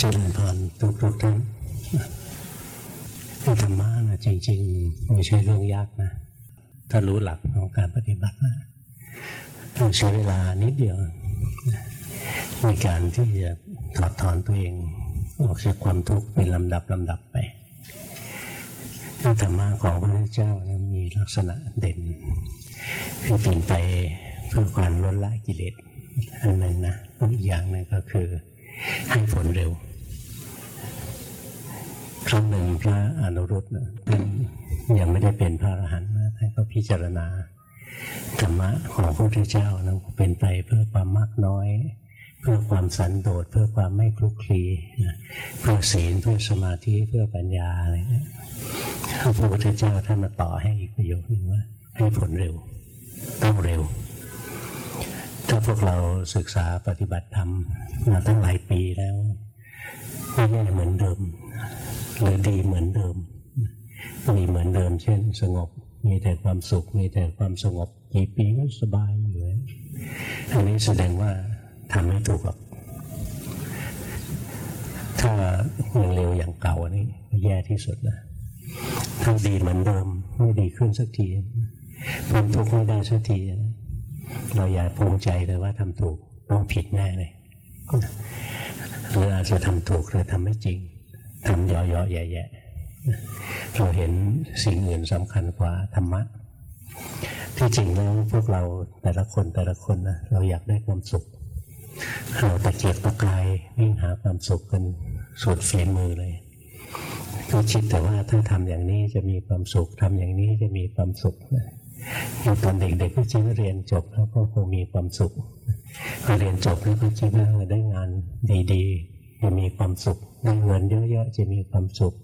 เจริญพรทุกทุกท่านธรรมะนะจริงๆไม่ใช่เรื่องยากนะ ถ้ารู้หลักของการปฏิบัตินะต้องใช้เวลานิดเดียวในการที่จะถอดถอนตัวเอง ออกจากความทุกข์เป็นลำดับลำดับไปธรรมะของพระพุทธเจ้ามีลักษณะเด่นคือเปลี่ยนไปเพื่อความลดละกิเลสอันหนึ่งนะอีกอย่างหนึ่งก็คือให้ผลเร็ว ครั้งหนึ่งพระอนุรุตท่านยังไม่ได้เป็นพระอรหันต์นะท่านก็พิจารณาธรรมะของพระพุทธเจ้านะเป็นไปเพื่อความมากน้อย เพื่อความสันโดษเพื่อความไม่คลุกคลีเพื่อศีลเพื่อสมาธิเพื่อปัญญาอะไรเงี้ยพระพุทธเจ้าท่านมาต่อให้อีกประโยคนึงว่า ให้ผลเร็ว ต้องเร็ว ถ้าพวกเราศึกษาปฏิบัติธรรมมาตั้งหลายปีแล้วไม่แย่เหมือนเดิม หรือดีเหมือนเดิมมีเหมือนเดิม เช่น สงบ มีแต่ความสุข มีแต่ความสงบกี่ปีก็สบายอยู่เลยอันนี้แสดงว่าทำไม่ถูกหรอกถ้ายังเร็วอย่างเก่าอันนี้แย่ที่สุดนะถ้าดีเหมือนเดิมไม่ดีขึ้นสักทีมันทุกข์ไม่ได้สักทีเราอย่าภูมิใจเลยว่าทำถูกต้องผิดแน่เลยหรืออาจจะทำถูกหรือทำไม่จริง ทำย่อๆแย่ๆเราเห็นสิ่งอื่นสำคัญกว่าธรรมะ ที่จริงแล้วพวกเราแต่ละคนแต่ละคนนะเราอยากได้ความสุขเราตะเกียกตะกายวิ่งหาความสุขกันสุดฝีมือเลยก็คิดแต่ว่าถ้าทำอย่างนี้จะมีความสุขทำอย่างนี้จะมีความสุขตอนเด็กๆก็คิดว่าเรียนจบแล้วก็คงมีความสุขพอเรียนจบแล้วก็คิดว่าได้งานดีๆ จะมีความสุขได้เงินเยอะๆจะมีความสุข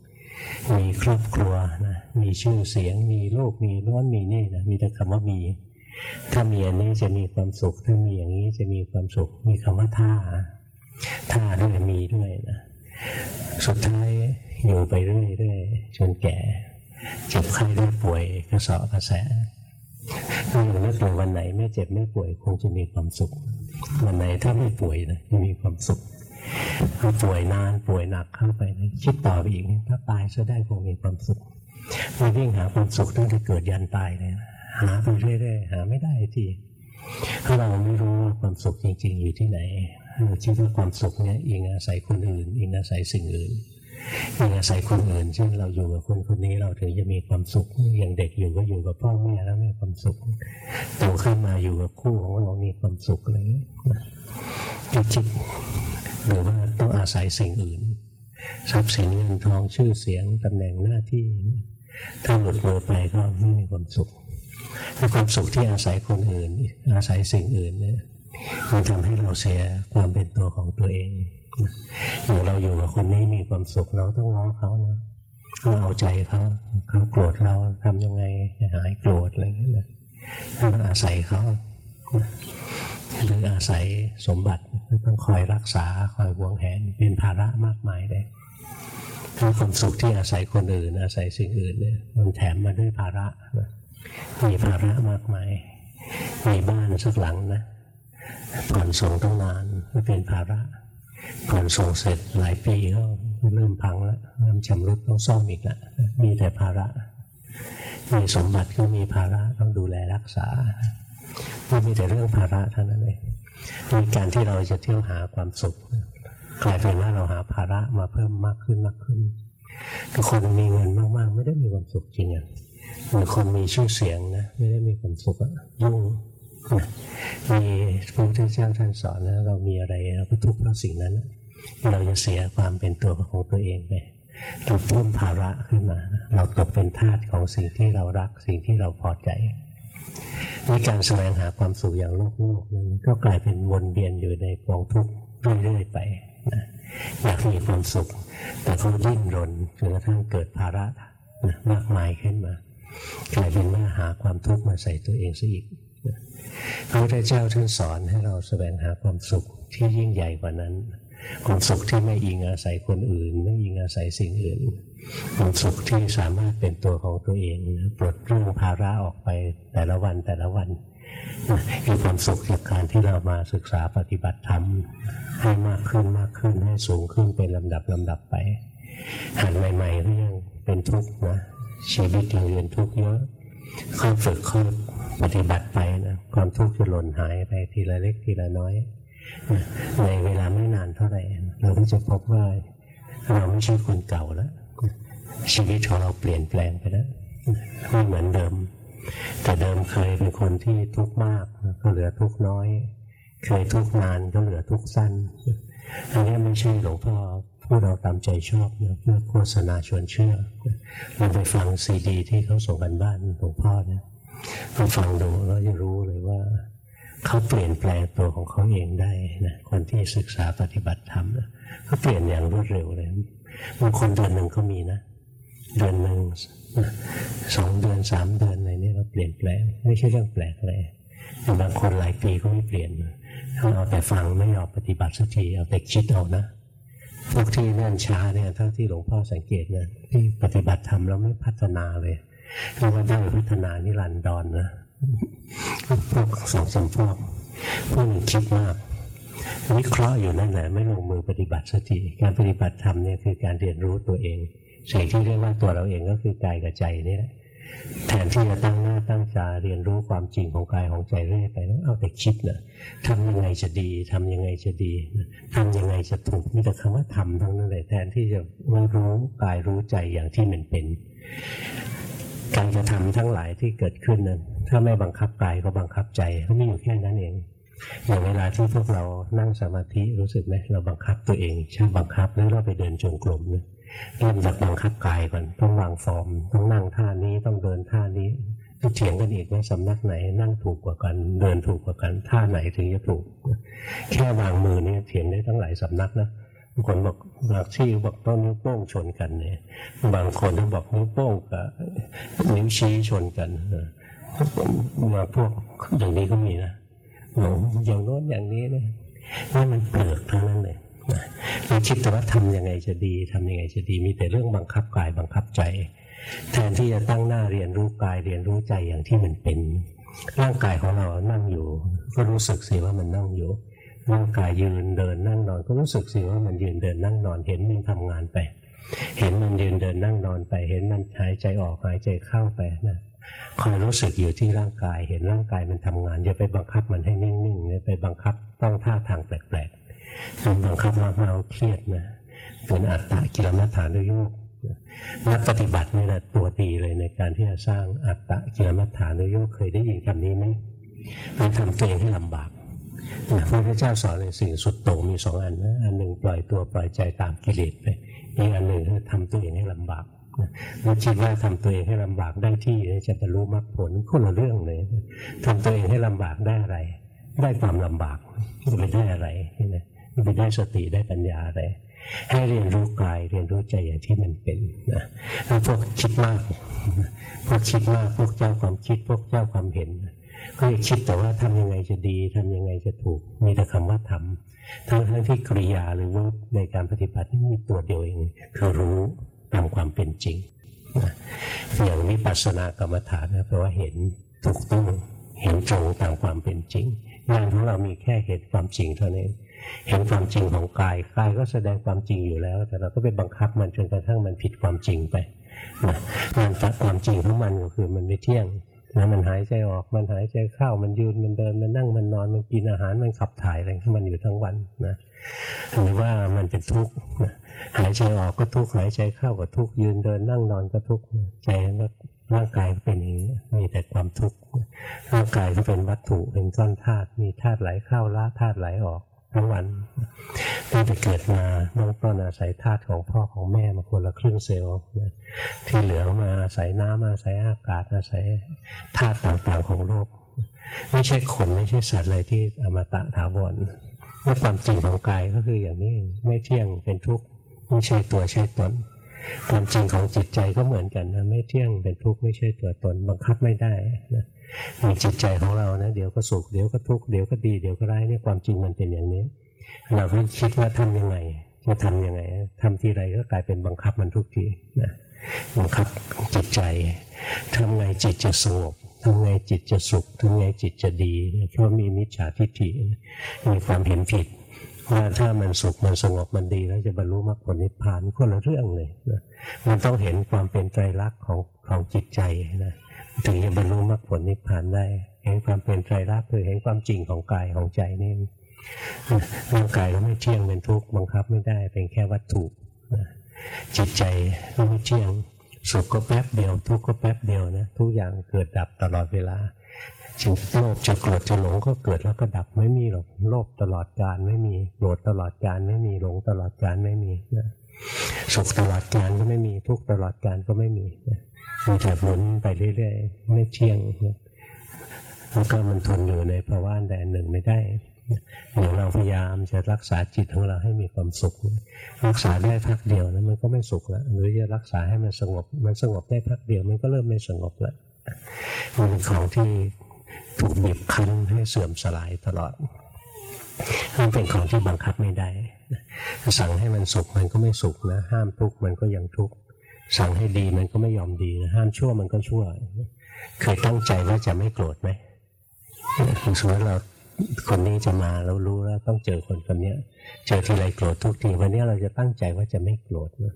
มีครอบครัวนะมีชื่อเสียง มีโลกมีน้อนมีนี่นะมีแต่คำว่ามี ถ้ามีอันนี้จะมีความสุข ถ้ามีอย่างนี้จะมีความสุข มีคำว่าท่าท่าด้วยมีด้วยนะสุดท้ายอยู่ไปเรื่อยๆจนแก่เจ็บไข้ได้ป่วยกระสอบกระแสถ้าอย่านึกถึงวันไหนไม่เจ็บไม่ป่วยคงจะมีความสุข วันไหนถ้าไม่ป่วยนะจะมีความสุข ป่วยนานป่วยหนักเข้าไปคิดต่อไปอีกถ้าตายจะได้คงมีความสุขไม่วิ่งหาความสุขตั้งแต่เกิดยันตายเลยหาไปเรื่อยๆหาไม่ได้ทีถ้าเราไม่รู้ว่าความสุขจริง ๆ อยู่ที่ไหนเราคิดว่าความสุขเนี้ยอิงอาศัยคนอื่น อิงอาศัยสิ่งอื่นอิงอาศัยคนอื่นเช่นเราอยู่กับคนคนนี้เราถึงจะมีความสุขอย่างเด็กอยู่ก็อยู่กับพ่อแม่แล้วมีความสุขโตขึ้นมาอยู่กับคู่ของเรามีความสุขอะไรอย่างนี้จิต หรือว่าต้องอาศัยสิ่งอื่น ทรัพย์สินเงินทองชื่อเสียงตำแหน่งหน้าที่ ถ้าหลุดมือไปก็ไม่มีความสุขความสุขที่อาศัยคนอื่น อาศัยสิ่งอื่นเนี่ยมันทำให้เราเสียความเป็นตัวของตัวเองอย่เราอยู่กับคนนี้มีความสุขเราต้องง้อเขานะเราเอาใจเขาเขาโกรธเราทำยังไงหายโกรธอะไรอย่างเงี้ยนะต้องอาศัยเขาหรืออาศัยสมบัติ ต้องคอยรักษาคอยหวงแหนเป็นภาระมากมายเลยถ้าความสุขที่อาศัยคนอื่น อาศัยสิ่งอื่นเนี่ยมันแถมมาด้วยภาระมีภาระมากมาย มีบ้านสักหลังนะผ่อนส่งต้องนานก็เป็นภาระผ่อนส่งเสร็จหลายปีก็เริ่มพังแล้วเริ่มชำรุดต้องซ่อมอีกแล้วมีแต่ภาระ มีสมบัติก็มีภาระต้องดูแลรักษาก็มีแต่เรื่องภาระเท่านั้นเอง การที่เราจะเที่ยวหาความสุขกลายเป็นว่าเราหาภาระมาเพิ่มมากขึ้นมากขึ้นคนมีเงินมากๆ ไม่ได้มีความสุขจริงอะหรือคนมีชื่อเสียงนะไม่ได้มีความสุขอะยุ่งมีพระพุทธเจ้าท่านสอนนะเรามีอะไรเราก็ทุกข์เพราะสิ่งนั้น เราจะเสียความเป็นตัวของตัวเองไปเราเพิ่มภาระขึ้นมา เราตกเป็นทาสของสิ่งที่เรารักสิ่งที่เราพอใจ ในการแสวงหาความสุขอย่างโลกโลกนั้นก็กลายเป็นวนเวียนอยู่ในกองทุกข์เรื่อยๆไปนะอยากมีความสุข แต่ก็ยิ่งรนจนกระทั่งเกิดภาระนะมากมายขึ้นมากลายเป็นว่าหาความทุกข์มาใส่ตัวเองซะอีกพระพุทธเจ้าท่านสอนให้เราแสวงหาความสุขที่ยิ่งใหญ่กว่านั้น ความสุขที่ไม่อิงอาศัยคนอื่น ไม่อิงอาศัยสิ่งอื่นความสุขที่สามารถเป็นตัวของตัวเองปลดเรื่องภาระออกไปแต่ละวันแต่ละวันมีความสุขจากการที่เรามาศึกษาปฏิบัติธรรมให้มากขึ้นมากขึ้นให้สูงขึ้นเป็นลำดับลำดับไปหันใหม่ๆก็ยังเป็นทุกข์นะชีวิตยังเรียนทุกข์เยอะค่อยฝึกค่อยปฏิบัติไปนะความทุกข์จะหล่นหายไปทีละเล็กทีละน้อย ในเวลาไม่นานเท่าไหร่เราก็จะพบว่าเราไม่ใช่คนเก่าแล้วชีวิตของเราเปลี่ยนแปลงไปแล้วไม่เหมือนเดิม แต่เดิมเคยเป็นคนที่ทุกข์มากก็เหลือทุกข์น้อย เคยทุกข์นานก็เหลือทุกข์สั้นอันนี้ไม่ใช่หลวงพ่อพูดเราตามใจชอบนะเพื่อโฆษณาชวนเชื่อเราไปฟังซีดีที่เขาส่งกันบ้านหลวงพ่อนะเราฟังดูเราจะรู้เลยว่า เขาเปลี่ยนแปลงตัวของเขาเองได้นะคนที่ศึกษาปฏิบัติธรรมเขาเปลี่ยนอย่างรวดเร็วเลยบางคนเดือนหนึ่งก็มีนะเดือนหนึ่งสองเดือนสามเดือนอะไรนี่เราเปลี่ยนแปลง ไม่ใช่เรื่องแปลกเลยแต่บางคนหลายปีก็ไม่เปลี่ยนเอาแต่ฟังไม่ยอมปฏิบัติสักทีเอาแต่คิดเอานะพวกที่เนั่นช้าเนี่ยเท่าที่หลวงพ่อสังเกตนะที่ปฏิบัติธรรมแล้วไม่พัฒนาเลยเรียกว่าได้พัฒนานิรันดรนนะ พวกสองสามพวกพวกนี้คิดมากวิเคราะห์อยู่นั่นแหละไม่ลงมือปฏิบัติสักทีการปฏิบัติธรรมเนี่ยคือการเรียนรู้ตัวเองสิ่งที่เรียกว่าตัวเราเองก็คือกายกับใจนี่แหละแทนที่จะตั้งหน้าตั้งตาเรียนรู้ความจริงของกายของใจเรื่อยไปต้องเอาแต่คิดนะทำยังไงจะดีทำยังไงจะดีทำยังไงจะถูกมีแต่คำว่าทำทั้งนั้นเลยแทนที่จะมารู้กายรู้ใจอย่างที่มันเป็น การจะทำทั้งหลายที่เกิดขึ้นนั้นถ้าไม่บังคับกายก็บังคับใจก็มีอยู่แค่นั้นเองอย่างเวลาที่พวกเรานั่งสมาธิรู้สึกไหมเราบังคับตัวเองใช่บังคับแล้วเราไปเดินจงกรมเนี่ยเริ่มจากบังคับกายก่อนต้องวางฟอร์มต้องนั่งท่านี้ต้องเดินท่านี้ต้องเถียงกันอีกว่าสำนักไหนนั่งถูกกว่ากัน เดินถูกกว่ากันท่าไหนถึงจะถูก แค่วางมือเนี่ยเถียงได้ทั้งหลายสำนักนะ คนบอกหลักที่บอกต้องนิ้วโป้งชนกันเนี่ย บางคนต้องบอกนิ้วโป้งกับนิ้วชี้ชนกันมาพวกอย่างนี้ก็มีนะอย่างโน้นอย่างนี้นะนี่มันเปลือกทั้งนั้นเลยเราคิดแต่ว่าทำยังไงจะดีทำยังไงจะดี มีแต่เรื่องบังคับกายบังคับใจ แทนที่จะตั้งหน้าเรียนรู้กายเรียนรู้ใจอย่างที่มันเป็น ร่างกายของเรานั่งอยู่ ก็รู้สึกสิว่ามันนั่งอยู่ ร่างกายยืนเดินนั่งนอนก็รู้สึกสิว่ามันยืนเดินนั่งนอนเห็นมันทำงานไป เห็นมันยืนเดินนั่งนอนไป เห็นมันหายใจออกหายใจเข้าไปนะคอยรู้สึกอยู่ที่ร่างกาย เห็นร่างกายมันทำงานอย่าไปบังคับมันให้นิ่งๆอย่าไปบังคับต้องท่าทางแปลกบังคับมากเราเครียดนะเป็นอัตตะกิลมัฏฐานโยกนักปฏิบัตินี่แหละตัวดีเลยในการที่จะสร้างอัตตะกิลมัฏฐานโยกเคยได้ยินคำนี้ไหมมันทำตัวเองให้ลำบาก พระพุทธเจ้าสอนในสิ่งสุดโต่งมีสองอันนะอันหนึ่งปล่อยตัวปล่อยใจตามกิเลสไปอีกอันหนึ่งคือทำตัวเองให้ลำบากเมื่อคิดว่าทำตัวเองให้ลำบากได้ที่จะบรรลุมรรคผลคนละเรื่องเลยทำตัวเองให้ลำบากได้อะไร ได้ความลำบากจะไปได้อะไรนี่นะไปได้สติได้ปัญญาอะไรให้เรียนรู้กายเรียนรู้ใจอย่างที่มันเป็นนะพวกคิดมาก พวกคิดมากพวกเจ้าความคิดพวกเจ้าความเห็น ก็จะคิดแต่ว่าทำยังไงจะดีทำยังไงจะถูก มีแต่คำว่าทำทั้งทั้งที่กริยาหรือว่าในการปฏิบัติที่มีตัวเดียวเองคือรู้ตามความเป็นจริงอย่างวิปัสสนากรรมฐานนะแปลว่าเห็นถูกต้องเห็นตรงตามความเป็นจริงงานของเรามีแค่เห็นความจริงเท่านั้นเห็นความจริงของกายกายก็แสดงความจริงอยู่แล้ว แต่เราก็ไปบังคับมันจนกระทั่งมันผิดความจริงไปนะมันความจริงของมันก็คือมันไม่เที่ยง นะมันหายใจออกมันหายใจเข้ามันยืนมันเดินมันนั่งมันนอนมันกินอาหารมันขับถ่ายอะไรมันอยู่ทั้งวันนะหรือว่ามันเป็นทุกข์หายใจออกก็ทุกข์หายใจเข้าก็ทุกข์ยืนเดินนั่งนอนก็ทุกข์ใจก็ร่างกายเป็นอย่างนี้มีแต่ความทุกข์ร่างกายก็เป็นวัตถุเป็นก้อนธาตุมีธาตุไหลเข้าละธาตุไหลออก ทั้งวันตั้งแต่เกิดมาน้องต้นอาศัยธาตุของพ่อของแม่มาคนละครึ่งเซลล์ที่เหลือมาอาศัยน้ำอาศัยอากาศอาศัยธาตุต่างๆของโลก ไม่ใช่คนไม่ใช่สัตว์อะไรที่อมตะถาวรว่าความจริงของกายก็คืออย่างนี้ไม่เที่ยงเป็นทุกข์ไม่ใช่ตัวใช่ตน ความจริงของจิตใจก็เหมือนกันนะไม่เที่ยงเป็นทุกข์ไม่ใช่ตัวตนบังคับไม่ได้นะมีจิตใจของเรานะเดี๋ยวก็สุขเดี๋ยวก็ทุกข์เดี๋ยวก็ดีเดี๋ยวก็ร้ายนี่ความจริงมันเป็นอย่างนี้ เราก็คิดว่าทํำยังไงจะทํำยังไงทำทีไรก็กลายเป็นบังคับมันทุกทีนะบังคับจิตใจทำไงจิตจะสงบทำไงจิตจะสุขทำไงจิตจะดี เพราะมีมิจฉาทิฏฐิมีความเห็นผิด ถ้ามันสุขมันสงบมันดีแล้วจะบรรลุมรรคผลนิพพานคนละเรื่องเลยนะมันต้องเห็นความเป็นไตรลักษณ์ของของจิตใจนะถึงจะบรรลุมรรคผลนิพพานได้ เห็นความเป็นไตรลักษณ์คือเห็นความจริงของกายของใจนี่ร่างกายก็ไม่เที่ยงเป็นทุกข์บังคับไม่ได้เป็นแค่วัตถุจิตใจก็ไม่เที่ยงสุขก็แป๊บเดียว ทุกข์ก็แป๊บเดียวนะทุกอย่างเกิดดับตลอดเวลา จึงโลภจะโกรธจะหลงก็เกิดแล้วก็ดับไม่มีหรอกโลภตลอดกาลไม่มีโกรธตลอดกาลไม่มีหลงตลอดกาลไม่มีนะสุขตลอดกาลก็ไม่มีทุกตลอดกาลก็ไม่มีนะมีแต่หมุนไปเรื่อยๆไม่เที่ยงแล้วก็มันทนอยู่ในภาวะแดนหนึ่งไม่ได้เดี๋ยวเราพยายามจะรักษาจิตของเราให้มีความสุข รักษาได้พักเดียวนะมันก็ไม่สุขแล้วหรือจะรักษาให้มันสงบ มันสงบได้พักเดียวมันก็เริ่มไม่สงบแล้วมันเป็นของที่ ถูกบีบคั้นให้เสื่อมสลายตลอดมันเป็นของที่บังคับไม่ได้ สั่งให้มันสุขมันก็ไม่สุขนะ ห้ามทุกข์มันก็ยังทุกข์ สั่งให้ดีมันก็ไม่ยอมดีนะ ห้ามชั่วมันก็ชั่ว เคยตั้งใจว่าจะไม่โกรธไหมสมมติเราคนนี้จะมาเรารู้แล้วต้องเจอคนคนนี้เจอทีไรโกรธทุกทีวันนี้เราจะตั้งใจว่าจะไม่โกรธนะ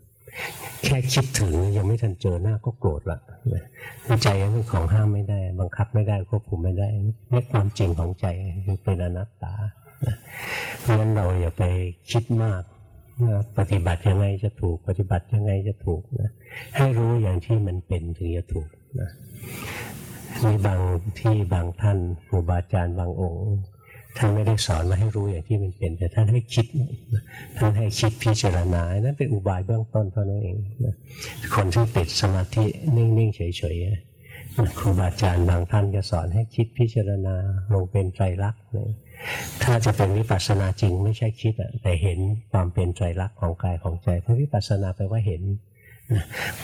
แค่คิดถึงยังไม่ทันเจอหน้าก็โกรธละใจเป็นของห้ามไม่ได้ บังคับไม่ได้ควบคุมไม่ได้นี่ความจริงของใจเป็นอนัตตาเพราะฉะนั้นเราอย่าไปคิดมากปฏิบัติยังไงจะถูก ปฏิบัติยังไงจะถูกนะให้รู้อย่างที่มันเป็นถึงจะถูกนะมีบางที่บางท่านครูบาอาจารย์บางองค์ ท่านไม่ได้สอนมาให้รู้อย่างที่มันเป็น แต่ท่านให้คิดท่านให้คิดพิจารณา นั่นเป็นอุบายเบื้องต้นเท่านั้นเองคนที่ติดสมาธินิ่งๆเฉยๆครูบาอาจารย์บางท่านจะสอนให้คิดพิจารณาลงเป็นไตรลักษณ์ถ้าจะเป็นวิปัสสนาจริงไม่ใช่คิดแต่เห็นความเป็นไตรลักษณ์ของกายของใจเพราะวิปัสสนาแปลว่าเห็น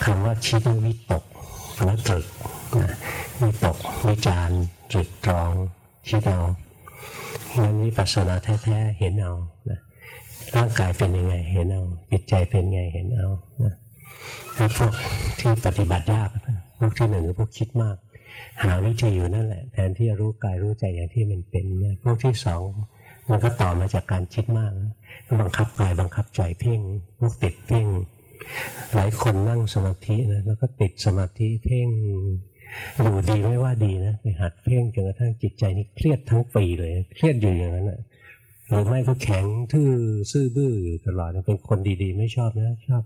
คำว่าคิดวิตกแล้วตรึกวิตกวิจารตรึกตรองคิดเอา งั้นวิปัสสนาแท้ๆเห็นเอานะร่างกายเป็นยังไง เห็นเอาจิตใจเป็นไงเห็นเอานะพวกที่ปฏิบัติยากพวกที่หนึ่งคือพวกคิดมาก หาวิธีอยู่นั่นแหละ แทนที่จะรู้กายรู้ใจอย่างที่มันเป็นนะพวกที่สองมันก็ต่อมาจากการคิดมากบังคับกายบังคับใจเพ่งพวกติดเพ่งหลายคนนั่งสมาธินะแล้วก็ติดสมาธิเพ่ง อยู่ดีไม่ว่าดีนะไปหัดเพ่งจนกระทั่งจิตใจนี่เครียดทั้งปีเลย เครียดอยู่อย่างนั้นอะหรือไม่ก็แข็งทื่อซื่อบื้ออยู่ตลอดเป็นคนดีๆ ไม่ชอบนะชอบ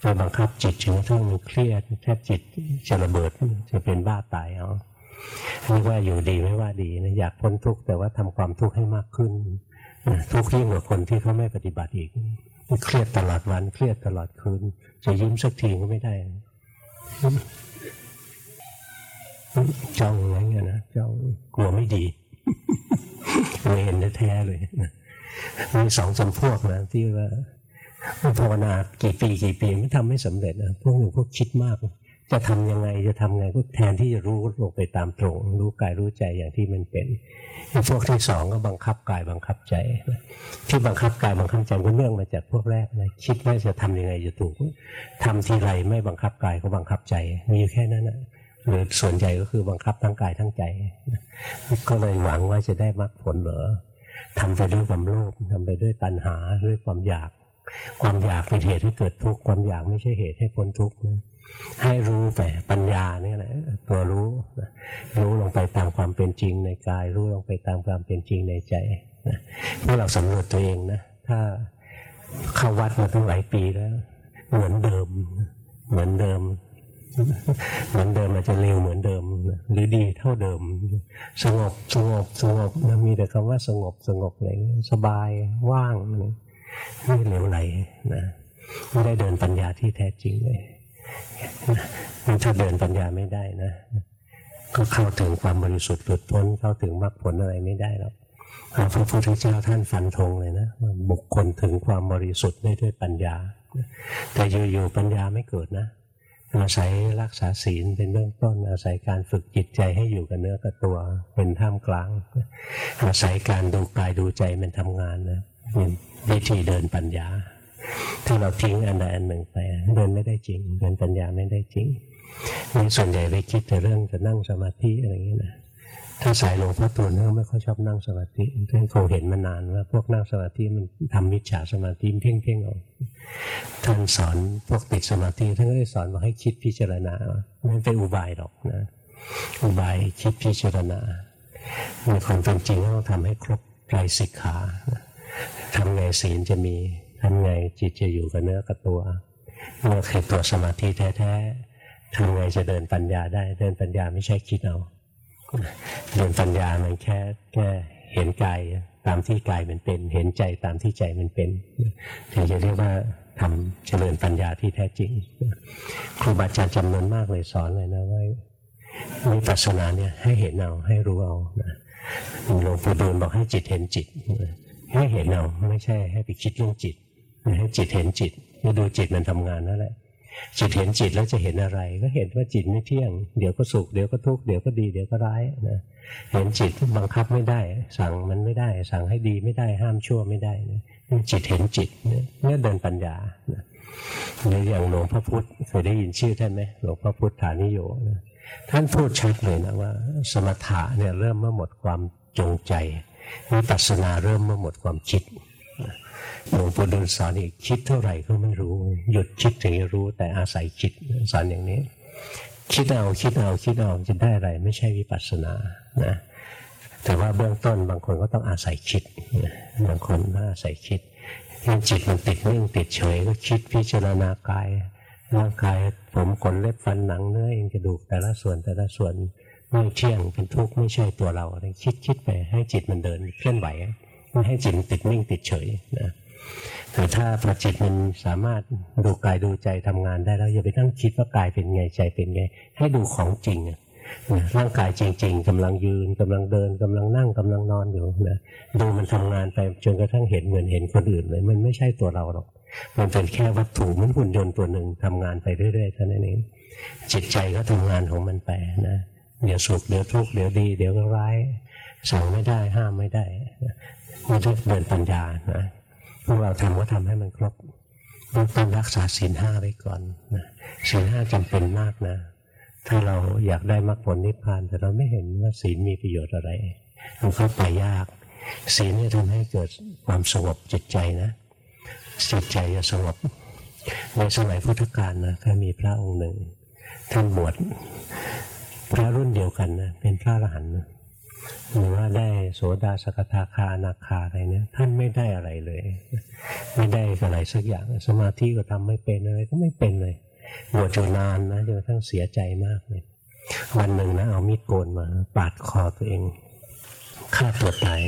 ไปบังคับจิตจนกระทั่งมันเครียดแทบจิตจะระเบิดจะเป็นบ้าตายเอาเรียกว่าอยู่ดีไม่ว่าดีนะอยากพ้นทุกข์แต่ว่าทำความทุกข์ให้มากขึ้นทุกข์ยิ่งกว่าคนที่เขาไม่ปฏิบัติอีกเครียดตลอดวันเครียดตลอดคืนจะยิ้มสักทีก็ไม่ได้ จ้องอะไรเงี้ยนะจ้องกลัวไม่ดีเวรแท้เลยมีสองสามพวกนะที่ว่าภาวนากี่ปีกี่ปีไม่ทำไม่สำเร็จนะพวกหนึ่งพวกคิดมาก จะทำยังไงจะทำไงก็แทนที่จะรู้ลงไปตามตรง รู้กายรู้ใจอย่างที่มันเป็นพวกที่สองก็บังคับกายบังคับใจ ที่บังคับกายบังคับใจก็เนื่องมาจากพวกแรกนะคิดว่าจะทำยังไงจะถูกทำทีไรไม่บังคับกายก็บังคับใจ มีแค่นั้นนะ หรือส่วนใหญ่ก็คือบังคับทั้งกายทั้งใจ ก็เลยหวังว่าจะได้มรรคผลเหรอทำไปด้วยความโลภทำไปด้วยตัณหาด้วยความอยาก ความอยากเป็นเหตุให้เกิดทุกข์ความอยากไม่ใช่เหตุให้พ้นทุกข์ให้รู้ไปปัญญาเนี่ยแหละตัวรู้ รู้ลงไปตามความเป็นจริงในกาย รู้ลงไปตามความเป็นจริงในใจเมื่อเราสำรวจตัวเองนะถ้าเข้าวัดมาตั้งหลายปีแล้ว เหมือนเดิม เหมือนเดิม เหมือนเดิมมันจะเร็วเหมือนเดิมหรือดีเท่าเดิม สงบสงบสงบมีแต่คำว่าสงบสงบอะไรสบายว่างไม่เหลวไหลนะไม่ได้เดินปัญญาที่แท้จริงเลยมันถ้าเดินปัญญาไม่ได้นะ ก็เข้าถึงความบริสุทธิ์หลุดพ้นเข้าถึงมรรคผลอะไรไม่ได้หรอกพระพุทธเจ้าท่านฟันธงเลยนะว่าบุคคลถึงความบริสุทธิ์ได้ด้วยปัญญา แต่อยู่ๆปัญญาไม่เกิดนะ อาศัยรักษาศีลเป็นเบื้องต้น อาศัยการฝึกจิตใจให้อยู่กับเนื้อกับตัว เป็นท่ามกลาง อาศัยการดูกายดูใจมันทำงานนะเป็นวิธีเดินปัญญา ถ้าเราทิ้งอันใดอันหนึ่งไปเดินไม่ได้จริง เดินปัญญาไม่ได้จริงนี่ส่วนใหญ่ไปคิดแต่เรื่องจะนั่งสมาธิอะไรอย่างนี้นะ ถ้าสายหลวงพ่อตูนเขาไม่ค่อยชอบนั่งสมาธิท่านคงเห็นมานานว่าพวกนั่งสมาธิมันทำมิจฉาสมาธิเพ่งเพ่งเอาท่านสอนพวกติดสมาธิท่านก็ได้สอนว่าให้คิดพิจารณาไม่เป็นอุบายหรอกนะอุบายคิดพิจารณาในความเป็นจริงต้องทำให้ครบไตรสิกขาทำไงศีลจะมีทำไงจิตจะอยู่กับเนื้อกับตัวเมื่อคือตัวสมาธิแท้ๆทำไงจะเดินปัญญาได้ เดินปัญญาไม่ใช่คิดเอา เดินปัญญามันแค่แค่เห็นกายตามที่กายมันเป็น เห็นใจตามที่ใจมันเป็นถึงจะเรียกว่าทำเจริญปัญญาที่แท้จริง ครูบาอาจารย์จำนวนมากเลยสอนเลยนะว่าวิปัสสนาเนี่ยให้เห็นเอาให้รู้เอาหลวงปู่ดูลบอกให้จิตเห็นจิตให้เห็นเอาไม่ใช่ให้ไปคิดเรื่องจิตให้จิตเห็นจิตมาดูจิตมันทำงานนั่นแหละ จิตเห็นจิตแล้วจะเห็นอะไร ก็เห็นว่าจิตไม่เที่ยง เดี๋ยวก็สุขเดี๋ยวก็ทุกข์เดี๋ยวก็ดีเดี๋ยวก็ร้ายนะเห็นจิตบังคับไม่ได้ สั่งมันไม่ได้ สั่งให้ดีไม่ได้ห้ามชั่วไม่ได้นะจิตเห็นจิตเนี่ยเดินปัญญาในอย่างหลวงพ่อพุธเคยได้ยินชื่อท่านไหมหลวงพ่อพุทธานิโยนะท่านพูดชัดเลยนะว่า สมถะเนี่ยเริ่มเมื่อหมดความจงใจวิปัสสนาเริ่มเมื่อหมดความคิด หลวงปู่ดูลสอนอีกคิดเท่าไหร่ก็ไม่รู้ หยุดคิดถึงจะรู้แต่อาศัยคิดสอนอย่างนี้ คิดเอาคิดเอาคิดเอาจะได้อะไร ไม่ใช่วิปัสสนานะแต่ว่าเบื้องต้นบางคนก็ต้องอาศัยคิด บางคนก็อาศัยคิดงั้นจิตมันติดนิ่งติดเฉยก็คิดพิจารณากายร่างกายผมขนเล็บฟันหนังเนื้อเองกระดูกแต่ละส่วนแต่ละส่วนไม่เที่ยงเป็นทุกข์ไม่ใช่ตัวเราคิดคิดไปให้จิตมันเดินเคลื่อนไหวไม่ให้จิตติดนิ่งติดเฉยนะ แต่ถ้าพอจิตมันสามารถดูกายดูใจทำงานได้แล้วอย่าไปตั้งคิดว่ากายเป็นไงใจเป็นไง ให้ดูของจริงนะร่างกายจริง ๆกำลังยืนกำลังเดินกำลังนั่งกำลังนอนอยู่นะดูมันทำงานไปจนกระทั่งเห็นเหมือนเห็นคนอื่นเลย มันไม่ใช่ตัวเราหรอกมันเป็นแค่วัตถุมันหุ่นยนต์ตัวหนึ่งทำงานไปเรื่อยๆเท่านั้นเองจิตใจก็ทำงานของมันไปนะเดี๋ยวสุขเดี๋ยวทุกข์เดี๋ยวดี เดี๋ยวร้ายสั่งไม่ได้ห้ามไม่ได้มันต้องเดินปัญญานะ วกเราทำก็ทำให้มันครบต้องรักษาศีลห้าไว้ก่อนนะศีลห้าจำเป็นมากนะ ถ้าเราอยากได้มรรคผลนิพพาน แต่เราไม่เห็นว่าศีลมีประโยชน์อะไรมันเข้าไปยากศีลเนี่ยทำให้เกิดความสงบจิตใจนะจิตใจจะสงบในสมัยพุทธกาลนะก็มีพระองค์หนึ่งท่านบวชพระรุ่นเดียวกันนะเป็นพระอรหันต์ หรือว่าได้โสดาสกทาคานาคาอะไรเนี่ยท่านไม่ได้อะไรเลย ไม่ได้อะไรสักอย่างสมาธิก็ทำไม่เป็นอะไรก็ไม่เป็นเลยบวชอยู่นานนะจนกระทั่งเสียใจมากเลยวันหนึ่งนะเอามีดโกนมา ปาดคอตัวเองฆ่าตัวตาย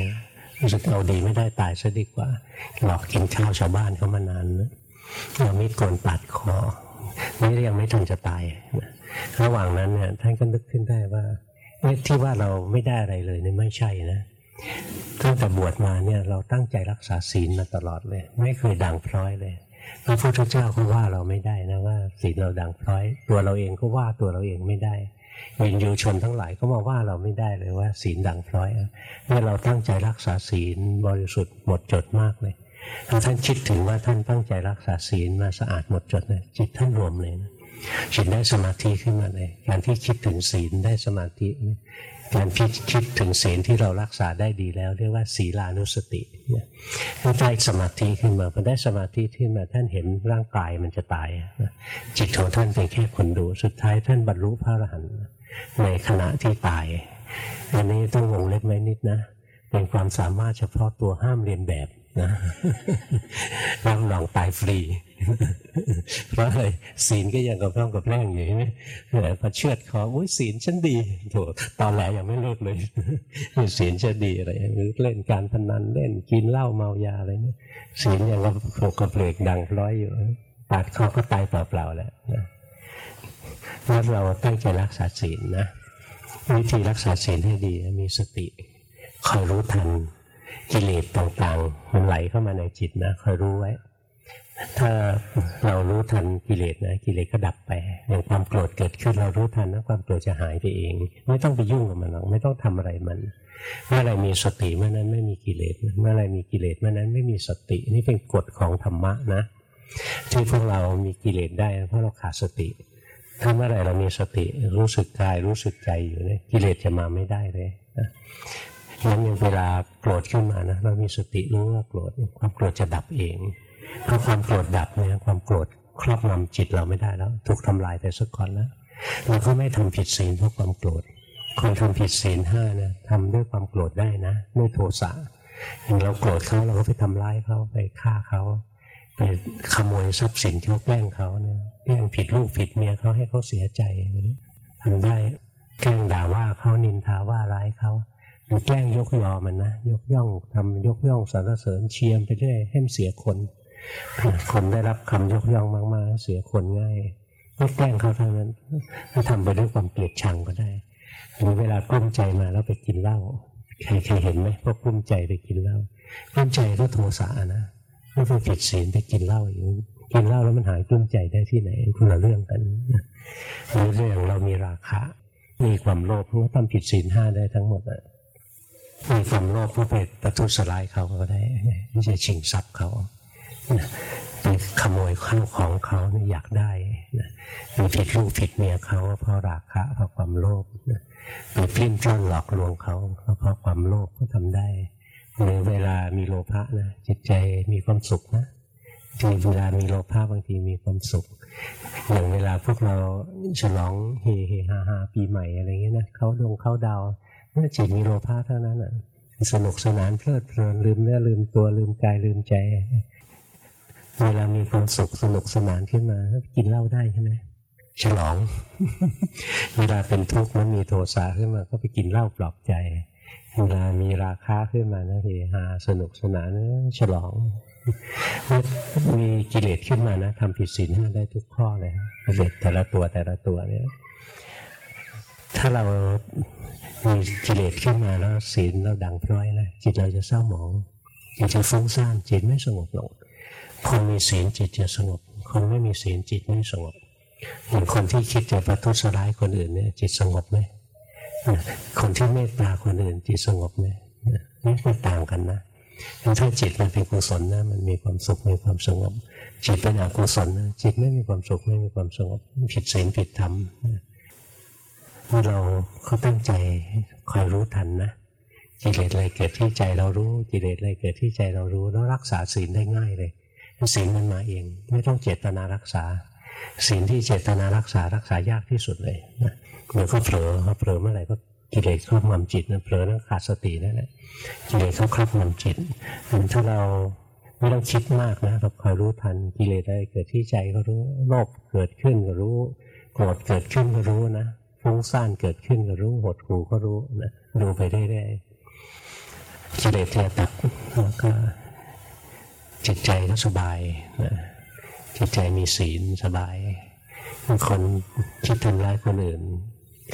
รู้สึกเอาดีไม่ได้ตายซะดีกว่า หลอกกินข้าวชาวบ้านเขามานานนะเอามีดโกนปาดคอไม่เรียกไม่ทันจะตายระหว่างนั้นเนี่ยท่านก็นึกขึ้นได้ว่า ที่ว่าเราไม่ได้อะไรเลยนี่ไม่ใช่นะตั้งแต่บวชมาเนี่ยเราตั้งใจรักษาศีลมาตลอดเลย ไม่เคยด่างพร้อยเลยพระพุทธเจ้าก็ว่าเราไม่ได้นะว่าศีลเราด่างพร้อย ตัวเราเองก็ว่าตัวเราเองไม่ได้วินยูชนทั้งหลายก็มาว่าเราไม่ได้เลยว่า ศีลด่างพร้อยเมื่อเราตั้งใจรักษาศีลบริสุทธิ์หมดจดมากเลยถ้าท่านคิดถึงว่าท่านตั้งใจรักษาศีลมาสะอาดหมดจดเลยจิตท่านรวมเลยนะ จิตได้สมาธิขึ้นมาเลยการที่คิดถึงศีลได้สมาธิการที่คิดถึงศีลที่เรารักษาได้ดีแล้ว เรียกว่าศีลานุสติเนี่ยได้สมาธิขึ้นมาพอได้สมาธิขึ้นมาท่านเห็นร่างกายมันจะตายจิตของท่านเป็นแค่คนดูสุดท้ายท่านบรรลุพระอรหันต์ในขณะที่ตาย อันนี้ต้องวงเล็บไว้นิดนะ เป็นความสามารถเฉพาะตัวห้ามเรียนแบบ นะรับรองตายฟรี เพราะอะไรศีลก็ยังกับร่องกับแรงอยู่ใช่ไหมพอเชือดคออุ้ยศีลฉันดีโถตอนแรกยังไม่เลิกเลยศีลจะดีอะไรหรือเล่นการพนันเล่นกินเหล้าเมายาอะไรเนี่ยศีลยังกับโผกกระเพลกดังร้อยอยู่ปาดคอก็ตายเปล่าๆแล้วนะถ้าเราตั้งใจรักษาศีลนะวิธีรักษาศีลให้ดีมีสติคอยรู้ทัน กิเลสต่างๆ มันไหลเข้ามาในจิตนะคอยรู้ไว้ ถ้าเรารู้ทันกิเลสนะกิเลสก็ดับไปอย่างความโกรธเกิดขึ้นเรารู้ทันนะความโกรธจะหายไปเอง ไม่ต้องไปยุ่งกับมันหรอกไม่ต้องทำอะไรมัน เมื่อไรมีสติเมื่อนั้นไม่มีกิเลสเมื่อไรมีกิเลสเมื่อนั้นไม่มีสตินี่เป็นกฎของธรรมะนะที่พวกเรามีกิเลสได้เพราะเราขาดสติถ้าเมื่อไรเรามีสติรู้สึกกายรู้สึกใจอยู่เนี่ยกิเลสจะมาไม่ได้เลย นะงั้นเวลาโกรธขึ้นมานะเรามีสติรู้ว่าโกรธความโกรธจะดับเองเพอความโกรธดับเนี่ยความโกรธครอบงำจิตเราไม่ได้แล้ว ถูกทำลายไปสักก่อนแล้วเราก็ไม่ทำผิดศีลเพราะความโกรธคนทำผิดศีลห้านะทำด้วยความโกรธได้นะด้วยโทสะอย่างเราโกรธเขาเราก็ไปทำร้ายเขาไปฆ่าเขาไปขโมยทรัพย์สินเขาแกล้งเขาเนี่ยแกล้งผิดลูกผิดเมียเขาให้เขาเสียใจทำได้แกล้งด่าว่าเขานินทาว่าร้ายเขา หรือแกล้งยกยอมันนะยกย่องทำยกย่องสรรเสริญเชียมไปเรื่อยให้มันเสียคนคนได้รับคำยกย่องมากๆเสียคนง่ายไม่แกล้งเขาเท่านั้นถ้าทำไปด้วยความเกลียดชังก็ได้หรือเวลากลุ้มใจมาแล้วไปกินเหล้าใครเคยเห็นไหมพวกกลุ้มใจไปกินเหล้ากลุ้มใจก็โทสะนะไม่ไปผิดศีลไปกินเหล้าอย่างนี้กินเหล้าแล้วมันหายกลุ้มใจได้ที่ไหนคุณละเรื่องกันหรือเรื่องเรามีราคะ มีความโลภก็ทำผิดศีลห้าได้ทั้งหมดอะ มีความโลภก็ไปประทุษร้ายเขาก็ได้ไม่ใช่ชิงทรัพย์เขาไปขโมยข้าวของเขาอยากได้ไปผิดลูกผิดเมียเขาเพราะราคะเพราะความโลภไปพิ้นจ้นหลอกลวงเขาเพราะความโลภก็ทำได้หรือเวลามีโลภะนะจิตใจมีความสุขนะทีเวลามีโลภะบางทีมีความสุข อย่างเวลาพวกเราฉลองเฮเฮฮาฮาปีใหม่อะไรเงี้ยนะเขาดงเขาดาว จิตมีโลภะเท่านั้นอะสนุกสนานเพลิดเพลินลืมเนื้อลืมตัวลืมกายลืมใจเวลามีความสุขสนุกสนานขึ้นมากินเหล้าได้ใช่ไหมฉลอง เวลาเป็นทุกข์มันมีโทสะขึ้นมา ก็ไปกินเหล้าปลอบใจ เวลามีราคาขึ้นมานะเฮฮาสนุกสนานฉลอง มีกิเลสขึ้นมานะทำผิดศีลห้ได้ทุกข้อเลยกิเลสแต่ละตัวแต่ละตัวเนี่ย ถ้าเรามีกิเลสขึ้นมาแล้วศีลเราดังพร้อยนะจิตเราจะเศร้าหมองจิตจะฟุ้งซ่านจิตไม่สงบหลงคนมีศีลจิตจะสงบ คนไม่มีศีลจิตไม่สงบอย่างคนที่คิดจะประทุษร้ายคนอื่นเนี่ย จิตสงบไหมคนที่เมตตาคนอื่นจิตสงบไหมนี่มันต่างกันนะถ้าจิตมันเป็นกุศลนะมันมีความสุขมีความสงบ จิตเป็นอกุศลนะจิตไม่มีความสุขไม่มีความสงบผิดศีลผิดธรรมเมื่อ เราเขาตั้งใจคอยรู้ทันนะกิเลสอะไรเกิดที่ใจเรารู้กิเลสอะไรเกิดที่ใจเรารู้แล้วรักษาศีลได้ง่ายเลยศีลมันมาเอง ไม่ต้องเจตนารักษาศีลที่เจตนารักษารักษายากที่สุดเลยนะเดี๋ยวก็เผลอเผลอเมื่อไหร่ก็กิเลสครอบงำจิตนะเผลอแล้วขาดสตินั่นแหละกิเลสเขาครอบงำจิตถ้าเราไม่ต้องคิดมากนะเราคอยรู้ทันกิเลสอะไรเกิดที่ใจก็รู้โลภเกิดขึ้นก็รู้โกรธเกิดขึ้นก็รู้นะ ฟุ้งซ่านเกิดขึ้นก็รู้หดหูก็รู้นะดูไปเรื่อยๆกิเลสจะตัดแล้วก็จิตใจก็สบายนะจิตใจมีศีลสบายคนคิดทำร้ายคนอื่น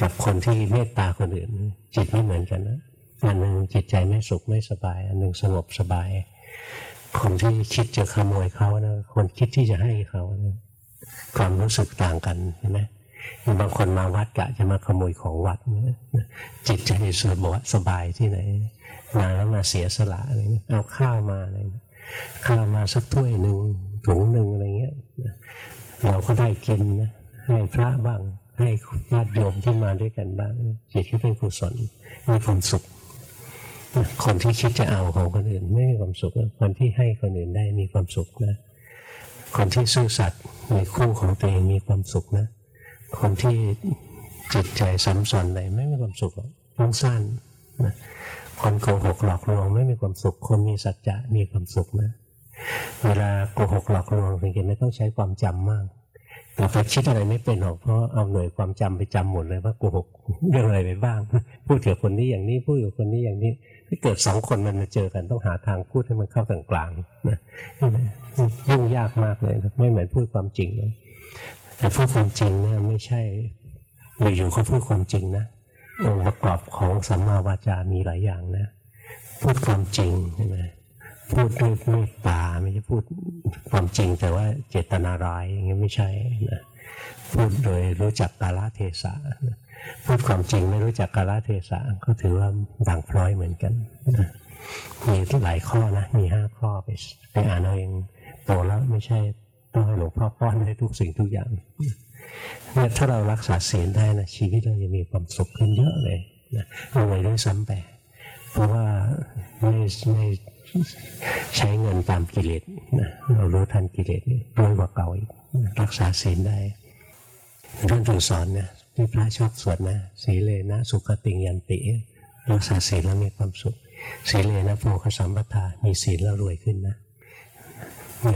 กับคนที่เมตตาคนอื่น จิตไม่เหมือนกันนะอันหนึ่งจิตใจไม่สุขไม่สบาย อันหนึ่งสงบสบาย คนที่คิดจะขโมยเขานะคนคิดที่จะให้เขานะความรู้สึกต่างกันใช่ไหม บางคนมาวัดกะจะมาขโมยของวัดนะจิตใจสบายสบายที่ไหนมาแล้วมาเสียสละอะไรเอาข้าวมาอะไรข้าวมาสักถ้วยหนึ่งถุงหนึ่งอะไรเงี้ยเราก็ได้กินนะให้พระบ้างให้ญาติโยมที่มาด้วยกันบ้างจิตที่เป็นกุศลมีความสุข คนที่คิดจะเอาของคนอื่นไม่มีความสุขคนที่ให้คนอื่นได้มีความสุขนะ คนที่ซื่อสัตย์ในคู่ของตัวเองมีความสุขนะ คนที่จิตใจสัมสอนอะไรไม่มีความสุขฟุ้งซ่านนะคนโกหกหลอกลวงไม่มีความสุข คนมีสัจจะมีความสุขนะเวลาโกหกหลอกลวงสังเกตไม่ต้องใช้ความจำมากแต่ไปคิดอะไรไม่เป็นหรอกเพราะเอาหน่วยความจำไปจำหมดเลยว่าโกหกเรื่องอะไรไปบ้าง พูดกับคนนี้อย่างนี้พูดกับคนนี้อย่างนี้ถ้าเกิดสองคนมันมาเจอกันต้องหาทางพูดให้มันเข้ากลางๆนะยุ่งยากมากเลย ไม่เหมือนพูดความจริงนะ แต่พูดความจริงเนี่ยไม่ใช่อยู่ๆเขาพูดความจริงนะองค์ประกอบของสัมมาวาจามีหลายอย่างนะ พูดความจริงใช่ไหมพูดด้วยเมตตาไม่ใช่พูดความจริงแต่ว่าเจตนาร้ายอย่างนี้ไม่ใช่นะพูดโดยรู้จักกาลเทศะพูดความจริงไม่รู้จักกาลเทศะก็ถือว่าด่างพร้อยเหมือนกันนะมีหลายข้อนะ มีห้าข้อไปไปอ่านเอาเองโตแล้วไม่ใช่ ต้องให้หลวงพ่อป้อนให้ทุกสิ่งทุกอย่างเนี่ยถ้าเรารักษาศีลได้นะชีวิตเราจะมีความสุขขึ้นเยอะเลยนะรวยด้วยซ้ำไปเพราะว่าไม่ไม่ใช้เงินตามกิเลสนะเรารู้ทันกิเลสรวยกว่าเก่าอีกรักษาศีลได้ท่านถึงสอนนะที่พระชอบสวดนะสีเลนะ สุขติยันติรักษาศีลแล้วมีความสุขสีเลนะโภคสัมปทามีศีลแล้วรวยขึ้นนะ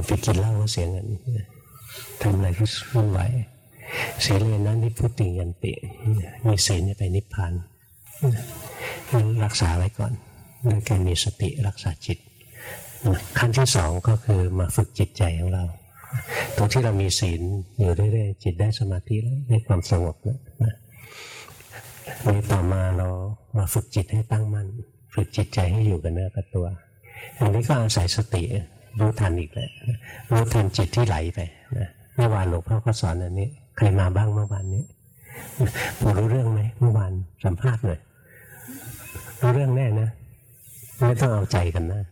ไปกินเหล้าก็เสียเงินทำอะไรก็วุ่นวายสียเลยนะนิพุติยันติมีศีลจะไปนิพพานรักษาไว้ก่อนด้วยการมีสติรักษาจิต ขั้นที่สองก็คือมาฝึกจิตใจของเราตรงที่เรามีศีลอยู่เรื่อยๆจิตได้สมาธิแล้วได้ความสงบแล้วนี่ต่อมาเรามาฝึกจิตให้ตั้งมั่น ฝึกจิตใจให้อยู่กับเนื้อกับตัว อันนี้ก็อาศัยสติ รู้ทันอีกแหละรู้ทันจิตที่ไหลไปนะเมื่อวานหลวงพ่อก็สอนอันนี้ ใครมาบ้างเมื่อวานนี้พอรู้เรื่องไหมเมื่อวานสัมภาษณ์หน่อยรู้เรื่องแน่นะไม่ต้องเอาใจกันนะ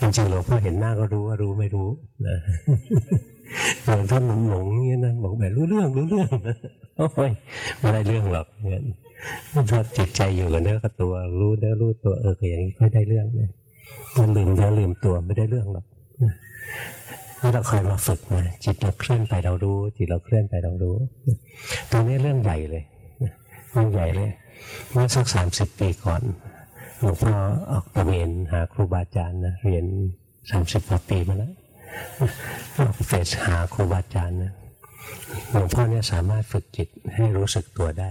จริงๆหลวงพ่อเห็นหน้าก็รู้ว่ารู้ไม่รู้นะหลวงท่านหลงๆเงี้ยนะบอกแบบรู้เรื่องรู้เรื่องโอ้ยไม่ได้เรื่องหรอกเงี้ยถ้าจิตใจอยู่กับเนื้อกับตัว รู้เนื้อรู้ตัวเอออย่างนี้ค่อยได้เรื่องเลย มันลืมเนื้อลืมตัวไม่ได้เรื่องหรอกถ้าเราคอยมาฝึกนะจิตเราเคลื่อนไปเรารู้ จิตเราเคลื่อนไปเรารู้ตรงนี้เรื่องใหญ่เลยเรื่องใหญ่เลยเมื่อสักสามสิบปีก่อนหลวงพ่อออกตะเวนหาครูบาอาจารย์นะเรียนสามสิบกว่าปีมาแล้วออกเฟสหาครูบาอาจารย์นะหลวงพ่อเนี่ยสามารถฝึกจิตให้รู้สึกตัวได้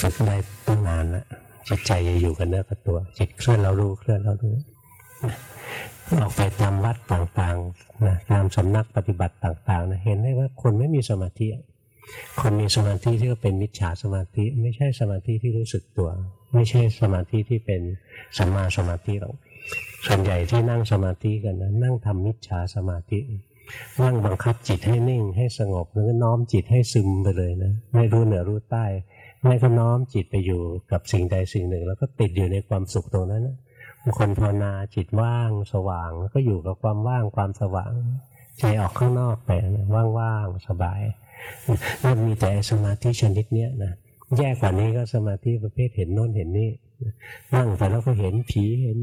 ฝึกได้ตั้งนานแล้ว จิตใจจะอยู่กับเนื้อกับตัว จิตเคลื่อนเรารู้เคลื่อนเรารู้ออกไปตามวัดต่างๆนะตามสำนักปฏิบัติต่างๆนะเห็นได้ว่าคนไม่มีสมาธิ คนมีสมาธิที่ก็เป็นมิจฉาสมาธิ ไม่ใช่สมาธิที่รู้สึกตัว ไม่ใช่สมาธิที่เป็นสัมมาสมาธิหรอกส่วนใหญ่ที่นั่งสมาธิกันนะนั่งทำมิจฉาสมาธินั่งบังคับจิตให้นิ่งให้สงบแล้วก็น้อมจิตให้ซึมไปเลยนะไม่รู้เหนือรู้ใต้ ไม่ก็น้อมจิตไปอยู่กับสิ่งใดสิ่งหนึ่ง แล้วก็ติดอยู่ในความสุขตรงนั้นนะบางคนภาวนาจิตว่างสว่างก็อยู่กับความว่างความสว่างใจออกข้างนอกไปว่างๆสบายนั่นมีแต่สมาธิชนิดเนี้ยนะแย่กว่านี้ก็สมาธิประเภทเห็นโน้นเห็นนี่นั่งไปแล้วก็เห็นผีเห็น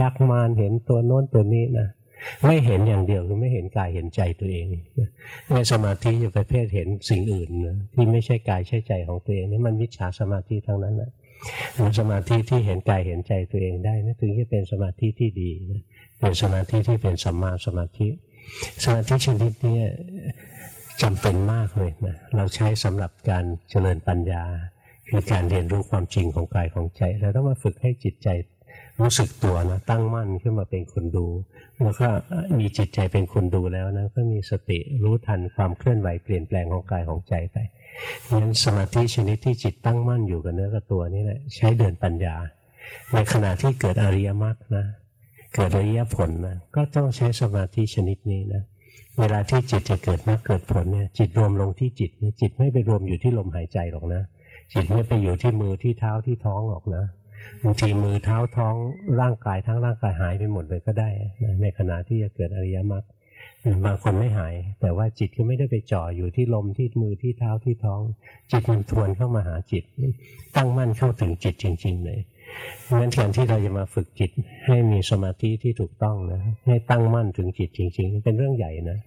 ยักษ์มารเห็นตัวโน้นตัวนี้นะ ไม่เห็นอย่างเดียวคือไม่เห็นกายเห็นใจตัวเองในสมาธิอยู่ประเภทเห็นสิ่งอื่นนะที่ไม่ใช่กายใช่ใจของตัวเองนี่มันวิชาสมาธิทั้งนั้นนะสมาธิที่เห็นกายเห็นใจตัวเองได้นะถึงจะเป็นสมาธิที่ดีนะเป็นสมาธิที่เป็นสัมมาสมาธิ สมาธิชนิดนี้จำเป็นมากเลยนะเราใช้สำหรับการเจริญปัญญา คือการเรียนรู้ความจริงของกายของใจเราต้องมาฝึกให้จิตใจ รู้สึกตัวนะตั้งมั่นขึ้นมาเป็นคนดู แล้วก็มีจิตใจเป็นคนดูแล้วนะก็มีสติรู้ทันความเคลื่อนไหวเปลี่ยนแปลงของกายของใจไปงั้นสมาธิชนิดที่จิตตั้งมั่นอยู่กับเนื้อกับตัวนี่แหละใช้เดินปัญญา ในขณะที่เกิดอริยมรรคนะเกิดอริยผลนะก็ต้องใช้สมาธิชนิดนี้นะเวลาที่จิตจะเกิดมรรคเกิดผลเนี่ยจิตรวมลงที่จิตจิตไม่ไปรวมอยู่ที่ลมหายใจหรอกนะ จิตไม่ไปอยู่ที่มือที่เท้าที่ท้องหรอกนะ บางทีมือเท้าท้องร่างกายทั้งร่างกายหายไปหมดเลยก็ได้นะในขณะที่จะเกิดอริยมรรคบางคนไม่หาย แต่ว่าจิตก็ไม่ได้ไปจ่ออยู่ที่ลมที่มือที่เท้าที่ท้อง จิตมันทวนเข้ามาหาจิต ตั้งมั่นเข้าถึงจิตจริง ๆ เลย เพราะฉะนั้นการที่เราจะมาฝึกจิตให้มีสมาธิที่ถูกต้องนะให้ตั้งมั่นถึงจิตจริง ๆ เป็นเรื่องใหญ่นะ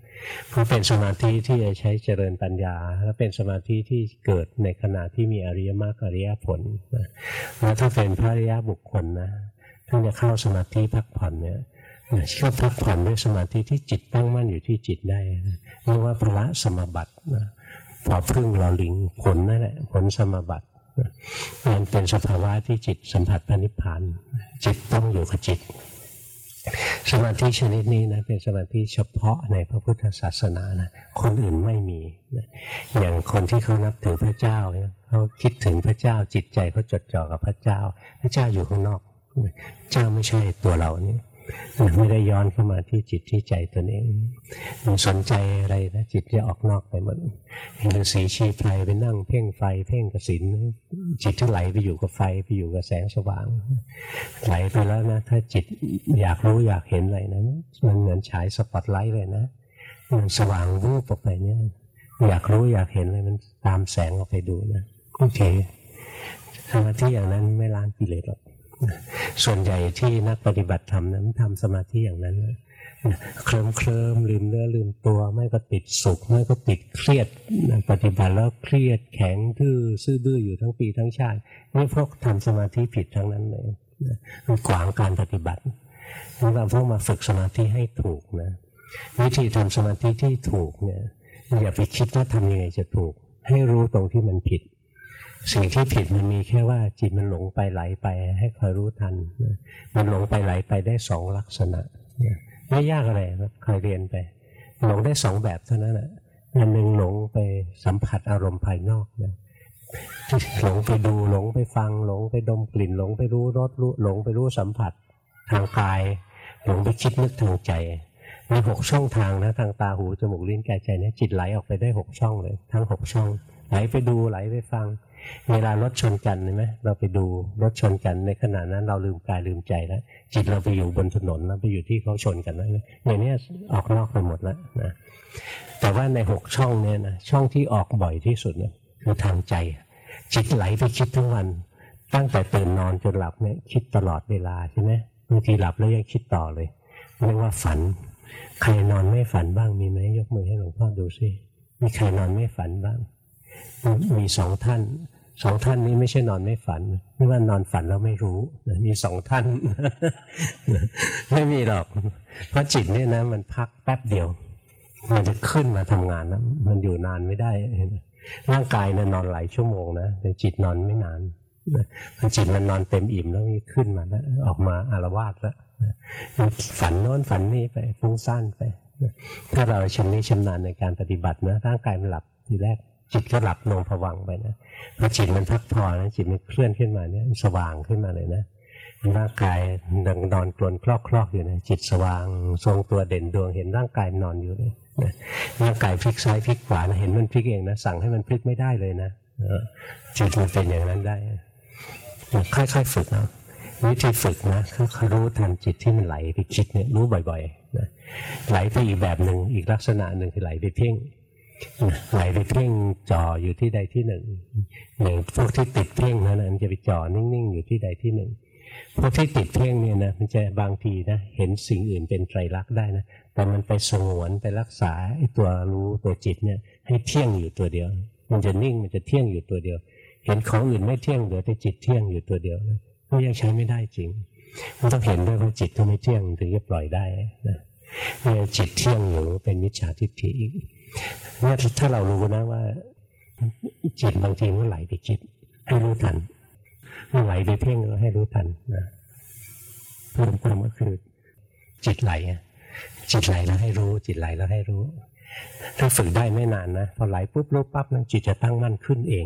เพราะเป็นสมาธิที่จะใช้เจริญปัญญา และเป็นสมาธิที่เกิดในขณะที่มีอริยมรรคอริยผลนะแล้วถ้าเป็นพระอริยบุคคลนะท่านจะเข้าสมาธิพักผ่อนเนี่ยก็พักผ่อนด้วยสมาธิที่จิตตั้งมั่นอยู่ที่จิตได้เรียกว่าพระสมบัตินะพอพึ่งเราลิงผลนั่นแหละผลสมบัติ มันเป็นสภาวะที่จิตสัมผัสพระนิพพานจิตต้องอยู่กับจิต สมาธิชนิดนี้นะเป็นสมาธิเฉพาะในพระพุทธศาสนานะคนอื่นไม่มีนะอย่างคนที่เขานับถือพระเจ้าเขาคิดถึงพระเจ้าจิตใจเขาจดจ่อกับพระเจ้า พระเจ้าอยู่ข้างนอก เจ้าไม่ใช่ตัวเรานี่ ไม่ได้ย้อนเข้ามาที่จิตที่ใจตัวเองมันสนใจอะไรนะจิตจะออกนอกไปหมดเห็นฤๅษีชีไพรไปนั่งเพ่งไฟ เพ่งกสินจิตที่ไหลไปอยู่กับไฟไปอยู่กับแสงสว่าง ไหลไปแล้วนะ ถ้าจิตอยากรู้อยากเห็นอะไรนะมันเหมือนฉายสปอตไลท์เลยนะมันสว่างวูบออกไปเนี่ย อยากรู้อยากเห็นอะไรมันตามแสงออกไปดูนะโอเคสมาธิอย่างนั้นไม่ล้างกิเลสหรอก ส่วนใหญ่ที่นักปฏิบัติธรรมนั้นทำสมาธิอย่างนั้นเคลิ้มเคลิ้มลืมเนื้อลืมตัว ไม่ก็ติดสุข ไม่ก็ติดเครียดปฏิบัติแล้วเครียดแข็งทื่อซื่อบื้ออยู่ทั้งปีทั้งชาตินี่พวกทำสมาธิผิดทั้งนั้นเลยมันขวางการปฏิบัติเราพวกมาฝึกสมาธิให้ถูกนะวิธีทำสมาธิที่ถูกเนี่ยอย่าไปคิดว่าทำยังไงจะถูก ให้รู้ตรงที่มันผิด สิ่งที่ผิดมันมีแค่ว่าจิตมันหลงไปไหลไป ให้คอยรู้ทัน มันหลงไปไหลไปได้สองลักษณะไม่ยากอะไรครับคอยเรียนไป หลงได้สองแบบเท่านั้นแหละอันหนึ่งหลงไปสัมผัสอารมณ์ภายนอกนะหลงไปดูหลงไปฟัง หลงไปดมกลิ่น หลงไปรู้รสรู้หลงไปรู้สัมผัสทางกาย หลงไปคิดนึกทางใจมีหกช่องทางนะทางตาหูจมูกลิ้นกายใจเนี่ยจิตไหลออกไปได้หกช่องเลย ทั้งหกช่อง ไหลไปดูไหลไปฟัง เวลารถชนกันเห็นไหมเราไปดูรถชนกันในขณะนั้นเราลืมกายลืมใจแล้วจิตเราไปอยู่บนถนนแล้วไปอยู่ที่เขาชนกันแล้วอย่างนี้ออกนอกไปหมดแล้วนะแต่ว่าในหกช่องเนี่ยนะช่องที่ออกบ่อยที่สุดนะคือทางใจ จิตไหลไปคิดทั้งวัน ตั้งแต่ตื่นนอนจนหลับเนี่ยคิดตลอดเวลาใช่ไหมบางทีหลับแล้วยังคิดต่อเลยเรียกว่าฝัน ใครนอนไม่ฝันบ้างมีไหมยกมือให้หลวงพ่อดูซิมีใครนอนไม่ฝันบ้าง มีสองท่าน สองท่านนี้ไม่ใช่นอนไม่ฝัน ไม่ว่านอนฝันแล้วไม่รู้มีสองท่าน ไม่มีหรอก เพราะจิตเนี่ยนะ มันพักแป๊บเดียว มันจะขึ้นมาทำงานนะมันอยู่นานไม่ได้ ร่างกายเนี่ยนอนหลายชั่วโมงนะแต่จิตนอนไม่นานจิตมันนอนเต็มอิ่มแล้วมีขึ้นมาแล้วออกมาอารวาสแล้วฝันโน้นฝันนี่ไปฟุ้งซ่านไปถ้าเราชำนิชำนาญในการปฏิบัตินะร่างกายมันหลับทีแรก จิตก็หลับลงผวังไปนะพอจิตมันพักพอนะจิตมันเคลื่อนขึ้นมาเนี่ยสว่างขึ้นมาเลยนะร่างกายดังนอนกลนคลอกคลอกอยู่นะจิตสว่าง ทรงตัวเด่นดวงเห็นร่างกายนอนอยู่เลยร่างกายพลิกซ้ายพลิกขวานะเห็นมันพลิกเองนะสั่งให้มันพลิกไม่ได้เลยนะจิตมันเป็นอย่างนั้นได้ค่อยๆฝึกนะวิธีฝึกนะคือรู้ทันจิตที่มันไหลไปคิดเนี่ยรู้บ่อยๆนะไหลไปอีกแบบหนึ่งอีกลักษณะหนึ่งคือไหลไปเพ่ง ไหลไปเพ่งจ่ออยู่ที่ใดที่หนึ่งหนึ่งพวกที่ติดเพ่งนั้นมันจะไปจ่อนิ่งๆอยู่ที่ใดที่หนึ่งพวกที่ติดเพ่งเนี่ยนะมันจะบางทีนะเห็นสิ่งอื่นเป็นไตรลักษณ์ได้นะแต่มันไปสงวนไปรักษาไอ้ตัวรู้ตัวจิตเนี่ย ให้เที่ยงอยู่ตัวเดียว มันจะนิ่งมันจะเที่ยงอยู่ตัวเดียว เห็นของอื่นไม่เที่ยงเหลือแต่จิตเที่ยงอยู่ตัวเดียวก็ยังใช้ไม่ได้จริง มันต้องเห็นด้วยว่าจิตก็ไม่เที่ยงถึงจะปล่อยได้นะเนี่ยจิตเที่ยงอยู่เป็นมิจฉาทิฏฐิอีก เนี่ยถ้าเรารู้นะว่า จิตบางทีมันไหลไปคิด ให้รู้ทันมันไหลไปเพ่งก็ให้รู้ทันนะรวมความก็คือ จิตไหลจิตไหลแล้วให้รู้ จิตไหลแล้วให้รู้ ถ้าฝึกได้ไม่นานนะพอไหลปุ๊บรู้ปั๊บนั้นจิตจะตั้งมั่นขึ้นเอง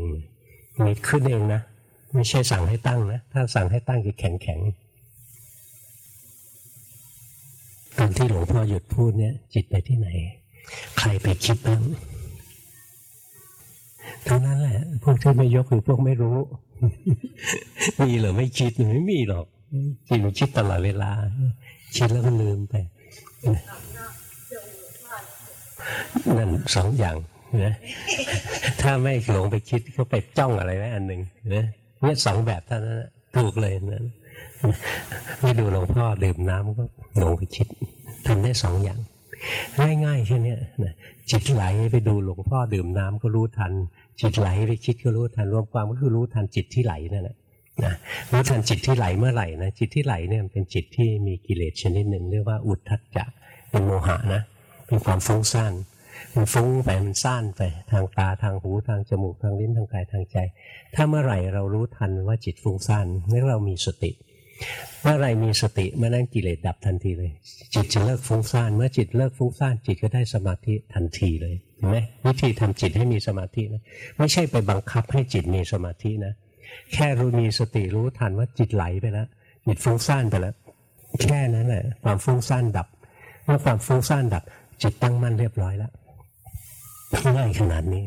มีขึ้นเองนะไม่ใช่สั่งให้ตั้งนะถ้าสั่งให้ตั้งจะแข็งแข็งตอนที่หลวงพ่อหยุดพูดเนี่ย จิตไปที่ไหน ใครไปคิดบ้างทั้งนั้นแหละ พวกที่ไม่ยกคือพวกไม่รู้ มีหรือไม่คิดไม่มีหรอกจิตมันคิดตลอดเวลา คิดแล้วก็ลืมไปนั่นสองอย่างนะถ้าไม่หลงไปคิดก็ไปจ้องอะไรไว้อันหนึ่งนะเนี่ยสองแบบเท่านั้นถูกเลยนะไม่ดูหลวงพ่อดื่มน้ำก็หลงไปคิดทำได้สองอย่าง ง่ายๆแค่นี้นะจิตไหลไปดูหลวงพ่อดื่มน้ำก็รู้ทัน จิตไหลไปคิดก็รู้ทันรวมความก็คือรู้ทันจิตที่ไหลนั่นแหละนะรู้ทันจิตที่ไหลเมื่อไหร่นะจิตที่ไหลเนี่ยเป็นจิตที่มีกิเลสชนิดหนึ่งเรียกว่าอุทธัจจะเป็นโมหะนะเป็นความฟุ้งซ่านมันฟุ้งไปมันซ่านไปทางตาทางหูทางจมูกทางลิ้นทางกายทางใจ ถ้าเมื่อไหร่เรารู้ทันว่าจิตฟุ้งซ่านนั่นเรามีสติ เมื่อไรมีสติเมื่อนั้นกิเลสดับทันทีเลย จิตจะเลิกฟุ้งซ่านเมื่อจิตเลิกฟุ้งซ่านจิตก็ได้สมาธิทันทีเลยเห็นไหมวิธีทำจิตให้มีสมาธินะไม่ใช่ไปบังคับให้จิตมีสมาธินะ แค่รู้มีสติรู้ทันว่าจิตไหลไปแล้วจิตฟุ้งซ่านไปแล้วแค่นั้นแหละความฟุ้งซ่านดับเมื่อความฟุ้งซ่านดับ จิตตั้งมั่นเรียบร้อยแล้วง่ายขนาดนี้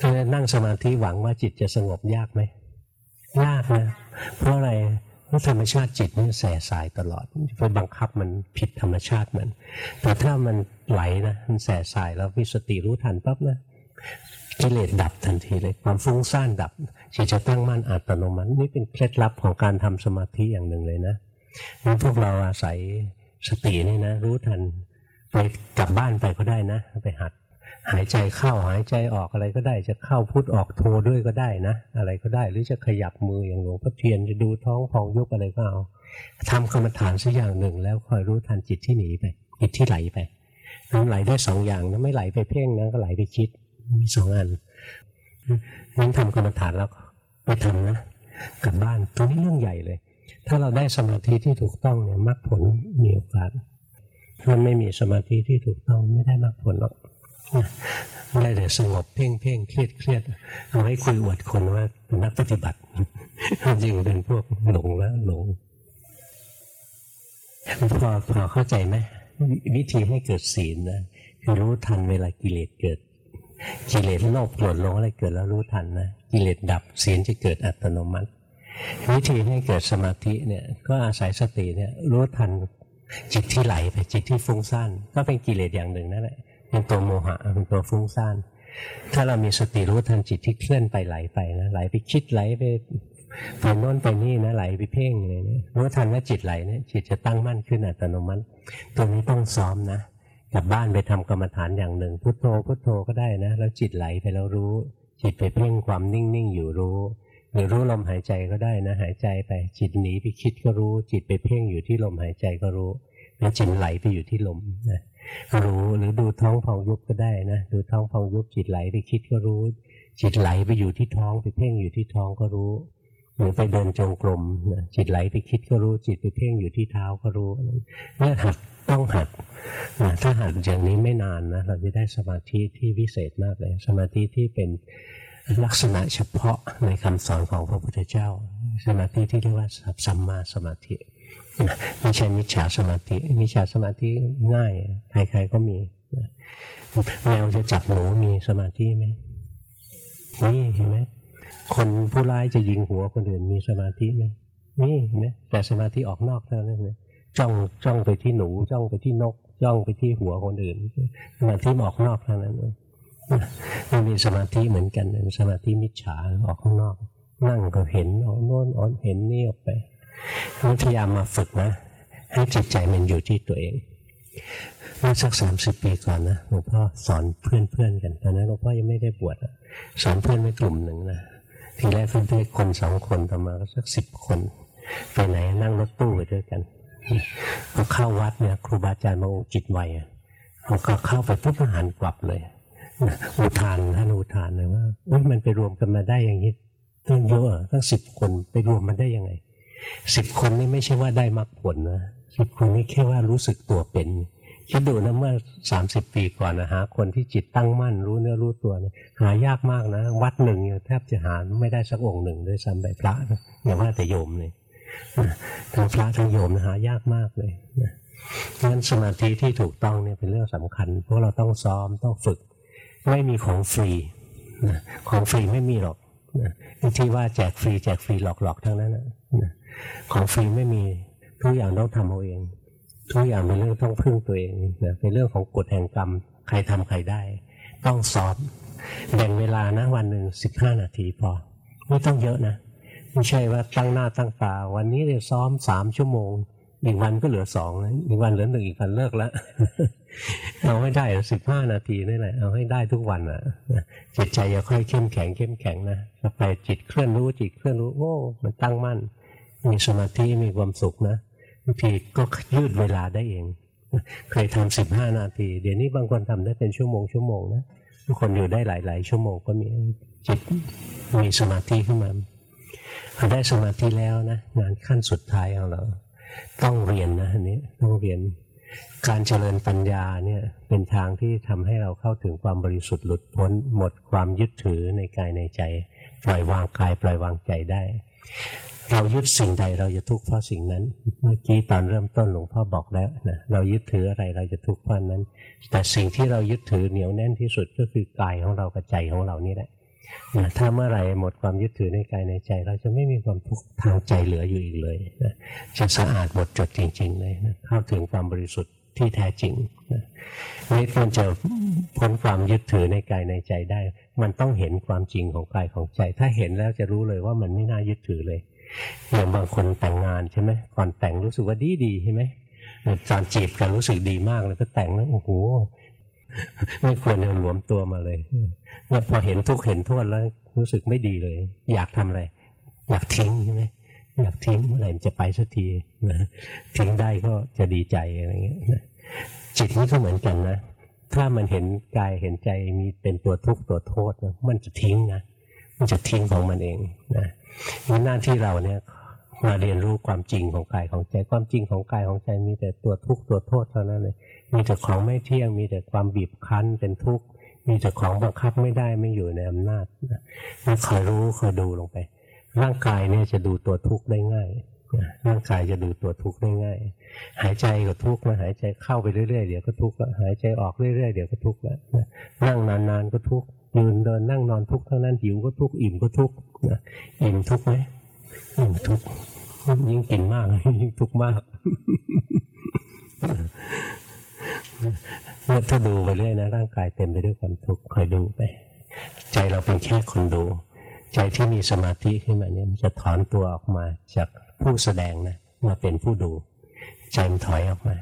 ถ้านั่งสมาธิหวังว่าจิตจะสงบยากไหมยากนะเพราะอะไร ธรรมชาติจิตนี่แส่สายตลอดไปบังคับมันผิดธรรมชาติมัน แต่ถ้ามันไหลนะมันแส่สายแล้วมีสติรู้ทันปั๊บนะกิเลสดับทันทีเลยความฟุ้งซ่านดับจิตจะตั้งมั่นอัตโนมัตินี่เป็นเคล็ดลับของการทำสมาธิอย่างหนึ่งเลยนะงั้นพวกเราอาศัยสตินี่นะ รู้ทันไปกลับบ้านไปก็ได้นะ ไปหัด หายใจเข้าหายใจออกอะไรก็ได้ จะเข้าพุทออกโทด้วยก็ได้นะ อะไรก็ได้หรือจะขยับมืออย่างหลวงพ่อเทียนจะดูท้องพองยุบอะไรก็เอาทำกรรมฐานสักอย่างหนึ่ง แล้วคอยรู้ทันจิตที่หนีไปจิตที่ไหลไปน้ำไหลได้สองอย่างนะไม่ไหลไปเพ่งนะก็ไหลไปคิดมีสองอันงั้นทำกรรมฐานแล้วไปทำนะกลับบ้านตรงนี้เรื่องใหญ่เลย ถ้าเราได้สมาธิที่ถูกต้องเนี่ยมรรคผลมีโอกาสถ้าไม่มีสมาธิที่ถูกต้องไม่ได้มรรคผลหรอก ได้แต่สงบเพ่งเพ่งเครียดเครียดเอาให้คุยอวดคนว่าเป็นนักปฏิบัติจริงเป็นพวกหลงแล้วหลงพอพอเข้าใจไหมวิธีให้เกิดศีลนะคือรู้ทันเวลากิเลสเกิด กิเลสโลภโกรธหลงอะไรเกิดแล้วรู้ทันนะกิเลสดับศีลจะเกิดอัตโนมัติ วิธีให้เกิดสมาธิเนี่ยก็อาศัยสติเนี่ยรู้ทันจิตที่ไหลไปจิตที่ฟุ้งซ่านก็เป็นกิเลสอย่างหนึ่งนั่นแหละ เป็นตัวโมหะเป็นตัวฟุ้งซ่านถ้าเรามีสติรู้ทันจิตที่เคลื่อนไปไหลไปนะไหลไปคิดไหลไปไปโน่นไปนี่นะไหลไปเพ่งเลยนะรู้ทันว่าจิตไหลเนี่ยจิตจะตั้งมั่นขึ้นอัตโนมัติ ตัวนี้ต้องซ้อมนะกลับบ้านไปทำกรรมฐานอย่างหนึ่ง พุทโธพุทโธก็ได้นะ แล้วจิตไหลไปแล้วรู้ จิตไปเพ่งความนิ่งๆอยู่รู้ หรือรู้ลมหายใจก็ได้นะ หายใจไป จิตหนีไปคิดก็รู้ จิตไปเพ่งอยู่ที่ลมหายใจก็รู้แล้วจิตไหลไปอยู่ที่ลมนะ รู้หรือดูท้องพองยุบก็ได้นะดูท้องพองยุบจิตไหลไปคิดก็รู้ จิตไหลไปอยู่ที่ท้องไปเพ่งอยู่ที่ท้องก็รู้หรือไปเดินจงกรมนะจิตไหลไปคิดก็รู้จิตไปเพ่งอยู่ที่เท้าก็รู้นี่หัดต้องหัดนะถ้าหัดอย่างนี้ไม่นานนะเราจะได้สมาธิที่วิเศษมากเลย สมาธิที่เป็นลักษณะเฉพาะในคำสอนของพระพุทธเจ้า สมาธิที่เรียกว่าสัมมาสมาธิ ไม่ใช่มิจฉาสมาธิมิจฉาสมาธิง่ายใครๆก็มีแมวจะจับหนูมีสมาธิไหมนี่เห็นไหมคนผู้ร้ายจะยิงหัวคนอื่นมีสมาธิไหมนี่เห็นไหมแต่สมาธิออกนอกเท่านั้นเลยจ้องจ้องไปที่หนูจ้องไปที่นก จ้องไปที่หัวคนอื่นสมาธิออกนอกเท่านั้นมันมีสมาธิเหมือนกันสมาธิมิจฉาออกข้างนอก นั่งก็เห็นออกโน่นออกเห็นนี่ออกไป พยายามมาฝึกนะ ให้จิตใจมันอยู่ที่ตัวเองเมื่อสักสามสิบปีก่อนนะหลวงพ่อสอนเพื่อนๆกันตอนนั้นหลวงพ่อยังไม่ได้บวชสอนเพื่อนไว้กลุ่มหนึ่งนะทีแรกเพื่อนๆคนสองคนต่อมาก็สักสิบคนไปไหนนั่งรถตู้ไปด้วยกันพอเข้าวัดเนี่ย ครูบาอาจารย์มาจิตไวอะเขาก็เข้าไปปุ๊บหันกลับเลยอุทานท่านอุทานเลยว่ามันไปรวมกันมาได้อย่างนี้ตั้งเยอะตั้งสิบคนไปรวมมันได้ยังไง สิบคนนี่ไม่ใช่ว่าได้มรรคผลนะสิบคนนี่แค่ว่ารู้สึกตัวเป็นคิดดูนะเมื่อสามสิบปีก่อนนะหาคนที่จิตตั้งมั่นรู้เนื้อรู้ตัวเนี่ยหายากมากนะ วัดหนึ่งแทบจะหาไม่ได้สักองค์หนึ่งด้วยซ้ำไปพระนะอย่าว่าแต่โยมเลยทั้งพระทั้งโยมหายากมากเลยนะงั้นสมาธิที่ถูกต้องเนี่ยเป็นเรื่องสำคัญเพราะเราต้องซ้อมต้องฝึก ไม่มีของฟรีนะของฟรีไม่มีหรอกนะที่ว่าแจกฟรีแจกฟรีหลอกๆทั้งนั้นนะ ของฟรีไม่มีทุกอย่างต้องทำเอาเอง ทุกอย่างเป็นเรื่องต้องพึ่งตัวเองนะเป็นเรื่องของกฎแห่งกรรม ใครทำใครได้ ต้องซ้อมแบ่งเวลานะวันหนึ่งสิบห้านาทีพอ ไม่ต้องเยอะนะ ไม่ใช่ว่าตั้งหน้าตั้งตา วันนี้เดี๋ยวซ้อมสามชั่วโมงอีกวันก็เหลือสองอีกวันเหลือหนึ่งอีกวันเลิกแล้วเอาให้ได้สิบห้านาทีนี่แหละ เอาให้ได้ทุกวันอะจิตใจอย่าค่อยเข้มแข็งเข้มแข็งนะไปจิตเคลื่อนรู้จิตเคลื่อนรู้โอ้มันตั้งมั่น มีสมาธิมีความสุขนะบางทีก็ยืดเวลาได้เอง เคยทำสิบห้านาที เดี๋ยวนี้บางคนทำได้เป็นชั่วโมงชั่วโมงนะทุกคนอยู่ได้หลาย ๆ ชั่วโมงก็มีจิตมีสมาธิขึ้นมาพอได้สมาธิแล้วนะงานขั้นสุดท้ายของเรา ต้องเรียนนะอันนี้ต้องเรียนการเจริญปัญญาเนี่ยเป็นทางที่ทำให้เราเข้าถึงความบริสุทธิ์หลุดพ้นหมดความยึดถือในกายในใจ ปล่อยวางกายปล่อยวางใจได้ เรายึดสิ่งใดเราจะทุกข์เพราะสิ่งนั้น เมื่อกี้ตอนเริ่มต้นหลวงพ่อบอกแล้วนะเรายึดถืออะไรเราจะทุกข์เพราะนั้น แต่สิ่งที่เรายึดถือเหนียวแน่นที่สุดก็คือกายของเรากับใจของเรานี่แหละนะถ้าเมื่อไรหมดความยึดถือในกายในใจ เราจะไม่มีความทุกข์ทางใจเหลืออยู่อีกเลยนะจะสะอาดหมดจดจริง ๆ เลยนะเข้าถึงความบริสุทธิ์ที่แท้จริงนะนี่มันจะพ้นความยึดถือในกายในใจได้ มันต้องเห็นความจริงของกายของใจ ถ้าเห็นแล้วจะรู้เลยว่ามันไม่น่ายึดถือเลย อย่างบางคนแต่งงานใช่ไหมก่อนแต่งรู้สึกว่าดีดีใช่ไหมตอนจีบกันรู้สึกดีมากเลยก็แต่งแล้วโอ้โหไม่ควรจะหลวมตัวมาเลยว่าพอเห็นทุกเห็นโทษแล้วรู้สึกไม่ดีเลย อยากทำอะไร อยากทิ้งใช่ไหมอยากทิ้งเมื่อไหร่จะไปสักทีนะทิ้งได้ก็จะดีใจอะไรเงี้ยจิตนี้ก็เหมือนกันนะ ถ้ามันเห็นกายเห็นใจมีเป็นตัวทุกข์ตัวโทษนะมันจะทิ้งนะ มันจะทิ้งของมันเองนะหน้าที่เราเนี่ยมาเรียนรู้ความจริงของกายของใจความจริงของกายของใจมีแต่ตัวทุกข์ตัวโทษเท่านั้นเลยมีแต่ของไม่เที่ยงมีแต่ความบีบคั้นเป็นทุกข์มีแต่ของบังคับไม่ได้ไม่อยู่ในอำนาจนะคอยรู้คอยดูลงไป ร่างกายเนี่ยจะดูตัวทุกข์ได้ง่ายร่างกายจะดูตัวทุกข์ได้ง่าย หายใจก็ทุกข์นะหายใจเข้าไปเรื่อยๆเดี๋ยวก็ทุกข์แล้วหายใจออกเรื่อยๆเดี๋ยวก็ทุกข์แล้วนั่งนานๆก็ทุกข์ ยืนเดินนั่งนอนทุกข์ทั้งนั้นหิวก็ทุกข์อิ่มก็ทุกข์อิ่มทุกข์ไหมอิ่มทุกข์ยิ่งกินมากยิ่งทุกข์มากถ้าดูไปเรื่อยนะร่างกายเต็มไปด้วยความทุกข์คอยดูไป ใจเราเป็นแค่คนดู ใจที่มีสมาธิขึ้นมาเนี่ยมันจะถอนตัวออกมาจากผู้แสดงนะมาเป็นผู้ดู ใจมันถอยออกมา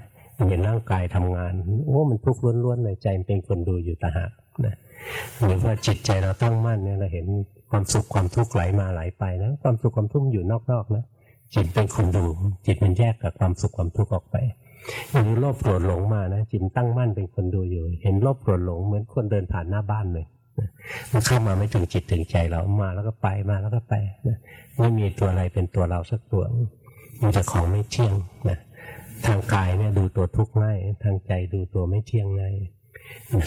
เห็นร่างกายทำงานโอ้มันทุกข์ล้วนๆเลยใจมันเป็นคนดูอยู่ต่าหากนะ หรือว่าจิตใจเราตั้งมั่นเนี่ยเราเห็นความสุขความทุกข์ไหลมาไหลไปนะ ความสุขความทุกข์อยู่นอกๆนะจิตเป็นคนดูจิตมันแยกกับความสุขความทุกข์ออกไปหรือโลภโกรธหลงมานะจิตตั้งมั่นเป็นคนดูอยู่ เห็นโลภโกรธหลงเหมือนคนเดินผ่านหน้าบ้านเลยมันเข้ามาไม่ถึงจิตถึงใจเรามาแล้วก็ไปมาแล้วก็ไปนะไม่มีตัวอะไรเป็นตัวเราสักตัวมันจะของไม่เที่ยงนะทางกายเนี่ยดูตัวทุกข์ง่าย ทางใจดูตัวไม่เที่ยงง่าย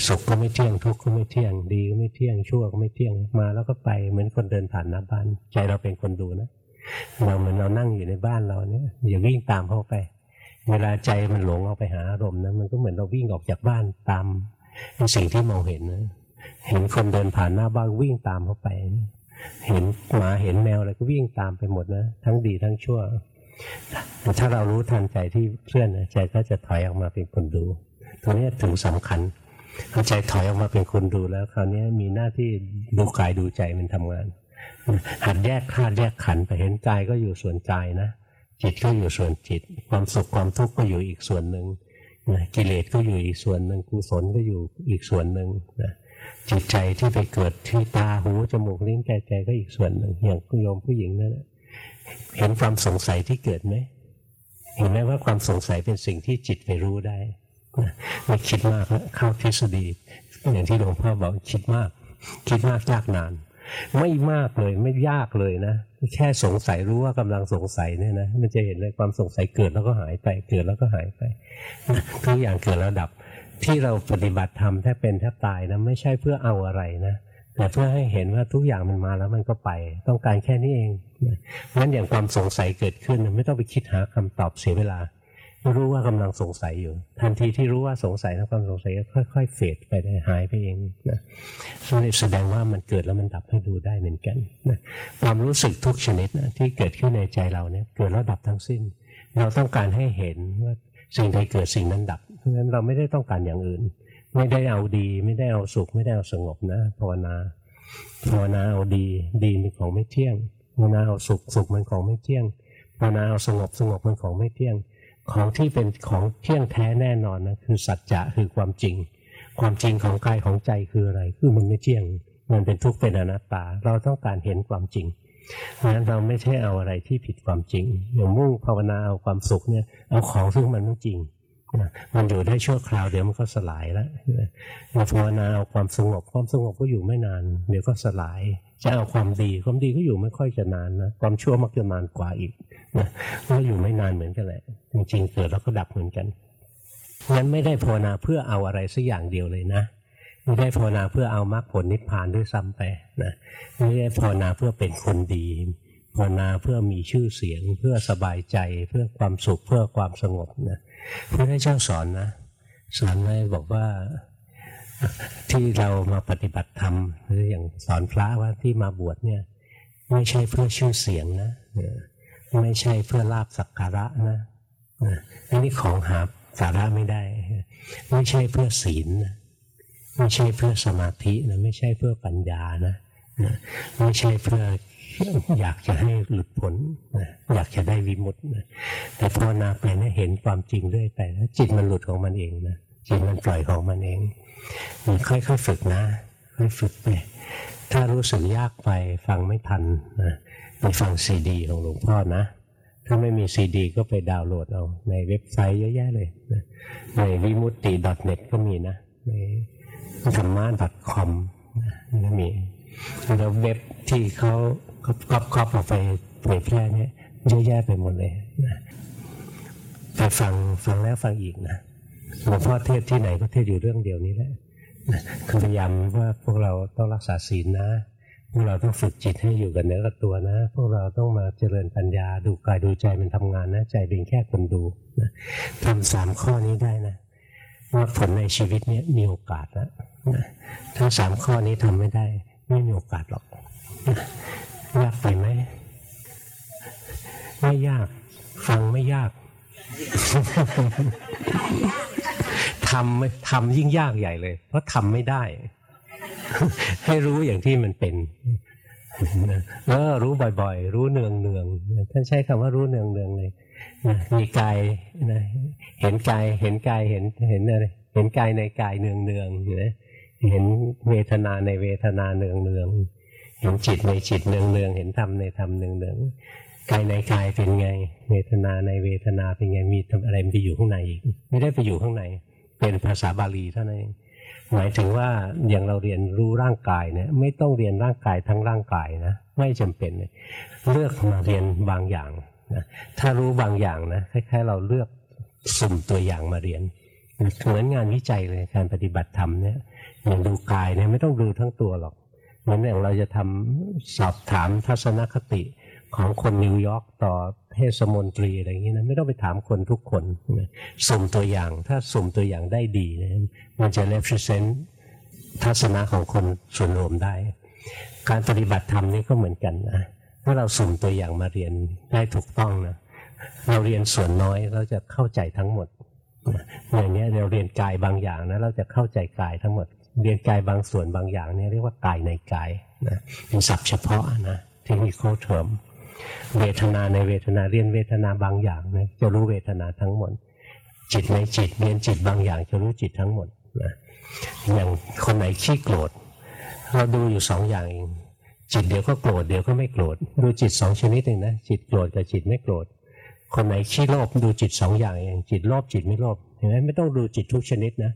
สุขก็ไม่เที่ยงทุกข์ก็ไม่เที่ยงดีก็ไม่เที่ยงชั่วก็ไม่เที่ยงมาแล้วก็ไปเหมือนคนเดินผ่านหน้าบ้าน ใจเราเป็นคนดูนะเราเหมือนเรานั่งอยู่ในบ้านเราเนี่ยอย่าวิ่งตามเข้าไป เวลาใจมันหลงออกไปหาอารมณ์นะมันก็เหมือนเราวิ่งออกจากบ้านตามสิ่งที่มองเห็นนะเห็นคนเดินผ่านหน้าบ้านวิ่งตามเข้าไป เห็นหมาเห็นแมวอะไรก็วิ่งตามไปหมดนะทั้งดีทั้งชั่วแต่ถ้าเรารู้ทันใจที่เคลื่อนใจก็จะถอยออกมาเป็นคนดู ตรงนี้ถึงสำคัญ พอใจถอยออกมาเป็นคนดูแล้วคราวนี้มีหน้าที่ดูกายดูใจมันทำงาน หัดแยกธาตุแยกขันไปเห็นกายก็อยู่ส่วนกายนะ จิตก็อยู่ส่วนจิต ความสุขความทุกข์ก็อยู่อีกส่วนหนึ่งกิเลสก็อยู่อีกส่วนหนึ่งกุศลก็อยู่อีกส่วนหนึ่งนะจิตใจที่ไปเกิดที่ตาหูจมูกลิ้นกายใจก็อีกส่วนหนึ่งอย่างโยมผู้หญิงนั่นเห็นความสงสัยที่เกิดไหมเห็นไหมว่าความสงสัยเป็นสิ่งที่จิตไปรู้ได้ ไม่คิดมากแล้วเข้าทฤษฎีอย่างที่หลวงพ่อบอกคิดมาก คิดมากยากนาน ไม่มากเลยไม่ยากเลยนะ แค่สงสัยรู้ว่ากำลังสงสัยเนี่ยนะมันจะเห็นเลยความสงสัยเกิดแล้วก็หายไปเกิดแล้วก็หายไปทุกอย่างเกิดแล้วดับ ที่เราปฏิบัติธรรมแทบเป็นแทบตายนะไม่ใช่เพื่อเอาอะไรนะแต่เพื่อให้เห็นว่าทุกอย่างมันมาแล้วมันก็ไป ต้องการแค่นี้เองงั้นอย่างความสงสัยเกิดขึ้นไม่ต้องไปคิดหาคำตอบเสียเวลา รู้ว่ากำลังสงสัยอยู่ ทันทีที่รู้ว่าสงสัยแล้วความสงสัยก็ค่อย ๆ เฟดไปหายไปเองนะนแสดงว่ามันเกิดแล้วมันดับให้ดูได้เหมือนกันนะความรู้สึกทุกชนิดนะที่เกิดขึ้นในใจเราเนี่ยเกิดแล้วดับทั้งสิ้น เราต้องการให้เห็นว่าสิ่งใดเกิดสิ่งนั้นดับ เพราะฉะนั้นเราไม่ได้ต้องการอย่างอื่น ไม่ได้เอาดี ไม่ได้เอาสุข ไม่ได้เอาสงบนะภาวนาภาวนาเอาดีดีเป็นของไม่เที่ยงภาวนาเอาสุขสุขมันของไม่เที่ยงภาวนาเอาสงบสงบมันของไม่เที่ยง ของที่เป็นของเที่ยงแท้แน่นอนนะคือสัจจะคือความจริง ความจริงของกายของใจคืออะไร คือมันไม่เที่ยง มันเป็นทุกข์เป็นอนัตตา เราต้องการเห็นความจริงเพราะฉะนั้นเราไม่ใช่เอาอะไรที่ผิดความจริงอย่างมุ่งภาวนาเอาความสุขเนี่ยเอาของซึ่งมันไม่จริง มันอยู่ได้ชั่วคราวเดี๋ยวมันก็สลายแล้วมาภาวนาเอาความสงบความสงบก็อยู่ไม่นาน เดี๋ยวก็สลาย จะเอาความดีความดีก็อยู่ไม่ค่อยจะนานนะความชั่วมักจะนานกว่าอีกนะก็อยู่ไม่นานเหมือนกันแหละจริงๆเกิดแล้วก็ดับเหมือนกันงั้นไม่ได้ภาวนาเพื่อเอาอะไรสักอย่างเดียวเลยนะไม่ได้ภาวนาเพื่อเอามรรคผลนิพพานด้วยซ้ำไปนะไม่ได้ภาวนาเพื่อเป็นคนดีภาวนาเพื่อมีชื่อเสียง เพื่อสบายใจเพื่อความสุขเพื่อความสงบนะ พระพุทธเจ้าสอนนะ สอนไว้บอกว่าที่เรามาปฏิบัติธรรมหรืออย่างสอนพระว่าที่มาบวชเนี่ยไม่ใช่เพื่อชื่อเสียงนะไม่ใช่เพื่อลาบสักการะนะอันนี้ของหาสาระไม่ได้ ไม่ใช่เพื่อศีลนะไม่ใช่เพื่อสมาธินะไม่ใช่เพื่อปัญญานะไม่ใช่เพื่อ อยากจะให้หลุดพ้นนะอยากจะได้วิมุตต์นะแต่ภาวนาไปนะเห็นความจริงเรื่อยไปแล้วจิตมันหลุดของมันเองนะจิตมันปล่อยของมันเองค่อยๆฝึกนะ ค่อยฝึกไป ถ้ารู้สึกยากไปฟังไม่ทันนะไปฟังซีดีของหลวงพ่อนะ ถ้าไม่มีซีดี ก็ไปดาวน์โหลดเอาในเว็บไซต์เยอะแยะเลยนะในวิมุตติ .net ก็มีนะในธรรมะ .com นะมีแล้วเว็บที่เขา ก๊อปก๊อปออกไปเผยแพร่เนี่ยเยอะแยะไปหมดเลยนะไปฟังฟังแล้วฟังอีกนะหลวงพ่อเทศที่ไหนก็เทศอยู่เรื่องเดียวนี้แหละคือพยายามว่าพวกเราต้องรักษาศีลนะ พวกเราต้องฝึกจิตให้อยู่กับเนื้อกับตัวนะ พวกเราต้องมาเจริญปัญญาดูกายดูใจมันทำงานนะใจเป็นแค่คนดูนะทำสามข้อนี้ได้นะว่าผลในชีวิตเนี้มีโอกาสแล้วนะถ้าสามข้อนี้ทำไม่ได้ ไม่มีโอกาสหรอกนะ ยากไปไหมไม่ยาก ฟังไม่ยากทำทำยิ่งยากใหญ่เลย เพราะทำไม่ได้ ให้รู้อย่างที่มันเป็นเออรู้บ่อยๆ รู้เนืองเนืองท่านใช้คำว่ารู้เนืองเนืองเลยมีกายนะเห็นกายเห็นกายเห็นเห็นอะไรเห็นกายในกายเนืองเนืองนะเห็นเวทนาในเวทนาเนืองเนือง เห็นจิตในจิตเนืองเนืองเห็นธรรมในธรรมเนืองเนืองกายในกายเป็นไง เวทนาในเวทนาเป็นไงมีอะไรมันไปอยู่ข้างในอีกไม่ได้ไปอยู่ข้างใน เป็นภาษาบาลีเท่านั้นเองหมายถึงว่าอย่างเราเรียนรู้ร่างกายเนี่ยไม่ต้องเรียนร่างกายทั้งร่างกายนะไม่จำเป็นเลยเลือกมาเรียนบางอย่างนะถ้ารู้บางอย่างนะคล้ายๆ เราเลือกสุ่มตัวอย่างมาเรียนเหมือนงานวิจัยเลยการปฏิบัติธรรมเนี่ยอย่างดูกายเนี่ยไม่ต้องดูทั้งตัวหรอก มือนอย่างเราจะทำสอบถามทัศนคติของคนนิวยอร์กต่อเทศมนตรีอะไรอย่างนี้นะไม่ต้องไปถามคนทุกคนสุ่มตัวอย่างถ้าสุ่มตัวอย่างได้ดีนะมันจะ represent ทัศนะของคนส่วนรวมได้ การปฏิบัติธรรมนี่ก็เหมือนกันนะถ้าเราสุ่มตัวอย่างมาเรียนได้ถูกต้องนะเราเรียนส่วนน้อยเราจะเข้าใจทั้งหมดอย่างนี้เราเรียนกายบางอย่างนะเราจะเข้าใจกายทั้งหมด เรียนกายบางส่วนบางอย่างเนี่ยเรียกว่ากายในกายนะเป็นศัพท์เฉพาะนะเทคนิคเทอมเวทนาในเวทนาเรียนเวทนาบางอย่างนะจะรู้เวทนาทั้งหมด จิตในจิตเรียนจิตบางอย่างจะรู้จิตทั้งหมดนะอย่างคนไหนขี้โกรธเราดูอยู่สองอย่างเองจิตเดี๋ยวก็โกรธเดี๋ยวก็ไม่โกรธดูจิตสองชนิดเองนะจิตโกรธกับจิตไม่โกรธคนไหนขี้โลภดูจิตสองอย่างเองจิตโลภจิตไม่โลภเห็นไหมไม่ต้องดูจิตทุกชนิดนะ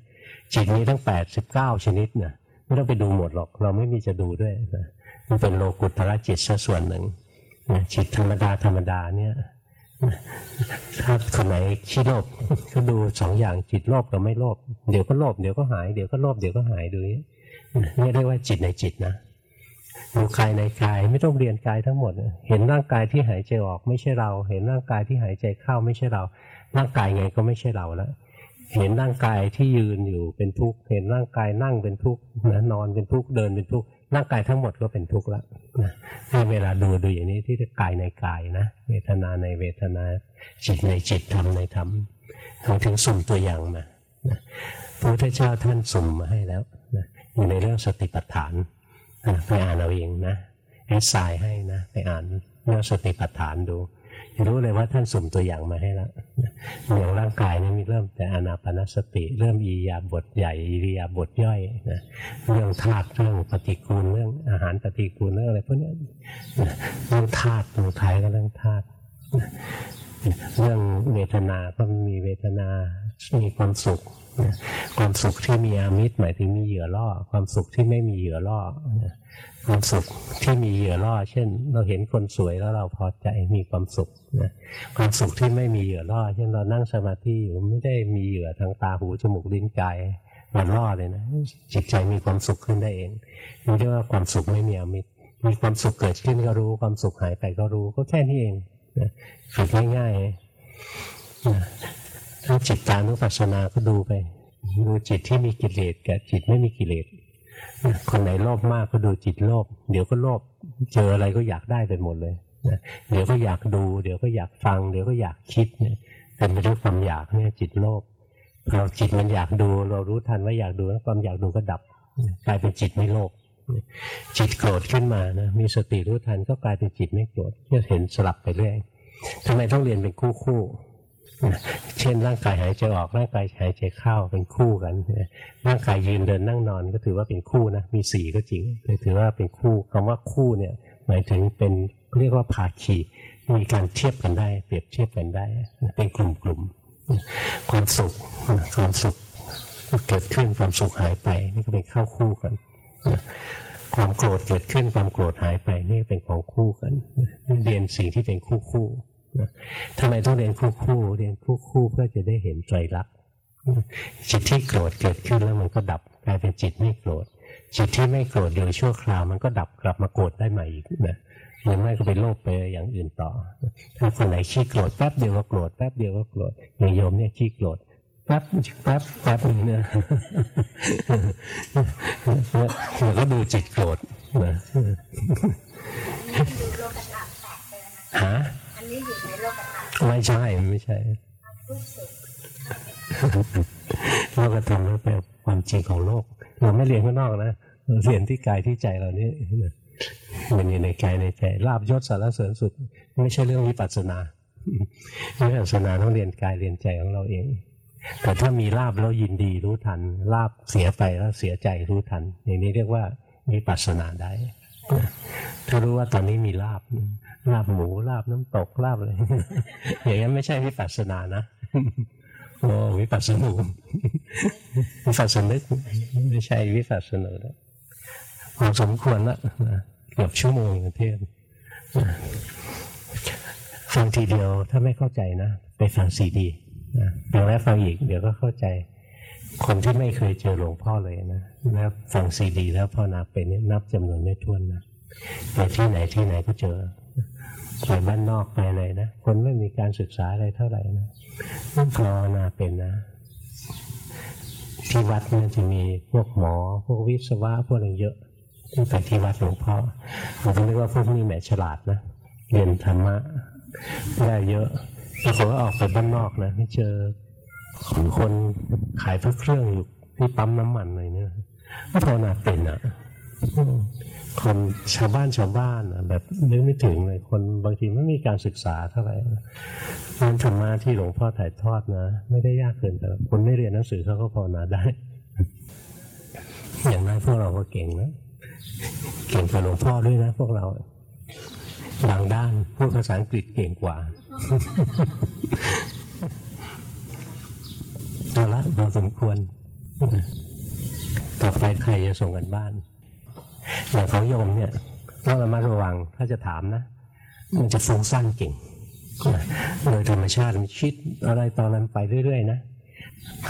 จิตมีทั้งแปดสิบเก้าชนิดนะไม่ต้องไปดูหมดหรอก เราไม่มีจะดูด้วยนะมันเป็นโลกุตระจิตซะส่วนหนึ่งจิตธรรมดาธรรมดาเนี่ยถ้าคนไหนขี้โลภก็ดูสองอย่างจิตโลภกับไม่โลภเดี๋ยวก็โลภเดี๋ยวก็หายเดี๋ยวก็โลภเดี๋ยวก็หายดูนี้นี่เรียกว่าจิตในจิตนะดูกายในกายไม่ต้องเรียนกายทั้งหมด เห็นร่างกายที่หายใจออกไม่ใช่เรา เห็นร่างกายที่หายใจเข้าไม่ใช่เรา ร่างกายไงก็ไม่ใช่เราแล้ว เห็นร่างกายที่ยืนอยู่เป็นทุกข์เห็นร่างกายนั่งเป็นทุกข์นอนเป็นทุกข์เดินเป็นทุกข์ร่างกายทั้งหมดก็เป็นทุกข์แล้วนะให้เวลาดูดูอย่างนี้ที่กายในกายนะเวทนาในเวทนาจิตในจิตธรรมในธรรมเราถึงสุ่มตัวอย่างมาพระพุทธเจ้าท่านสุ่มมาให้แล้วนะอยู่ในเรื่องสติปัฏฐานไปอ่านเอาเองนะแอดไซน์ให้นะไปอ่านเรื่องสติปัฏฐานดู รู้เลยว่าท่านสุ่มตัวอย่างมาให้แล้วอย่างร่างกายนี่มีเริ่มแต่อนาปนสติ เริ่มอียาบทใหญ่อียาบทย่อยนะเรื่องธาตุเรื่องปฏิกูลเรื่องอาหารปฏิกูลเรื่องอะไรพวกนี้เรื่องธาตุตรงท้ายก็เรื่องธาตุเรื่องเวทนาก็มีเวทนา มีความสุข ความสุขที่มีอามิตรหมายถึงมีเหยื่อล่อ ความสุขที่ไม่มีเหยื่อล่อความสุขที่มีเหยื่อล่อ เช่น เราเห็นคนสวยแล้วเราพอใจมีความสุขนะความสุขที่ไม่มีเหยื่อล่อ เช่นเรานั่งสมาธิอยู่ไม่ได้มีเหยื่อทางตาหูจมูกลิ้นกายมันล่อเลยนะจิตใจมีความสุขขึ้นได้เองนี่เรียกว่าความสุขไม่มีอมิตรมีความสุขเกิดขึ้นก็รู้ ความสุขหายไปก็รู้ก็แค่นี้เองฝึกง่ายๆ ถ้าจิตตานุปัสสนาก็ดูไป ดูจิตที่มีกิเลสกับจิตไม่มีกิเลสคนไหนโลภมากก็ดูจิตโลภเดี๋ยวก็โลภเจออะไรก็อยากได้ไปหมดเลยนะเดี๋ยวก็อยากดู เดี๋ยวก็อยากฟัง เดี๋ยวก็อยากคิดเนี่ยแต่ไม่ด้วยความอยากเนี่ยจิตโลภเราจิตมันอยากดู เรารู้ทันว่าอยากดูแล้วความอยากดูก็ดับกลายเป็นจิตไม่โลภจิตโกรธขึ้นมานะมีสติรู้ทันก็กลายเป็นจิตไม่โกรธก็เห็นสลับไปเรื่อยทำไมต้องเรียนเป็นคู่คู่ เช่นร่างกายหายใจออกร่างกายหายใจเข้าเป็นคู่กันร่างกายยืนเดินนั่งนอนก็ถือว่าเป็นคู่นะมีสี่ก็จริงแต่ถือว่าเป็นคู่คำว่าคู่เนี่ยหมายถึงเป็นเรียกว่าภาคีมีการเทียบกันได้ เปรียบเทียบกันได้ เป็นกลุ่มๆความสุขความสุขเกิดขึ้นความสุขหายไป นี่ก็เป็นเข้าคู่กันความโกรธเกิดขึ้นความโกรธหายไปนี่เป็นของคู่กันเรียนสิ่งที่เป็นคู่คู่ ทำไมต้องเรียนคู่คู่ เรียนคู่คู่เพื่อจะได้เห็นไตรลักษณ์จิตที่โกรธเกิดขึ้นแล้วมันก็ดับกลายเป็นจิตไม่โกรธ จิตที่ไม่โกรธโดยชั่วคราวมันก็ดับกลับมาโกรธได้ใหม่อีกนะหรือไม่ก็ไปโลภไปอย่างอื่นต่อ ถ้าคนไหนขี้โกรธแป๊บเดียวก็โกรธแป๊บเดียวก็โกรธอย่างโยมเนี่ยขี้โกรธแป๊บแป๊บแป๊บนึงเนี่ยแล้วก็ดูจิตโกรธนะฮะ นนี้อยู่ในโลกธรรมไม่ใช่ไม่ใช่โลกธรรมนั่นเป็นความจริงของโลก เราไม่เรียนข้างนอกนะเราเรียนที่กายที่ใจเรานี่มันอยู่ในกายในใจลาบยศสารเสริญสุด ไม่ใช่เรื่องวิปัสสนาวิปัสสนาต้องเรียนกายเรียนใจของเราเอง แต่ถ้ามีลาบแล้วยินดีรู้ทันลาบเสียไปแล้วเสียใจรู้ทันอย่างนี้เรียกว่ามีปัสนาได้ถ้ารู้ว่าตอนนี้มีลาบ ลาบหมูลาบน้ำตกลาบอะไรอย่างนี้ไม่ใช่วิปัสสนานะโอ้วิปัสสนูวิปัสสนึกไม่ใช่วิปัสสนูแล้วพอสมควรละเกือบชั่วโมงเทศฟังทีเดียวถ้าไม่เข้าใจนะ ไปฟังซีดีนะฟังแล้วฟังอีกเดี๋ยวก็เข้าใจ คนที่ไม่เคยเจอหลวงพ่อเลยนะแล้วฟังซีดี แล้วพ่อนาเป็นนับจำนวนไม่ถ้วนนะไปที่ไหนที่ไหนก็เจอ ไปบ้านนอกไปอะไรนะ คนไม่มีการศึกษาอะไรเท่าไหร่นะภาวนาเป็นนะ ที่วัดมันจะมีพวกหมอ พวกวิศวะพวกอะไรเยอะที่ไปที่วัดหลวงพ่อเราต้องเรียกว่าพวกนี้แหมฉลาดนะเรียนธรรมะได้เยอะปรากฏว่าออกไปบ้านนอกนะไม่เจอคนขายพระเครื่องอยู่ที่ปั๊มน้ำมันเลยเนี่ยภาวนาเป็นอะ คนชาวบ้านชาวบ้านแบบนึกไม่ถึงเลยคนบางทีไม่มีการศึกษาเท่าไหร่งานธรรมะที่หลวงพ่อถ่ายทอดนะ ไม่ได้ยากเกินแต่คนไม่เรียนหนังสือเขาก็ภาวนาได้ อย่างนั้นพวกเราก็เก่งนะเก่งกว่าหลวงพ่อด้วยนะ พวกเราบางด้านพูดภาษาอังกฤษเก่งกว่าเอาละเราสมควรต่อไปใครจะส่งกันบ้าน อย่างเขาโยมเนี่ยต้องระมัดระวังถ้าจะถามนะ มันจะฟุ้งซ่านเก่งโดยธรรมชาติมันคิดอะไรตอนนั้นไปเรื่อย ๆ นะ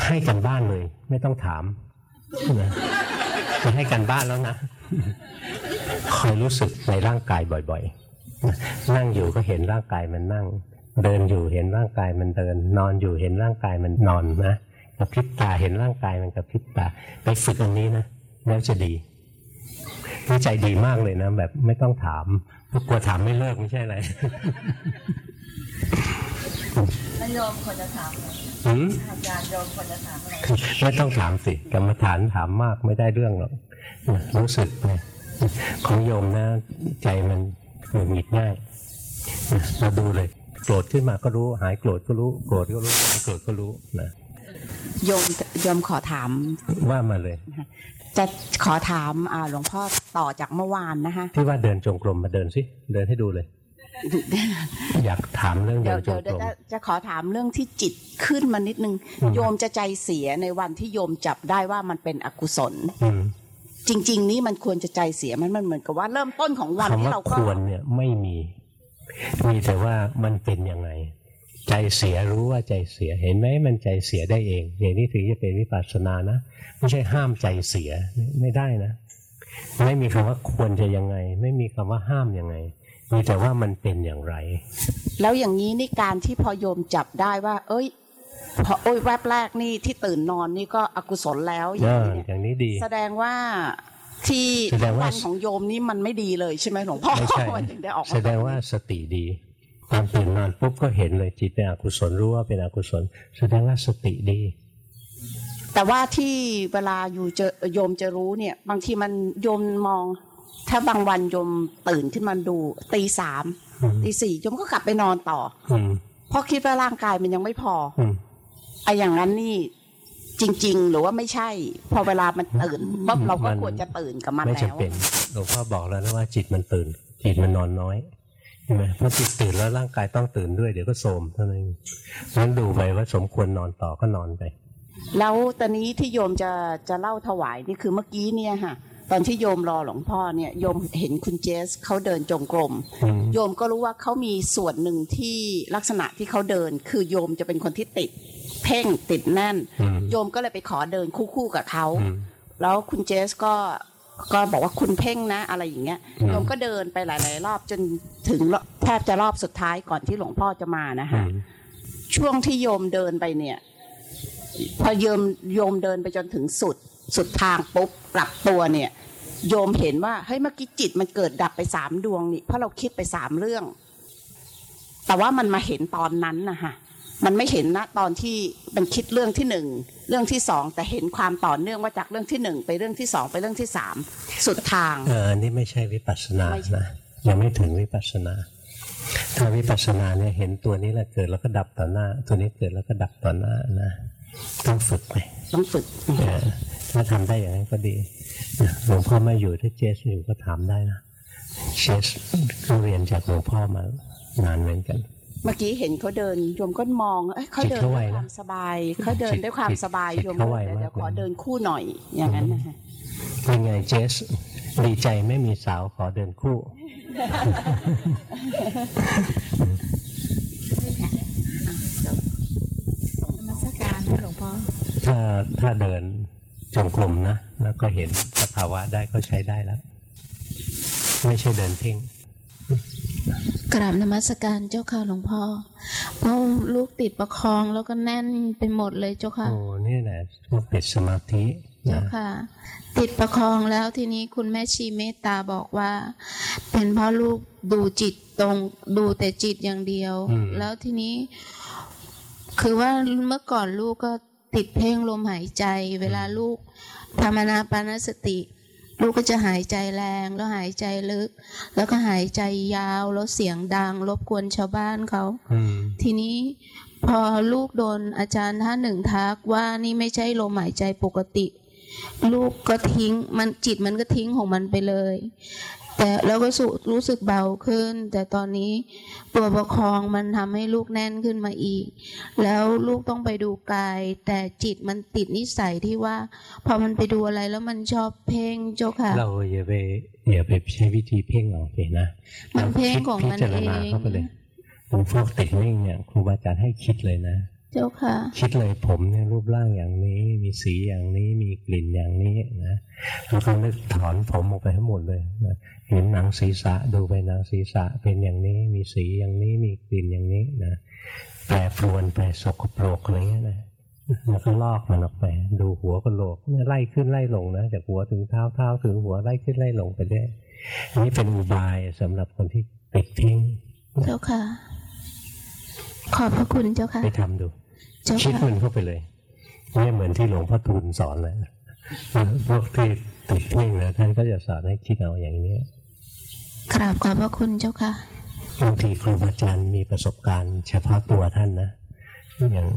ให้กันบ้านเลย ไม่ต้องถามนะให้กันบ้านแล้วนะคอยรู้สึกในร่างกายบ่อยๆ นั่งอยู่ก็เห็นร่างกายมันนั่ง เดินอยู่เห็นร่างกายมันเดิน นอนอยู่เห็นร่างกายมันนอนนะกระพริบตาเห็นร่างกายมันกระพริบตา ไปฝึกอันนี้นะแล้วจะดี ใจดีมากเลยนะ แบบไม่ต้องถามกลัวถามไม่เลิกไม่ใช่อะไรไม่ยอมคนจะถามอาจารย์ยอมคนจะถามอะไรไม่ต้องถามสิกรรมฐานถามมากไม่ได้เรื่องหรอกรู้สึกไงของโยมนะใจมันหงุดหงิดง่ายเราดูเลยโกรธขึ้นมาก็รู้ หายโกรธก็รู้โกรธก็รู้หายโกรธก็รู้นะโยมโยมขอถามว่ามาเลย จะขอถามหลวงพ่อต่อจากเมื่อวานนะคะที่ว่าเดินจงกรมมาเดินสิเดินให้ดูเลย อยากถามเรื่องเดินจงกรมจะขอถามเรื่องที่จิตขึ้นมานิดนึง โยมจะใจเสียในวันที่โยมจับได้ว่ามันเป็นอกุศลจริง ๆ นี้มันควรจะใจเสียมันมันเหมือนกับว่าเริ่มต้นของวันที่เราควรเนี่ยไม่มีมีแต่ว่ามันเป็นยังไง ใจเสียรู้ว่าใจเสียเห็นไหมมันใจเสียได้เอง อย่างนี้ถึงจะเป็นวิปัสสนานะไม่ใช่ห้ามใจเสียไม่ได้นะ ไม่มีคำว่าควรจะยังไง ไม่มีคำว่าห้ามยังไงมีแต่ว่ามันเป็นอย่างไร แล้วอย่างนี้นี่การที่พอโยมจับได้ว่า เอ้ยพอโอ้ยแวบแรกนี่ที่ตื่นนอนนี่ก็อกุศลแล้วอย่างนี้อย่างนี้ดี แสดงว่าที่วันของโยมนี่มันไม่ดีเลยใช่ไหมหลวงพ่อไม่ใช่แสดงว่าสติดี ตอนตื่นนอนปุ๊บก็เห็นเลยจิตเป็นอกุศลรู้ว่าเป็นอกุศลแสดงว่าสติดี แต่ว่าที่เวลาอยู่เจอโยมจะรู้เนี่ย บางทีมันโยมมอง ถ้าบางวันโยมตื่นขึ้นมาดูตีสามอืมตีสี่โยมก็กลับไปนอนต่ออืมเพราะคิดว่าร่างกายมันยังไม่พออืมไอ้อย่างนั้นนี่จริง ๆ หรือว่าไม่ใช่ พอเวลามันตื่นปั๊บเราก็มันควรจะตื่นกับมันไม่แล้วจำเป็นหลวงพ่อบอกแล้วนะว่าจิตมันตื่น จิตมันนอนน้อยใช่ไหมเพราะจิตตื่นแล้วร่างกายต้องตื่นด้วยเดี๋ยวก็โทรมเท่านั้นเองงั้นดูไปว่าสมควรนอนต่อก็นอนไป แล้วตอนนี้ที่โยมจะจะเล่าถวายนี่คือเมื่อกี้เนี่ยค่ะตอนที่โยมรอหลวงพ่อเนี่ยโยมเห็นคุณเจสเขาเดินจงกรมอืมโยมก็รู้ว่าเขามีส่วนหนึ่งที่ลักษณะที่เขาเดิน คือโยมจะเป็นคนที่ติด เพ่งติดแน่นอืมโยมก็เลยไปขอเดินคู่ๆกับเขาอืมแล้วคุณเจสก็ ก็บอกว่าคุณเพ่งนะอะไรอย่างเงี้ยอืมโยมก็เดินไปหลาย ๆ รอบจนถึงรอบแทบจะรอบสุดท้ายก่อนที่หลวงพ่อจะมานะอืคะมช่วงที่โยมเดินไปเนี่ย พอโยมโยมเดินไปจนถึงสุดสุดทางปุ๊บกลับตัวเนี่ย โยมเห็นว่าเฮ้ยเมื่อกี้จิตมันเกิดดับไปสามดวงนี่เพราะเราคิดไปสามเรื่อง แต่ว่ามันมาเห็นตอนนั้นนะคะ มันไม่เห็นนะตอนที่มันคิดเรื่องที่หนึ่งเรื่องที่สองแต่เห็นความต่อเนื่องว่าจากเรื่องที่หนึ่งไปเรื่องที่สองไปเรื่องที่สามสุดทางเอออันนี้ไม่ใช่วิปัสสนาไม่ใช่นะยังไม่ถึงวิปัสสนา ถ้าวิปัสสนาเนี่ยเห็นตัวนี้แหละเกิดแล้วก็ดับต่อหน้า ตัวนี้เกิดแล้วก็ดับต่อหน้านะต้องฝึกไปต้องฝึกเออถ้าทำได้อย่างนั้นก็ดีหลวงพ่อไม่อยู่ถ้าเจสอยู่ก็ถามได้นะเจสก็เรียนจากหลวงพ่อมานานเหมือนกัน เมื่อกี้เห็นเขาเดินโยมก็มองเอ้ยเขาเดินจิตเขาไวด้วยนะความสบายเขาเดินด้วยความสบายจิตโยมเขาไวก็เดี๋ยวมากขอเลยเดินคู่หน่อยอย่างนั้นนะคะเป็นไงเจสดีใจไม่มีสาวขอเดินคู่นมัสการนะหลวงพ่อถ้าถ้าเดินจงกรมนะ แล้วก็เห็นสภาวะได้ก็ใช้ได้แล้ว ไม่ใช่เดินเพ่ง กราบนมัสการเจ้าค่ะหลวงพ่อเพราะลูกติดประคองแล้วก็แน่นไปหมดเลยเจ้าค่ะโอ้นี่แหละพวกติดสมาธิเจ้านะค่ะ ติดประคองแล้วทีนี้คุณแม่ชีเมตตาบอกว่า เป็นเพราะลูกดูจิตตรงดูแต่จิตอย่างเดียว แล้วทีนี้ คือว่าเมื่อก่อนลูกก็ติดเพ่งลมหายใจ เวลาลูกทำอนาปานสติ ลูกก็จะหายใจแรงแล้วหายใจลึก แล้วก็หายใจยาวแล้วเสียงดัง รบกวนชาวบ้านเขาอืมทีนี้พอลูกโดนอาจารย์ท่านหนึ่งทักว่านี่ไม่ใช่ลมหายใจปกติ ลูกก็ทิ้งมันจิตมันก็ทิ้งของมันไปเลย แต่แล้วก็สุรู้สึกเบาขึ้น แต่ตอนนี้ตัวประคองมันทำให้ลูกแน่นขึ้นมาอีก แล้วลูกต้องไปดูกาย แต่จิตมันติดนิสัยที่ว่า พอมันไปดูอะไรแล้วมันชอบเพ่งเจ้าค่ะ เราอย่าไปอย่าไปใช้วิธีเพ่งเอาไปนะมันเพ่งราคิดของมันพิจารณาเองเข้าไปเลยเป็นพวกติดนิ่งเนี่ยครูบาอาจารย์ให้คิดเลยนะ เจ้าค่ะ คิดเลยผมเนี่ยรูปร่างอย่างนี้ มีสีอย่างนี้มีกลิ่นอย่างนี้นะแล้วก็นึกถอนผมออกไปทั้งหมดเลยนะเห็นหนังศีรษะดูไปหนังศีรษะเป็นอย่างนี้ มีสีอย่างนี้มีกลิ่นอย่างนี้นะแปรปรวนไปสกปรกอะไรเงี้ยนะแล้วก็ลอกมันออกไป ดูหัวกะโหลกเนี่ยไล่ขึ้นไล่ลงนะจากหัวถึงเท้าเท้าถึงหัวไล่ขึ้นไล่ลงไปได้อันนี้เป็นอุบายสำหรับคนที่ติดทิ้งเจ้าค่ะ ขอบพระคุณเจ้าค่ะ ไปทำดูเจ้า คิดค่ะมันเข้าไปเลยไม่เหมือนที่หลวงพ่อทูลสอนเลยพวกที่ติดเพ่งนะท่านก็จะสอนให้คิดเอาอย่างนี้กราบขอบพระคุณเจ้าค่ะบางทีครูบาอาจารย์มีประสบการณ์เฉพาะตัวท่านนะอย่าง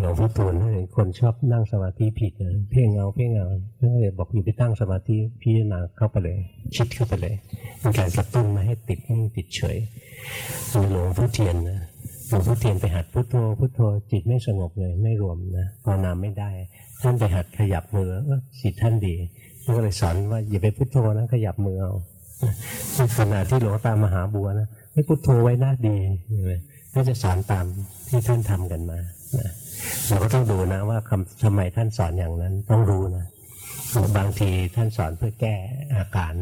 หลวงพ่อทูลถ้าเห็นคนชอบนั่งสมาธิผิดนะเพ่งเอาเพ่งเอาท่านก็เลยบอกอยู่ไปตั้งสมาธิพิจารณาเข้าไปเลย คิดเข้าไปเลยเป็นการกระตุ้นมาให้ติดนิ่งติดเฉยหลวงพ่อเทียนนะ หลวงพ่อเทียนไปหัดพุทโธพุทโธจิตไม่สงบเลยไม่รวมนะภาวนาไม่ได้ ท่านไปหัดขยับมือจิตท่านดีท่านก็เลยสอนว่าอย่าไปพุทโธนะขยับมือเอาขณะที่หลวงตามหาบัวนะให้พุทโธไว้หน้าดีใช่ไหมก็จะสอนตามที่ท่านทำกันมาเราก็ต้องดูนะว่าคำทำไมท่านสอนอย่างนั้นต้องรู้นะบางทีท่านสอนเพื่อแก้อาการ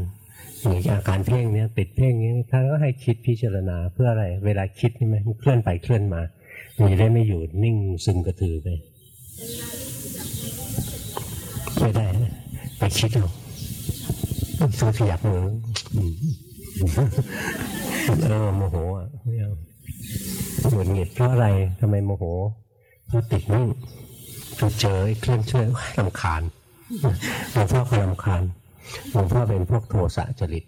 อย่างอาการเพ่งเนี้ยติดเพ่งนี้ท่านก็ให้คิดพิจารณาเพื่ออะไร เวลาคิดนี่ไหมมันเคลื่อนไปเคลื่อนมามันจะได้ไม่อยู่นิ่งซึมกระถือไปไม่ได้นะไปคิดเอาต้องขยับมือเออโมโหอะไม่เอาหงุดหงิดเพราะอะไรทำไมโมโหเพราะติดนิ่งไปเจอไอ้เครื่องช่วยลำคาญหลวงพ่อก็ลำคาญ หลวงพ่อเป็นพวกโทสะจริต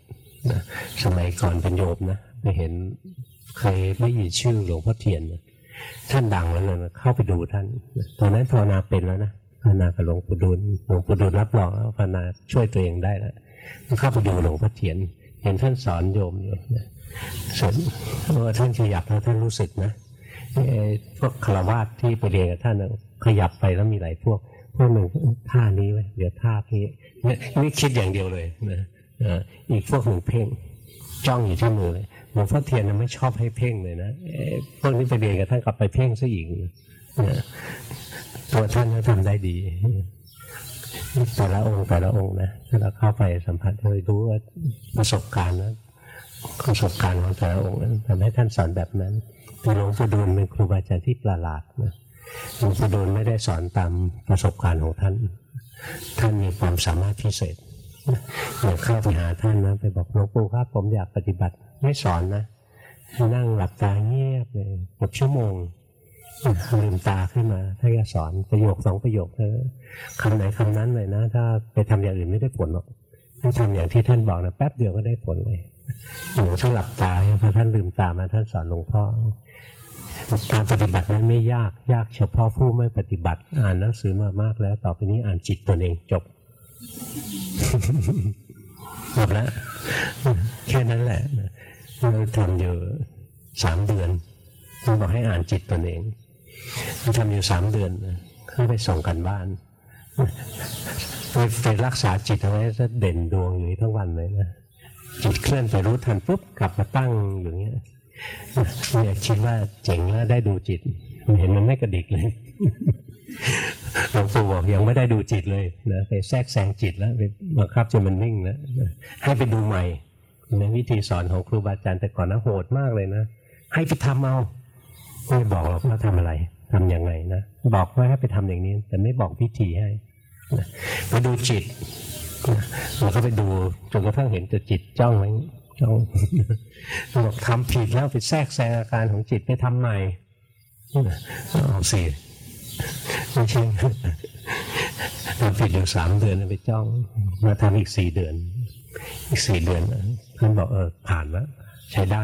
นะสมัยก่อนเป็นโยมนะไปเห็นเคยได้ยินชื่อหลวงพ่อเทียนนะท่านดังแล้วนะเข้าไปดูท่านตอนนั้นภาวนาเป็นแล้วนะภาวนากับหลวงปู่ดูลหลวงปู่ดูลรับรองภาวนาช่วยตัวเองได้แล้วเข้าไปดูหลวงพ่อเทียน เห็นท่านสอนโยมอยู่นะสอนว่าท่านขยับแล้วท่านรู้สึกนะพวกคาวาสที่ไปเรียนกับท่านขยับไปแล้วมีหลายพวก วกหนึ่งท่านี้ไว้เดี๋ยวท่านี้เนี่นี่คิดอย่างเดียวเลยนะอีกพวกหนึ่งเพ่งจ้องอยู่ที่มือเลยหลวงพ่อเทียนน่ะไม่ชอบให้เพ่งเลยนะพวกนี้ไปเรียนกับท่านกลับไปเพ่งซะอีกตัวท่านก็ทำได้ดีแต่ละองค์แต่ละองค์นะถ้าเราเข้าไปสัมผัสเลยรู้ว่าประสบการณ์นะประสบการณ์ของแต่ละองค์นั้นทำให้ท่านสอนแบบนั้นต่หลวงปู่ดูลเป็นครูบาอาจารย์ที่ประหลาดนะ หลวงปู่ดูลไม่ได้สอนตามประสบการณ์ของท่าน ท่านมีความสามารถพิเศษอยากเข้าไปหาท่านนะไปบอกหลวงปู่ครับผมอยากปฏิบัติไม่สอนนะนั่งหลับตาเงียบเลยเกือบชั่วโมงลืมตาขึ้นมา ถ้าจะสอนประโยคสองประโยคเธอคำไหนคำนั้นเลยนะ ถ้าไปทำอย่างอื่นไม่ได้ผลหรอกถ้าทำอย่างที่ท่านบอกนะแป๊บเดียวก็ได้ผลเลยหนูถ้าหลับตาพอท่านลืมตามาท่านสอนหลวงพ่อ การปฏิบัตินั้นไม่ยากยากเฉพาะผู้ไม่ปฏิบัติ อ่านหนังสือมามากแล้ว ต่อไปนี้อ่านจิตตนเองจบหมดแล้วแค่นั้นแหละเราทำอยู่สามเดือนมันบอกให้อ่านจิตตนเองทำอยู่สามเดือนเข้าไปส่งกันบ้านไปไปรักษาจิตเอาไว้จะเด่นดวงอยู่ทั้งวันเลยนะจิตเคลื่อนไปรู้ทันปุ๊บกลับมาตั้งอย่างเงี้ย เนี่ยคิดว่าเจ๋งแล้วได้ดูจิตเห็นมันไม่กระดิกเลยหลวงปู่บอกยังไม่ได้ดูจิตเลยนะไปแทรกแซงจิตแล้วไปบังคับจนมันนิ่งแล้วให้ไปดูใหม่ในวิธีสอนของครูบาอาจารย์แต่ก่อนนะโหดมากเลยนะ ให้ไปทำเอาไม่บอกหรอกว่าทำอะไรทำยังไงนะบอกว่าให้ไปทำอย่างนี้ แต่ไม่บอกวิธีให้ไปดูจิตนะแล้วก็ไปดูจนกระทั่งเห็นแต่จิตจ้องไว้ จ้องบอกทำผิดแล้วไปแทรกแซงอาการของจิตไปทำใหม่เอาสิไม่ใช่ทำผิดอยู่สามเดือนไปจ้องมาทำอีกสี่เดือน อีกสี่เดือนท่านบอกเออผ่านแล้วใช้ได้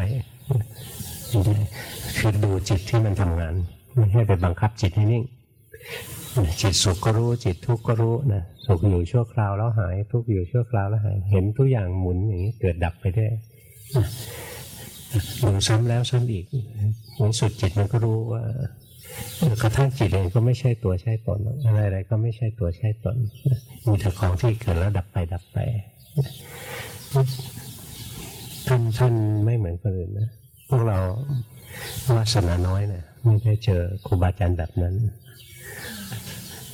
คือดูจิตที่มันทำงาน ไม่ให้ไปบังคับจิตให้นิ่ง จิตสุขก็รู้จิตทุกข์ก็รู้นะสุขอยู่ชั่วคราวแล้วหาย ทุกข์อยู่ชั่วคราวแล้วหาย เห็นทุกอย่างหมุนอย่างนี้เกิดดับไปได้ดูซ้ำแล้วซ้ำอีกในสุดจิตมันก็รู้ว่ากระทั่งจิตเองก็ไม่ใช่ตัวใช่ตนอะไรอะไรก็ไม่ใช่ตัวใช่ตนมีแต่ของที่เกิดแล้วดับไปดับไปท่านท่านไม่เหมือนคนอื่นนะพวกเราวาสนาน้อยนะไม่ได้เจอครูบาอาจารย์แบบนั้น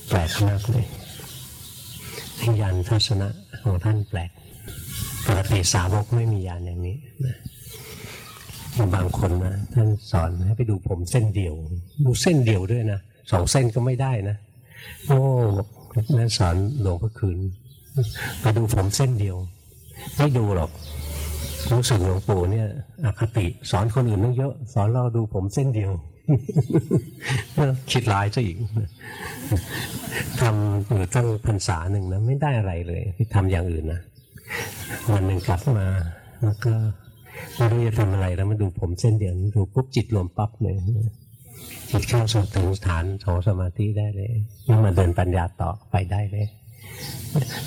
แปลกมากเลยยานทัศนะของท่านแปลกปกติสาวกไม่มียานอย่างนี้นะบางคนนะท่านสอนให้ไปดูผมเส้นเดียว ดูเส้นเดียวด้วยนะสองเส้นก็ไม่ได้นะโอ้นั่นสอนหลวงพ่อคืนไปดูผมเส้นเดียว ไม่ดูหรอกรู้สึกหลวงปู่เนี่ยอคติ สอนคนอื่นตั้งเยอะ สอนเราดูผมเส้นเดียว คิดร้ายซะอีกทำอยู่ตั้งพรรษาหนึ่งนะไม่ได้อะไรเลยที่ทำอย่างอื่นนะวันหนึ่งกลับมาแล้วก็ไม่รู้จะทำอะไรแล้วมาดูผมเส้นเดียวดูปุ๊บจิตรวมปั๊บเลยจิตเข้าสู่ถึงฐานของสมาธิได้เลยแล้วมาเดินปัญญาต่อไปได้เลย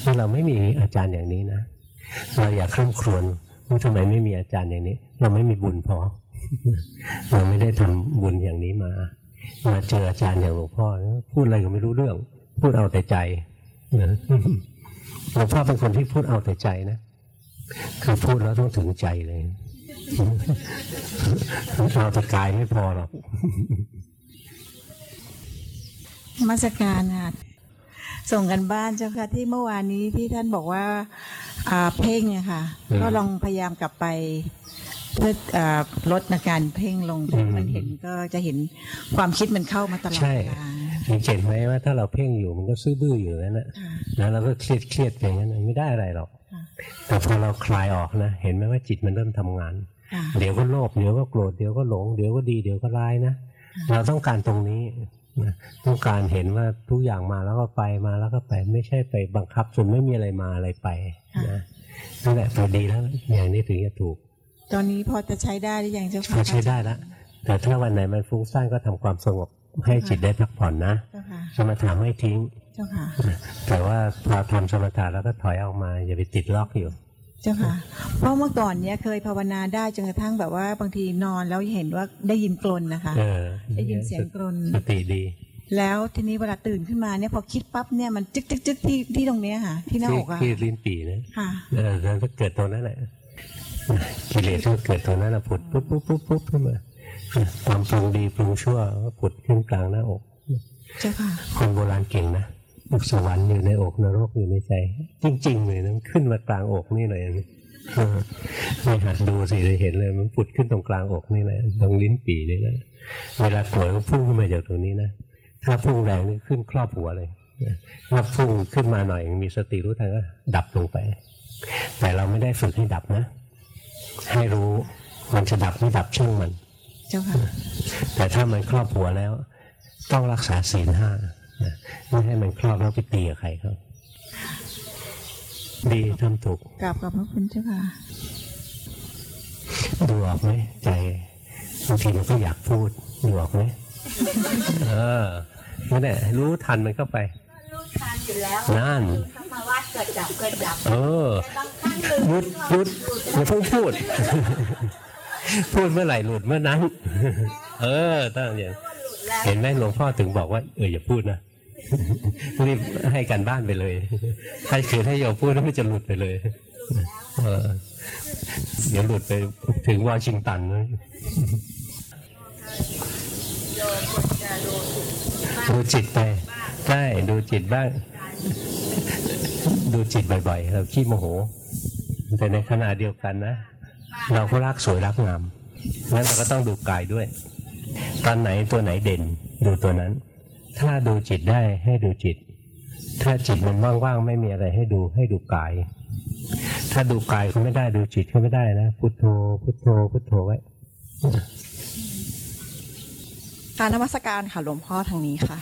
ถ้าเราไม่มีอาจารย์อย่างนี้นะเราอยากข้ามครวนว่าทำไมไม่มีอาจารย์อย่างนี้ เราไม่มีบุญพอ เราไม่ได้ทำบุญอย่างนี้มา มาเจออาจารย์อย่างหลวงพ่อพูดอะไรก็ไม่รู้เรื่อง พูดเอาแต่ใจหลวงพ่อเป็นคนที่พูดเอาแต่ใจนะคือพูดแล้วต้องถึงใจเลยเราแต่กายไม่พอหรอกมาสการค่ะส่งกันบ้านเจ้าค่ะที่เมื่อวานนี้ที่ท่านบอกว่าอ่าเพ่งเนี่ยค่ะ ก็ลองพยายามกลับไป เพื่ออ่าลดอาการเพ่งลงแต่อืมมันเห็นก็จะเห็นความคิดมันเข้ามาตลอดใช่เวลาสังเกตไหมว่าถ้าเราเพ่งอยู่มันก็ซื่อบื้ออยู่นั่นแหละค่ะแล้วเราก็เครียดเครียดไปอย่างนั้นไม่ได้อะไรหรอกค่ะแต่พอเราคลายออกนะ เห็นไหมว่าจิตมันเริ่มทำงานค่ะเดี๋ยวก็โลภเดี๋ยวก็โกรธเดี๋ยวก็หลงเดี๋ยวก็ดีเดี๋ยวก็ร้ายนะค่ะเราต้องการตรงนี้นะต้องการเห็นว่าทุกอย่างมาแล้วก็ไปมาแล้วก็ไป ไม่ใช่ไปบังคับจนไม่มีอะไรมาอะไรไปนะนั่นแหละพอดีแล้วอย่างนี้ถึงจะถูก ตอนนี้พอจะใช้ได้หรือยังเจ้าค่ะก็ใช้ได้แล้วแต่ถ้าวันไหนมันฟุ้งซ่านก็ทำความสงบให้จิตได้พักผ่อนนะเจ้าค่ะสมถะไม่ทิ้งเจ้าค่ะแต่ว่าพอทำสมถะแล้วก็ถอยออกมา อย่าไปติดล็อกอยู่ เจ้าค่ะ เพราะเมื่อก่อนเนี้ยเคยภาวนาได้จนกระทั่งแบบว่าบางทีนอนแล้วเห็นว่าได้ยินกลนนะคะเออได้ยินเสียงกรนสติดี แล้วทีนี้เวลาตื่นขึ้นมาเนี่ยพอคิดปั๊บเนี่ยมันจึ๊กจึ๊กจึ๊กที่ที่ตรงเนี้ยค่ะ ที่หน้าที่อกอะที่ลิ้นปี่นะค่ะเออแล้วก็เกิดตรงนั้นแหละ กิเลสก็เกิดตรงนั้นแหละผุดปุ๊บปุ๊บปุ๊บปุ๊บขึ้นมาความปรุงดีปรุงชั่วก็ผุดขึ้นกลางหน้าอกเจ้าค่ะคนโบราณเก่งนะอกสวรรค์อยู่ในอกนรกอยู่ในใจ จริง ๆ เลยนะมันขึ้นมากลางอกนี่เลยเออไม่หัดดูสิจะเห็นเลย มันผุดขึ้นตรงกลางอกนี่เลยตรงลิ้นปี่นี่นะเวลาโกรธก็พุ่งขึ้นมาจากตรงนี้นะถ้าพุ่งแรงนี่ขึ้นครอบหัวเลยถ้าพุ่งขึ้นมาหน่อยมีสติรู้ทันก็ดับลงไป แต่เราไม่ได้ฝึกให้ดับนะ ให้รู้มันจะดับไม่ดับช่างมันเจ้าค่ะแต่ถ้ามันครอบหัวแล้ว ต้องรักษาศีลห้านะไม่ให้มันครอบแล้วไปตีกับใครเขาดีทำถูกกราบขอบพระคุณเจ้าค่ะดูออกไหมใจบางทีมันก็อยากพูดดูออกไหมเออนั่นแหละรู้ทันมันเข้าไปรู้ทันอยู่แล้วนั่นธรรมวัดเกิดดับเกิดดับ เออ หยุดหยุดอย่าเพิ่งพูด พูดเมื่อไหร่หลุดเมื่อนั้น เออตั้งอย่างเห็นไหมหลวงพ่อถึงบอกว่าเอออย่าพูดนะรีบให้การบ้านไปเลยถ้าคืนให้โยมพูดแล้วมันจะหลุดไปเลยเออเดี๋ยวหลุดไปถึงวอชิงตันนะดูจิตไปใช่ดูจิตบ้าง ดูจิตบ่อยๆ เราขี้โมโห แต่ในขณะเดียวกันนะ เราก็รักสวยรักงามงั้นเราก็ต้องดูกายด้วย ตอนไหนตัวไหนเด่นดูตัวนั้น ถ้าดูจิตได้ให้ดูจิต ถ้าจิตมันว่างๆไม่มีอะไรให้ดูให้ดูกาย ถ้าดูกายก็ไม่ได้ดูจิตก็ไม่ได้นะพุทโธพุทโธพุทโธไว้ การนมัสการค่ะหลวงพ่อทางนี้ค่ะ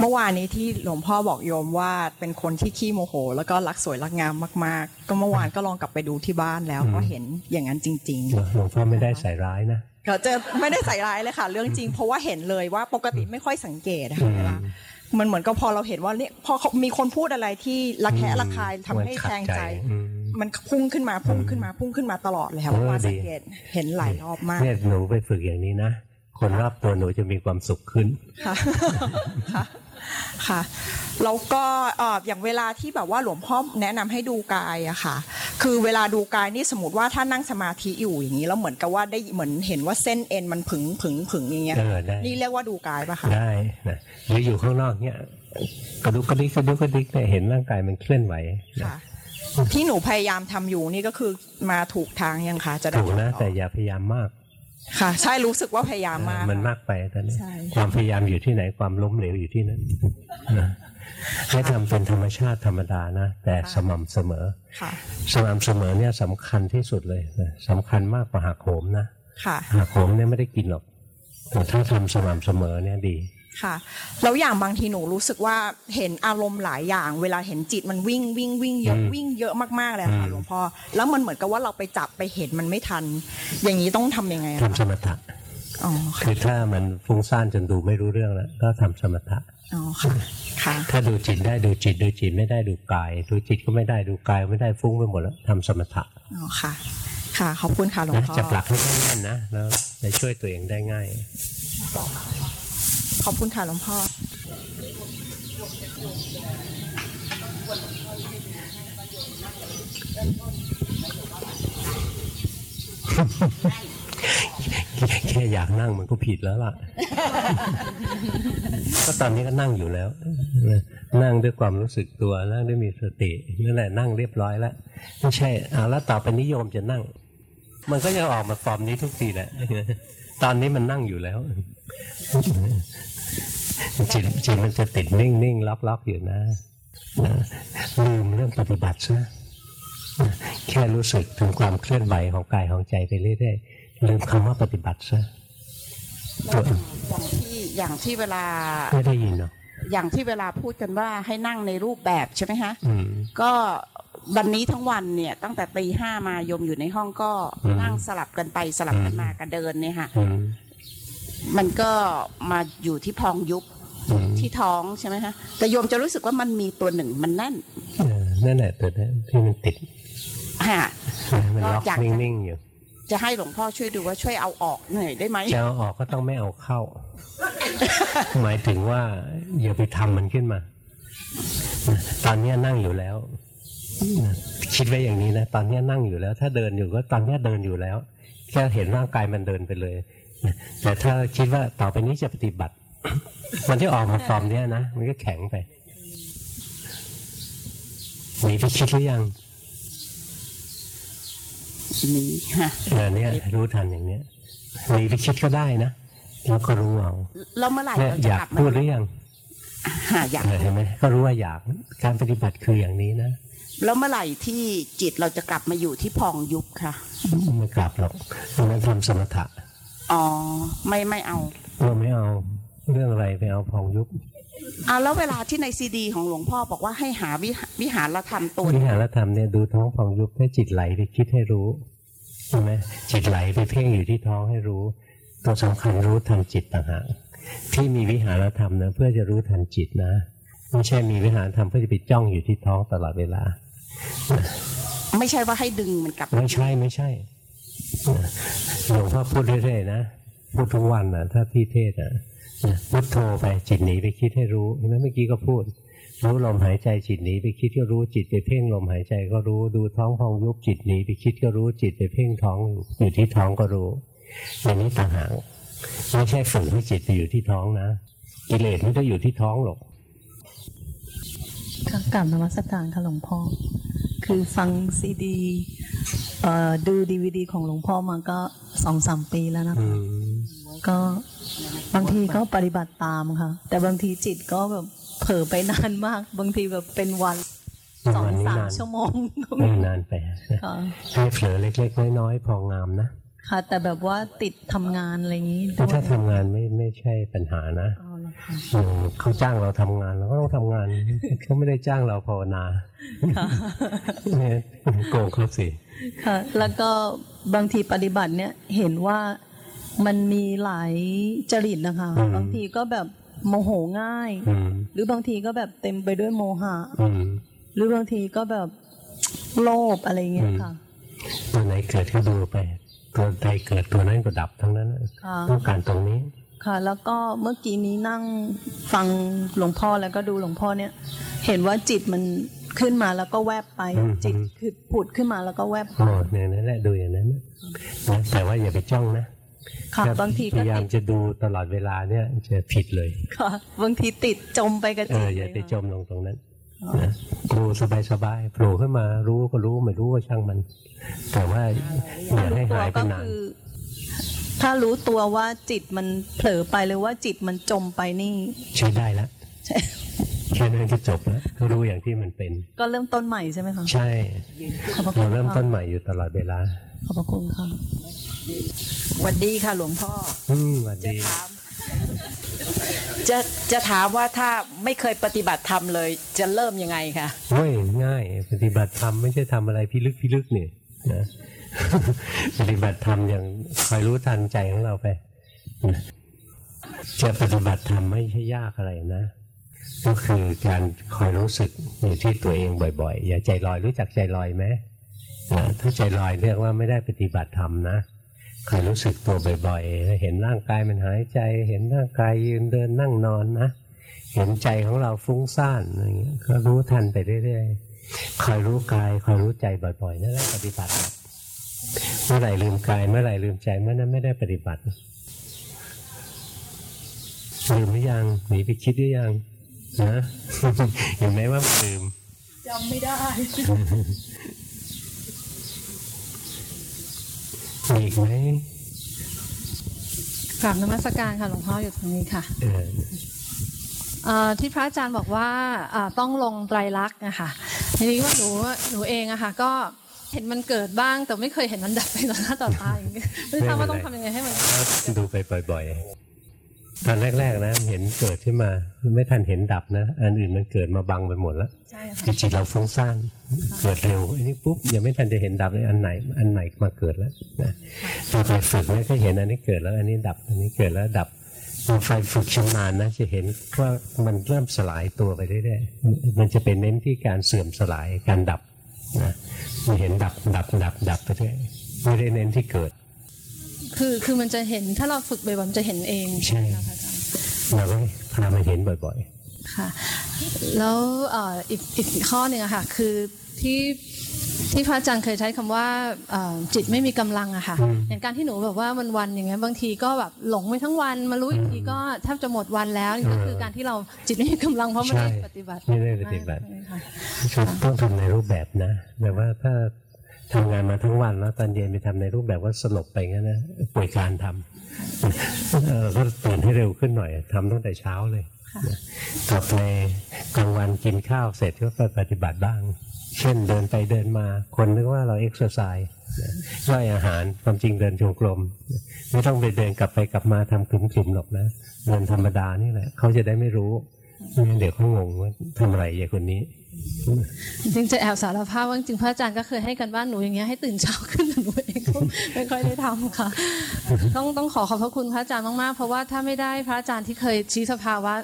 เมื่อวานนี้ที่หลวงพ่อบอกโยมว่าเป็นคนที่ขี้โมโห แล้วก็รักสวยรักงามมาก ๆ ก็เมื่อวานก็ลองกลับไปดูที่บ้านแล้วอืมก็เห็นอย่างนั้นจริงหลวงพ่อไม่ได้ใส่ร้ายนะๆก็จะไม่ได้ใส่ร้ายเลยค่ะ เรื่องจริงเพราะว่าเห็นเลยว่าปกติไม่ค่อยสังเกตนะคะเวลามันเหมือนก็พอเราเห็นว่าเนี่ยพอเขามีคนพูดอะไรที่ระแคะระคายทำให้แทงใจอืมมันพุ่งขึ้นมาพุ่งขึ้นมาพุ่งขึ้นมาตลอดเลยค่ะเออเมื่อวานดีสังเกตเห็นหลายรอบมากเนี่ยหนูไปฝึกอย่างนี้นะ คนรอบตัวหนูจะมีความสุขขึ้นค่ะค่ะค่ะแล้วก็เอ่ออย่างเวลาที่แบบว่าหลวงพ่อแนะนำให้ดูกายอะค่ะ คือเวลาดูกายนี่สมมติว่าถ้านั่งสมาธิอยู่อย่างนี้แล้วเหมือนกับว่าได้เหมือนเห็นว่าเส้นเอ็นมันผึงผึงผึงอย่างเงี้ยเออได้นี่เรียกว่าดูกายปะคะได้นะหรืออยู่ข้างนอกเนี่ยกระดุกกระดิกกระดุกกระดิกเนี่ยเห็นร่างกายมันเคลื่อนไหวนะค่ะที่หนูพยายามทำอยู่นี่ก็คือมาถูกทางยังคะจะได้ถูกนะต่อแต่อย่าพยายามมาก ค่ะ ใช่รู้สึกว่าพยายามมาก มันมากไปตอนนี้ใช่ความพยายามอยู่ที่ไหนความล้มเหลวอยู่ที่นั้นนะให้ทำเป็นธรรมชาติธรรมดานะ แต่สม่ำเสมอค่ะสม่ำเสมอเนี่ยสำคัญที่สุดเลยนะสำคัญมากกว่าหักโหมนะค่ะหักโหมเนี่ยไม่ได้กินหรอกแต่ถ้าทำสม่ำเสมอเนี่ยดี ค่ะแล้วอย่างบางทีหนูรู้สึกว่าเห็นอารมณ์หลายอย่าง เวลาเห็นจิตมันวิ่งวิ่งวิ่งเยอะอืมวิ่งเยอะมากๆเลยค่ะอืมหลวงพ่อแล้วมันเหมือนกับว่าเราไปจับไปเห็นมันไม่ทัน อย่างนี้ต้องทำยังไงอะทำสคะมถะอ๋อค่ะคือถ้ามันฟุ้งซ่านจนดูไม่รู้เรื่องแล้วก็ทำสมถะอ๋อค่ะค่ะถ้าดูจิตได้ดูจิตดูจิตไม่ได้ดูกาย ดูจิตก็ไม่ได้ดูกายไม่ได้ฟุ้งไปหมดแล้วทำสมถะอ๋อค่ะ ค่ะขอบคุณค่ะหลวงนะพ่อจับหลักให้แน่นๆนะแล้วจะช่วยตัวเองได้ง่ายข อบคุณค่ะหลวงพ่อ แค่อยากนั่งมันก็ผิดแล้วล่ะ ก็ตอนนี้ก็นั่งอยู่แล้ว นั่งด้วยความรู้สึกตัว นั่งด้วยมีสตินั่นแหละนั่งเรียบร้อยแล้ว ไม่ใช่เอาแล้วต่อไปนิยมจะนั่ง มันก็จะออกมาฟอร์มนี้ทุกทีแหละตอนนี้มันนั่งอยู่แล้ว จิตจิตมันจะติดนิ่งนิ่งล็อกล็อกอยู่นะนะลืมเรื่องปฏิบัติซะแค่รู้สึกถึงความเคลื่อนไหวของกายของใจไปเรื่อยๆลืมคำว่าปฏิบัติซะตัวอย่างที่อย่างที่เวลาไม่ได้ยินเนาะอย่างที่เวลาพูดกันว่าให้นั่งในรูปแบบใช่ไหมฮะอืมก็วันนี้ทั้งวันเนี่ยตั้งแต่ตีห้ามาโยมอยู่ในห้องก็อืมนั่งสลับกันไปสลับกันอืมมากันเดินเนี่ยค่ะอื มมันก็มาอยู่ที่พองยุบอืมที่ท้องใช่ไหมฮะแต่โยมจะรู้สึกว่ามันมีตัวหนึ่งมันแน่นเออนั่นแหละตัวนั้นที่มันติดฮะมันล็อกอยากจะนิ่งๆอยู่จะให้หลวงพ่อช่วยดูว่าช่วยเอาออกหน่อยได้ไหมจะเอาออกก็ต้องไม่เอาเข้า หมายถึงว่าอย่าไปทำมันขึ้นมา ตอนเนี้ยนั่งอยู่แล้วคิดไว้อย่างนี้นะ ตอนเนี้ยนั่งอยู่แล้ว ถ้าเดินอยู่ก็ตอนเนี้ยเดินอยู่แล้ว แค่เห็นร่างกายมันเดินไปเลย แต่ถ้าคิดว่าต่อไปนี้จะปฏิบัติ มันจะออกมาฟอร์มเนี้ยนะมันก็แข็งไปหนีไปคิดหรือยังนี่ฮะเออเนี่ยรู้ทันอย่างเนี้ยหนีไปคิดก็ได้นะแล้วก็รู้เอาแล้วเมื่อไหร่เนี่ยเราอจะยากกลับมาพูดหรือยังฮะอยากเออเห็นไหมก็รู้ว่าอยากการปฏิบัติคืออย่างนี้นะแล้วเมื่อไหร่ที่จิตเราจะกลับมาอยู่ที่พองยุบค่ะไม่กลับหรอกตรงนั้นทำสมถะ อ๋อ ไม่ไม่เอาเราไม่เอาเรื่องอะไรไปเอาพองยุบเอาแล้วเวลาที่ในซีดี ของหลวงพ่อบอกว่าให้หาวิหวิหารธรรมตัววิหารธรรมเนี่ยดูท้องพองยุบให้จิตไหลไปคิดให้รู้ใช่ไหมจิตไหลไปเพ่งอยู่ที่ท้องให้รู้ ตัวสำคัญรู้ทันจิตต่างหากที่มีวิหารธรรมนะเพื่อจะรู้ทันจิตนะไม่ใช่มีวิหารธรรมเพื่อจะไปจ้องอยู่ที่ท้องตลอดเวลา ไม่ใช่ว่าให้ดึงมันกลับ ไม่ใช่ไม่ใช่ หลวงพ่อพูดเรื่อยๆนะพูดทุกวันนะถ้าที่เทศนะพุทโธไปจิตหนีไปคิดให้รู้เห็นไหมเมื่อกี้ก็พูด รู้ลมหายใจจิตหนีไปคิดก็รู้จิตไปเพ่งลมหายใจก็รู้ดูท้องพองยุบจิตหนีไปคิดก็รู้จิตไปเพ่งท้องอยู่ที่ท้องก็รู้อย่างนี้ต่างหากไม่ใช่ฝึกให้จิตไปอยู่ที่ท้องนะกิเลสไม่ได้อยู่ที่ท้องหรอกกลับนมัสการค่ะหลวงพ่อคือฟังซีดี ดูดีวดีของหลวงพ่อมาก็สองสามปีแล้วนะอืคะมก็บางทีก็ปฏิบัติตามค่ะ แต่บางทีจิตก็แบบเผลอไปนานมาก บางทีแบบเป็นวันสองวันนี้สามนานชั่วโมงก็ไม่มีนานไปค่ะให้เผลอเล็กๆน้อยๆพองามนะค่ะ แต่แบบว่าติดทำงานอะไรอย่างนี้แต่ถ้าทำงานไม่ไม่ใช่ปัญหานะเอาละค่ะอืมเขาจ้างเราทำงานเราก็ต้องทำงานเขาไม่ได้จ้างเราภาวนาค่ะเนี่ยโกงเขาสิ ค่ะ แล้วก็บางทีปฏิบัติเนี่ยเห็นว่ามันมีหลายจริตนะคะ บางทีก็แบบโมโหง่ายอืมหรือบางทีก็แบบเต็มไปด้วยโมหะอืมหรือบางทีก็แบบโลภอะไรเงี้ยค่ะ ตัวไหนเกิดก็ดูไป ตัวใดเกิดตัวนั้นก็ดับทั้งนั้นน่ะค่ะต้องการตรงนี้ค่ะ แล้วก็เมื่อกี้นี้นั่งฟังหลวงพ่อแล้วก็ดูหลวงพ่อเนี่ย เห็นว่าจิตมัน ขึ้นมาแล้วก็แวบไปอืมจิตคือผุดขึ้นมาแล้วก็แวบไปโอ้เนี่ยนั่นแหละดูอย่างนั้นนะนะแต่ว่าอย่าไปจ้องนะค่ะถ้บางทีพก็ยายามติดจะดูตลอดเวลาเนี่ยจะผิดเลยค่ะบางทีติดจมไปกับเอจิตออย่าเลไปยจค่ะมลงตรงนั้นนะดูสบายๆโผล่ขึ้นมารู้ก็รู้ไม่รู้ก็ช่างมัน แต่ว่าอย่าให้ตัวหายไปก็นานคือถ้ารู้ตัวว่าจิตมันเผลอไปหรือว่าจิตมันจมไปนี่ ใช้ได้แล้วใช่ แค่นั้นก็จบแล้วก็รู้อย่างที่มันเป็น ก็เริ่มต้นใหม่ใช่ไหมคะใช่ขอบพระคุเราณเริ่มค่ะต้นใหม่อยู่ตลอดเวลาขอบพระคุณค่ะสวัสดีค่ะ หลวงพ่ออืมสวัสดีถามจะจะถามว่าถ้าไม่เคยปฏิบัติธรรมเลย จะเริ่มยังไงคะโอ้ยง่าย ปฏิบัติธรรมไม่ใช่ทำอะไรพิลึกพิลึกนี่นะปฏิบัติธรรมอย่างคอยรู้ทันใจของเราไปนะจะปฏิบัติธรรมไม่ใช่ยากอะไรนะ ก็คือการคอยรู้สึกอยู่ที่ตัวเองบ่อยๆ อย่าใจลอยรู้จักใจลอยไหมถ้าใจลอยเรียกว่าไม่ได้ปฏิบัติธรรมนะคอยรู้สึกตัวบ่อยๆ เห็นร่างกายมันหายใจ เห็นร่างกายยืนเดินนั่งนอนนะ เห็นใจของเราฟุ้งซ่านอะไรเงี้ย ก็รู้ทันไปเรื่อยๆ คอยรู้กายคอยรู้ใจบ่อยๆ นั่นแหละปฏิบัติ เมื่อไหร่ลืมกายเมื่อไหร่ลืมใจเมื่อนั้นไม่ได้ปฏิบัติลืมหรือยังหนีไปคิดหรือยัง นะเห็นไหมว่าลืมจำไม่ได้ มีอีกไหมกราบนมัสการค่ะหลวงพ่ออยู่ตรงนี้ค่ะเออเอ่อที่พระอาจารย์บอกว่าอ่าต้องลงไตรลักษณ์นะคะทีนี้ว่าหนูหนูเองอะค่ะก็เห็นมันเกิดบ้างแต่ไม่เคยเห็นมันดับไปต่อหน้าต่อตาอย่างเงี้ยไม่ทราบว่าต้องทำยังไงให้มันก็ดูไปบ่อย ตอนแรกๆนะเห็นเกิดขึ้นมาไม่ทันเห็นดับนะ อันอื่นมันเกิดมาบังไปหมดแล้วใช่ค่ะคือจิตเราฟุ้งซ่านเกิดเร็วอันนี้ปุ๊บยังไม่ทันจะเห็นดับเลยอันไหน อันไหนมาเกิดแล้วนะพอไปฝึกเนี่ยก็เห็นอันนี้เกิดแล้ว อันนี้ดับอันนี้เกิดแล้วดับพอไฟฝึกชำนาญนะจะเห็นว่ามันเริ่มสลายตัวไปเรื่อยๆมันจะเป็นเน้นที่การเสื่อมสลายการดับนะมันเห็นดับดับดับดับไปเรื่อยไม่ได้เน้นที่เกิด คือคือมันจะเห็นถ้าเราฝึกบ่อยๆมันจะเห็นเองใช่ไหมคะอาจารย์เราก็พามันเห็นบ่อยค่ะ แล้วเอ่ออีกอีกข้อหนึ่งอะค่ะ คือที่ที่พระอาจารย์เคยใช้คำว่าเอ่อจิตไม่มีกำลังอะค่ะ อย่างการที่หนูแบบว่าวันวันๆอย่างเงี้ยบางทีก็แบบหลงไปทั้งวันมารู้อีกทีก็แทบจะหมดวันแล้วนี่ก็คือการที่เราจิตไม่มีกำลังเพราะไม่ได้ปฏิบัติๆไม่ได้ปฏิบัติใช่ไหมคะคือต้องทำในรูปแบบนะแต่ว่าถ้า ทำงานมาทั้งวันแล้วตอนเย็นไปทำในรูปแบบว่าสลบไปงั้นนะป่วยการทำเออก็ตื่นให้เร็วขึ้นหน่อยทำตั้งแต่เช้าเลยต่อไปกลางวันกินข้าวเสร็จก็ไปปฏิบัติบ้าง เช่นเดินไปเดินมา คนนึกว่าเราเอ็กซ์ไซส์ย่อยอาหารความจริงเดินจงกรมไม่ต้องไปเดินกลับไปกลับมาทำกลุ่มๆหรอกนะเดินธรรมดานี่แหละเขาจะได้ไม่รู้ไม่งั้นเดี๋ยวเขางงว่าทำอะไรอย่างคนนี้ จริงจะแอบสารภาพว่าจริงพระอาจารย์ก็เคยให้กันบ้านหนูอย่างเงี้ยให้ตื่นเช้าขึ้นหนูเองก็ไม่ค่อยได้ทำค่ะ ต้องต้องขอขอบพระคุณพระอาจารย์มากๆเพราะว่าถ้าไม่ได้พระอาจารย์ที่เคยชี้สภาวะ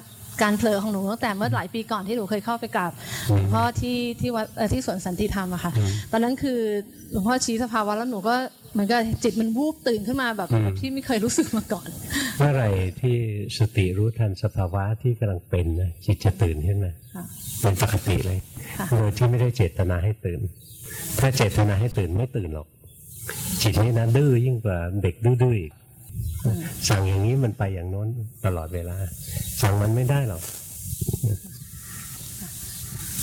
การเผลอของหนูตั้งแต่เมื่อหลายปีก่อนที่หนูเคยเข้าไปกราบหลวงพ่อที่ที่วัดที่สวนสันติธรรมอะค่ะ ตอนนั้นคือหลวงพ่อชี้สภาวะแล้วหนูก็ มือนกับจิตมันวูบตื่นขึ้นมาแบบอืมแบบที่ไม่เคยรู้สึกมาก่อน เมื่อไหร่ที่สติรู้ทันสภาวะที่กำลังเป็นนะจิตจะตื่นขึ้นมาค่ะเป็นปกติเลยค่ะโดยที่ไม่ได้เจตนาให้ตื่น ถ้าเจตนาให้ตื่นไม่ตื่นหรอก จิตนี่นะดื้อยิ่งกว่าเด็กดื้อๆอีกสั่งอย่างนี้มันไปอย่างโน้นตลอดเวลา สั่งมันไม่ได้หรอก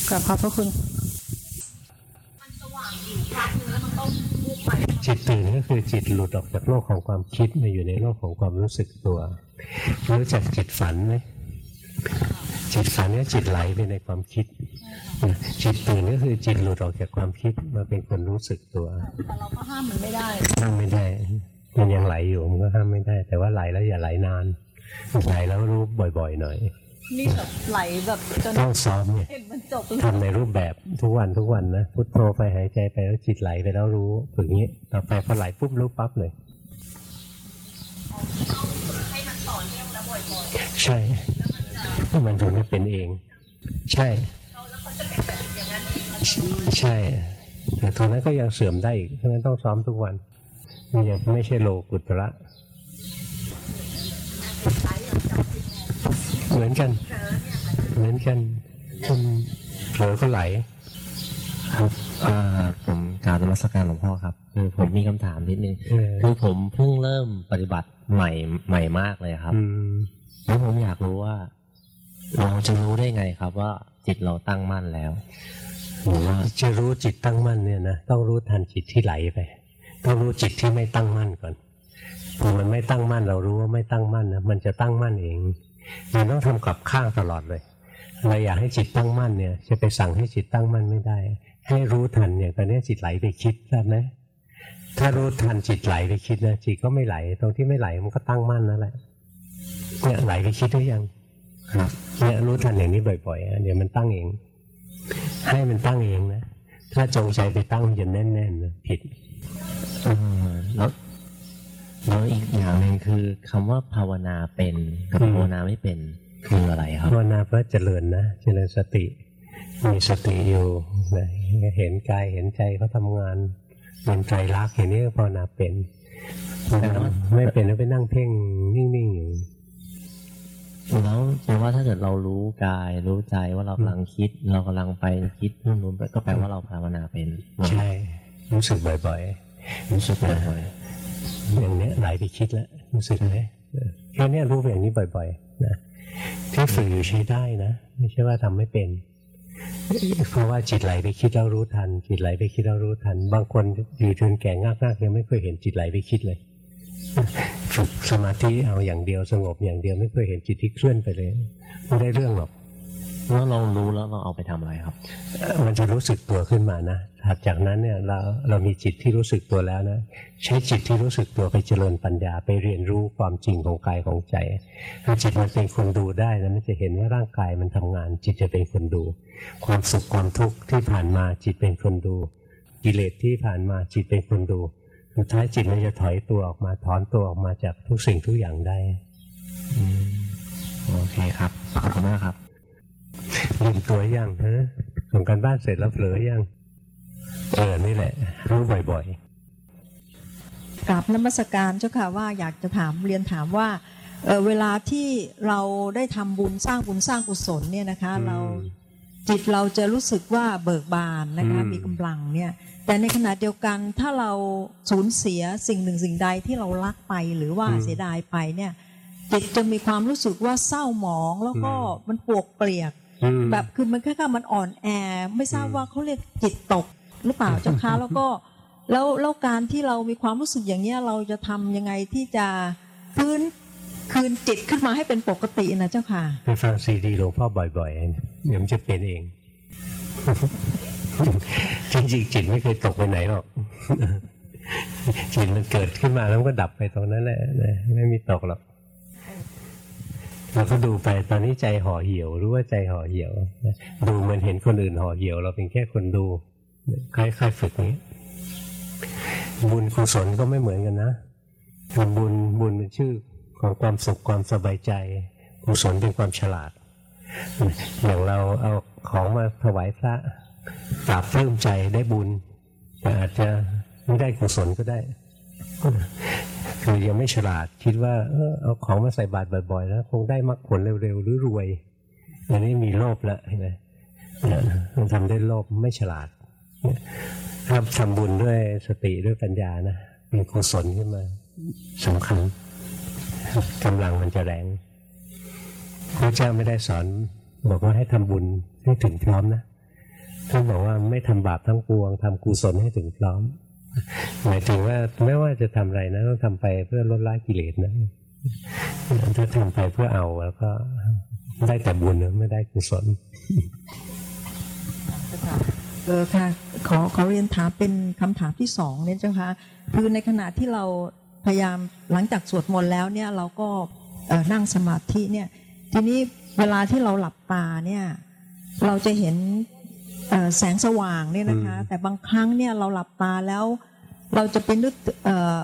กราบขอบพระคุณ จิตตื่นก็คือจิตหลุดออกจากโลกของความคิดมาอยู่ในโลกของความรู้สึกตัว รู้จักจิตฝันไหมจิตฝันเนี่ยจิตไหลไปในความคิด จิตตื่นก็คือจิตหลุดออกจากความคิดมาเป็นคนรู้สึกตัวแต่เราก็ห้ามมันไม่ได้ห้ามไม่ได้ มันยังไหลอยู่มันก็ห้ามไม่ได้ แต่ว่าไหลแล้วอย่าไหลนานไหลแล้วรู้บ่อยๆหน่อย นี่แบบไหลแบบจนต้องซ้อมเนี่ยเห็นมันจบเลยทำในรูปแบบทุกวันทุกวันนะพุทโธไปหายใจไปแล้วจิตไหลไปแล้วรู้ฝึกอย่างนี้ต่อไปพอไหลปุ๊บรู้ปั๊บเลยใช่มันถึงจะเป็นเอง ใช่ใช่แต่ตรงนั้นก็ยังเสื่อมได้อีกเพราะฉะนั้นต้องซ้อมทุกวันมันยังไม่ใช่โลกุตระ เหมือนกัน เหมือนกันคนเผลอก็ไหลครับอ่าผมกรารนมัสการหลวงพ่อครับคือผมมีคำถามนิดนึงเออคือผมเพิ่งเริ่มปฏิบัติใหม่ใหม่มากเลยครับอืมแล้วผมอยากรู้ว่า เราจะรู้ได้ไงครับว่าจิตเราตั้งมั่นแล้วหรือว่าจะรู้จิตตั้งมั่นเนี่ยนะต้องรู้ทันจิตที่ไหลไป ต้องรู้จิตที่ไม่ตั้งมั่นก่อนพอมันไม่ตั้งมั่นเรารู้ว่าไม่ตั้งมั่นนะมันจะตั้งมั่นเอง มันต้องทำกลับข้างตลอดเลยเราอยากให้จิตตั้งมั่นเนี่ย จะไปสั่งให้จิตตั้งมั่นไม่ได้ ให้รู้ทันอย่างตอนนี้จิตไหลไปคิดทราบไหมถ้ารู้ทันจิตไหลไปคิดนะจิตก็ไม่ไหล ตรงที่ไม่ไหลมันก็ตั้งมั่นนั่นแหละเนี่ยไหลไปคิดหรือยังครับเนี่ยรู้ทันอย่างนี้บ่อยๆเดี๋ยวมันตั้งเอง ให้มันตั้งเองนะถ้าจงใจไปตั้งมันจะแน่นๆนะผิดแล้ว แล้วอีกอย่างหนึ่งคือคำว่าภาวนาเป็นกับอืมภาวนาไม่เป็นคืออะไรครับภาวนาเพื่อเจริญนะเจริญสติ มีสติอยู่นะเห็นกายเห็นใจเขาทำงานเป็นใจรักษณ์อย่างนี้ก็ภาวนาเป็นภาวนาไม่เป็นแล้วไปนั่งเพ่งนิ่งๆอยู่แล้วแปลว่าถ้าเกิดเรารู้กาย รู้ใจว่าเรากำลังคิด เรากำลังไปคิดนู่นนู่นไปก็แปลว่าเราภาวนาเป็น ใช่ รู้สึกบ่อยๆรู้สึกบ่อย อย่างเนี้ยไหลไปคิดแล้วรู้สึกไหมเออแค่เนี้ยรู้อย่างนี้บ่อยๆนะที่ฝึกอยู่ใช้ได้นะไม่ใช่ว่าทำไม่เป็น เพราะว่าจิตไหลไปคิดแล้วรู้ทัน จิตไหลไปคิดแล้วรู้ทัน บางคนอยู่จนแก่งากๆยังไม่เคยเห็นจิตไหลไปคิดเลยฝึกสมาธิเอาอย่างเดียวสงบอย่างเดียวไม่เคยเห็นจิตที่เคลื่อนไปเลยไม่ได้เรื่องหรอกๆแล้วเรารู้แล้วเราเอาไปทำอะไรครับเอ่อมันจะรู้สึกตัวขึ้นมานะ ถัดจากนั้นเนี่ยเราเรามีจิตที่รู้สึกตัวแล้วนะใช้จิตที่รู้สึกตัวไปเจริญปัญญาไปเรียนรู้ความจริงของกายของใจถ้าจิตมันเป็นคนดูได้นะมันจะเห็นว่าร่างกายมันทำงาน จิตจะเป็นคนดู ความสุขความทุกข์ที่ผ่านมาจิตเป็นคนดู กิเลสที่ผ่านมาจิตเป็นคนดูสุดท้ายจิตมันจะถอยตัวออกมาถอนตัวออกมาจากทุกสิ่งทุกอย่างได้โอเคครับขอบคุณมากครับลืมตัวยังฮะส่งการบ้านเสร็จแล้วเผลอยัง เออ นี่แหละ รู้บ่อยกราบนมัสการเจ้าค่ะว่าอยากจะถามเรียนถามว่าเอ่อเวลาที่เราได้ทำบุญสร้างบุญสร้างกุศลเนี่ยนะคะๆเราอืมจิตเราจะรู้สึกว่าเบิกบานนะคะอืมมีกำลังเนี่ย แต่ในขณะเดียวกันถ้าเราสูญเสียสิ่งหนึ่งสิ่งใดที่เรารักไปหรือว่าเสียดายไปเนี่ยจิตจะมีความรู้สึกว่าเศร้าหมองแล้วก็มันปวกเปลียกอืมแบบคือมันแค่ๆมันอ่อนแอ ไม่ทราบว่าเขาเรียกจิตตก หรือเปล่าเจ้าคะแล้วก็แล้วแล้วการที่เรามีความรู้สึกอย่างเนี้ยเราจะทำยังไงที่จะฟื้นคืนจิตขึ้นมาให้เป็นปกตินะเจ้าค่ะไปฟังซีดีหลวงพ่อบ่อยๆเดี๋ยวมันจะเป็นเองจริงๆจิตไม่เคยตกไปไหนหรอกจิตมันเกิดขึ้นมาแล้วมันก็ดับไปตรงนั้นแหละนะไม่มีตกหรอกเราก็ดูไปตอนนี้ใจห่อเหี่ยวรู้ว่าใจห่อเหี่ยวนะดูเหมันเห็นคนอื่นห่อเหี่ยว เราเป็นแค่คนดู ค่อยๆฝึกนี้ บุญกุศลก็ไม่เหมือนกันนะคือบุญบุญเป็นชื่อของความสุขความสบายใจกุศลเป็นความฉลาด อย่างเราเอาของมาถวายพระปราบเพิ่มใจได้บุญ แต่อาจจะไม่ได้กุศลก็ได้คือยังไม่ฉลาดคิดว่าเออเอาของมาใส่บาตรบ่อยๆ แล้ว คงได้มรรคผลเร็วๆ หรือรวย อันนี้มีโลภแล้วเห็นไหมมันทำได้โลภไม่ฉลาด ถ้าทำบุญด้วยสติด้วยปัญญานะเป็นกุศลขึ้นมาสำคัญกำลังมันจะแรงพระเจ้าไม่ได้สอนบอกว่าให้ทำบุญให้ถึงพร้อมนะท่านบอกว่าไม่ทำบาปทั้งปวงทำกุศลให้ถึงพร้อมหมายถึงว่าไม่ว่าจะทำอะไรนะต้องทำไปเพื่อลดละกิเลสนะถ้าทำไปเพื่อเอาแล้วก็ได้แต่บุญนะไม่ได้กุศล เออค่ะขอขอเรียนถามเป็นคำถามที่สองเนี่ยเจ้าค่ะคือในขณะที่เราพยายามหลังจากสวดมนต์แล้วเนี่ยเราก็เอ่อนั่งสมาธิเนี่ยทีนี้เวลาที่เราหลับตาเนี่ยเราจะเห็นเอ่อแสงสว่างเนี่ยนะคะ แต่บางครั้งเนี่ยเราหลับตาแล้ว เราจะเป็นนึกเอ่อ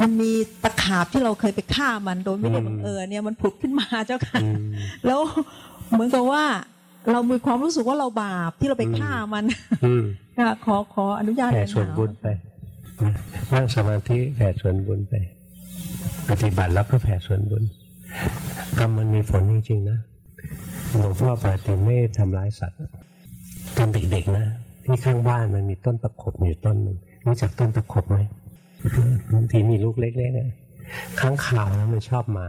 มันมีตะขาบที่เราเคยไปฆ่ามันโดยไม่ได้บังเอิญเนี่ยมันผุดขึ้นมาเจ้าค่ะอืมแล้วเหมือนกับว่า เรามีความรู้สึกว่าเราบาปที่เราไปฆ่ามันอืมค่ะขอขออนุญาตแผ่ส่วนบุญไปนั่งสมาธิแผ่ส่วนบุญไป ปฏิบัติแล้วก็แผ่ส่วนบุญกรรมมันมีผลจริงๆนะหลวงพ่อปาติไม่ทำร้ายสัตว์ตอนเด็กๆนะ ที่ข้างบ้านมันมีต้นตะขบอยู่ต้นหนึ่งรู้จักต้นตะขบไหมบางทีมีลูกเล็กๆอะข้างข่าวนะมันชอบมา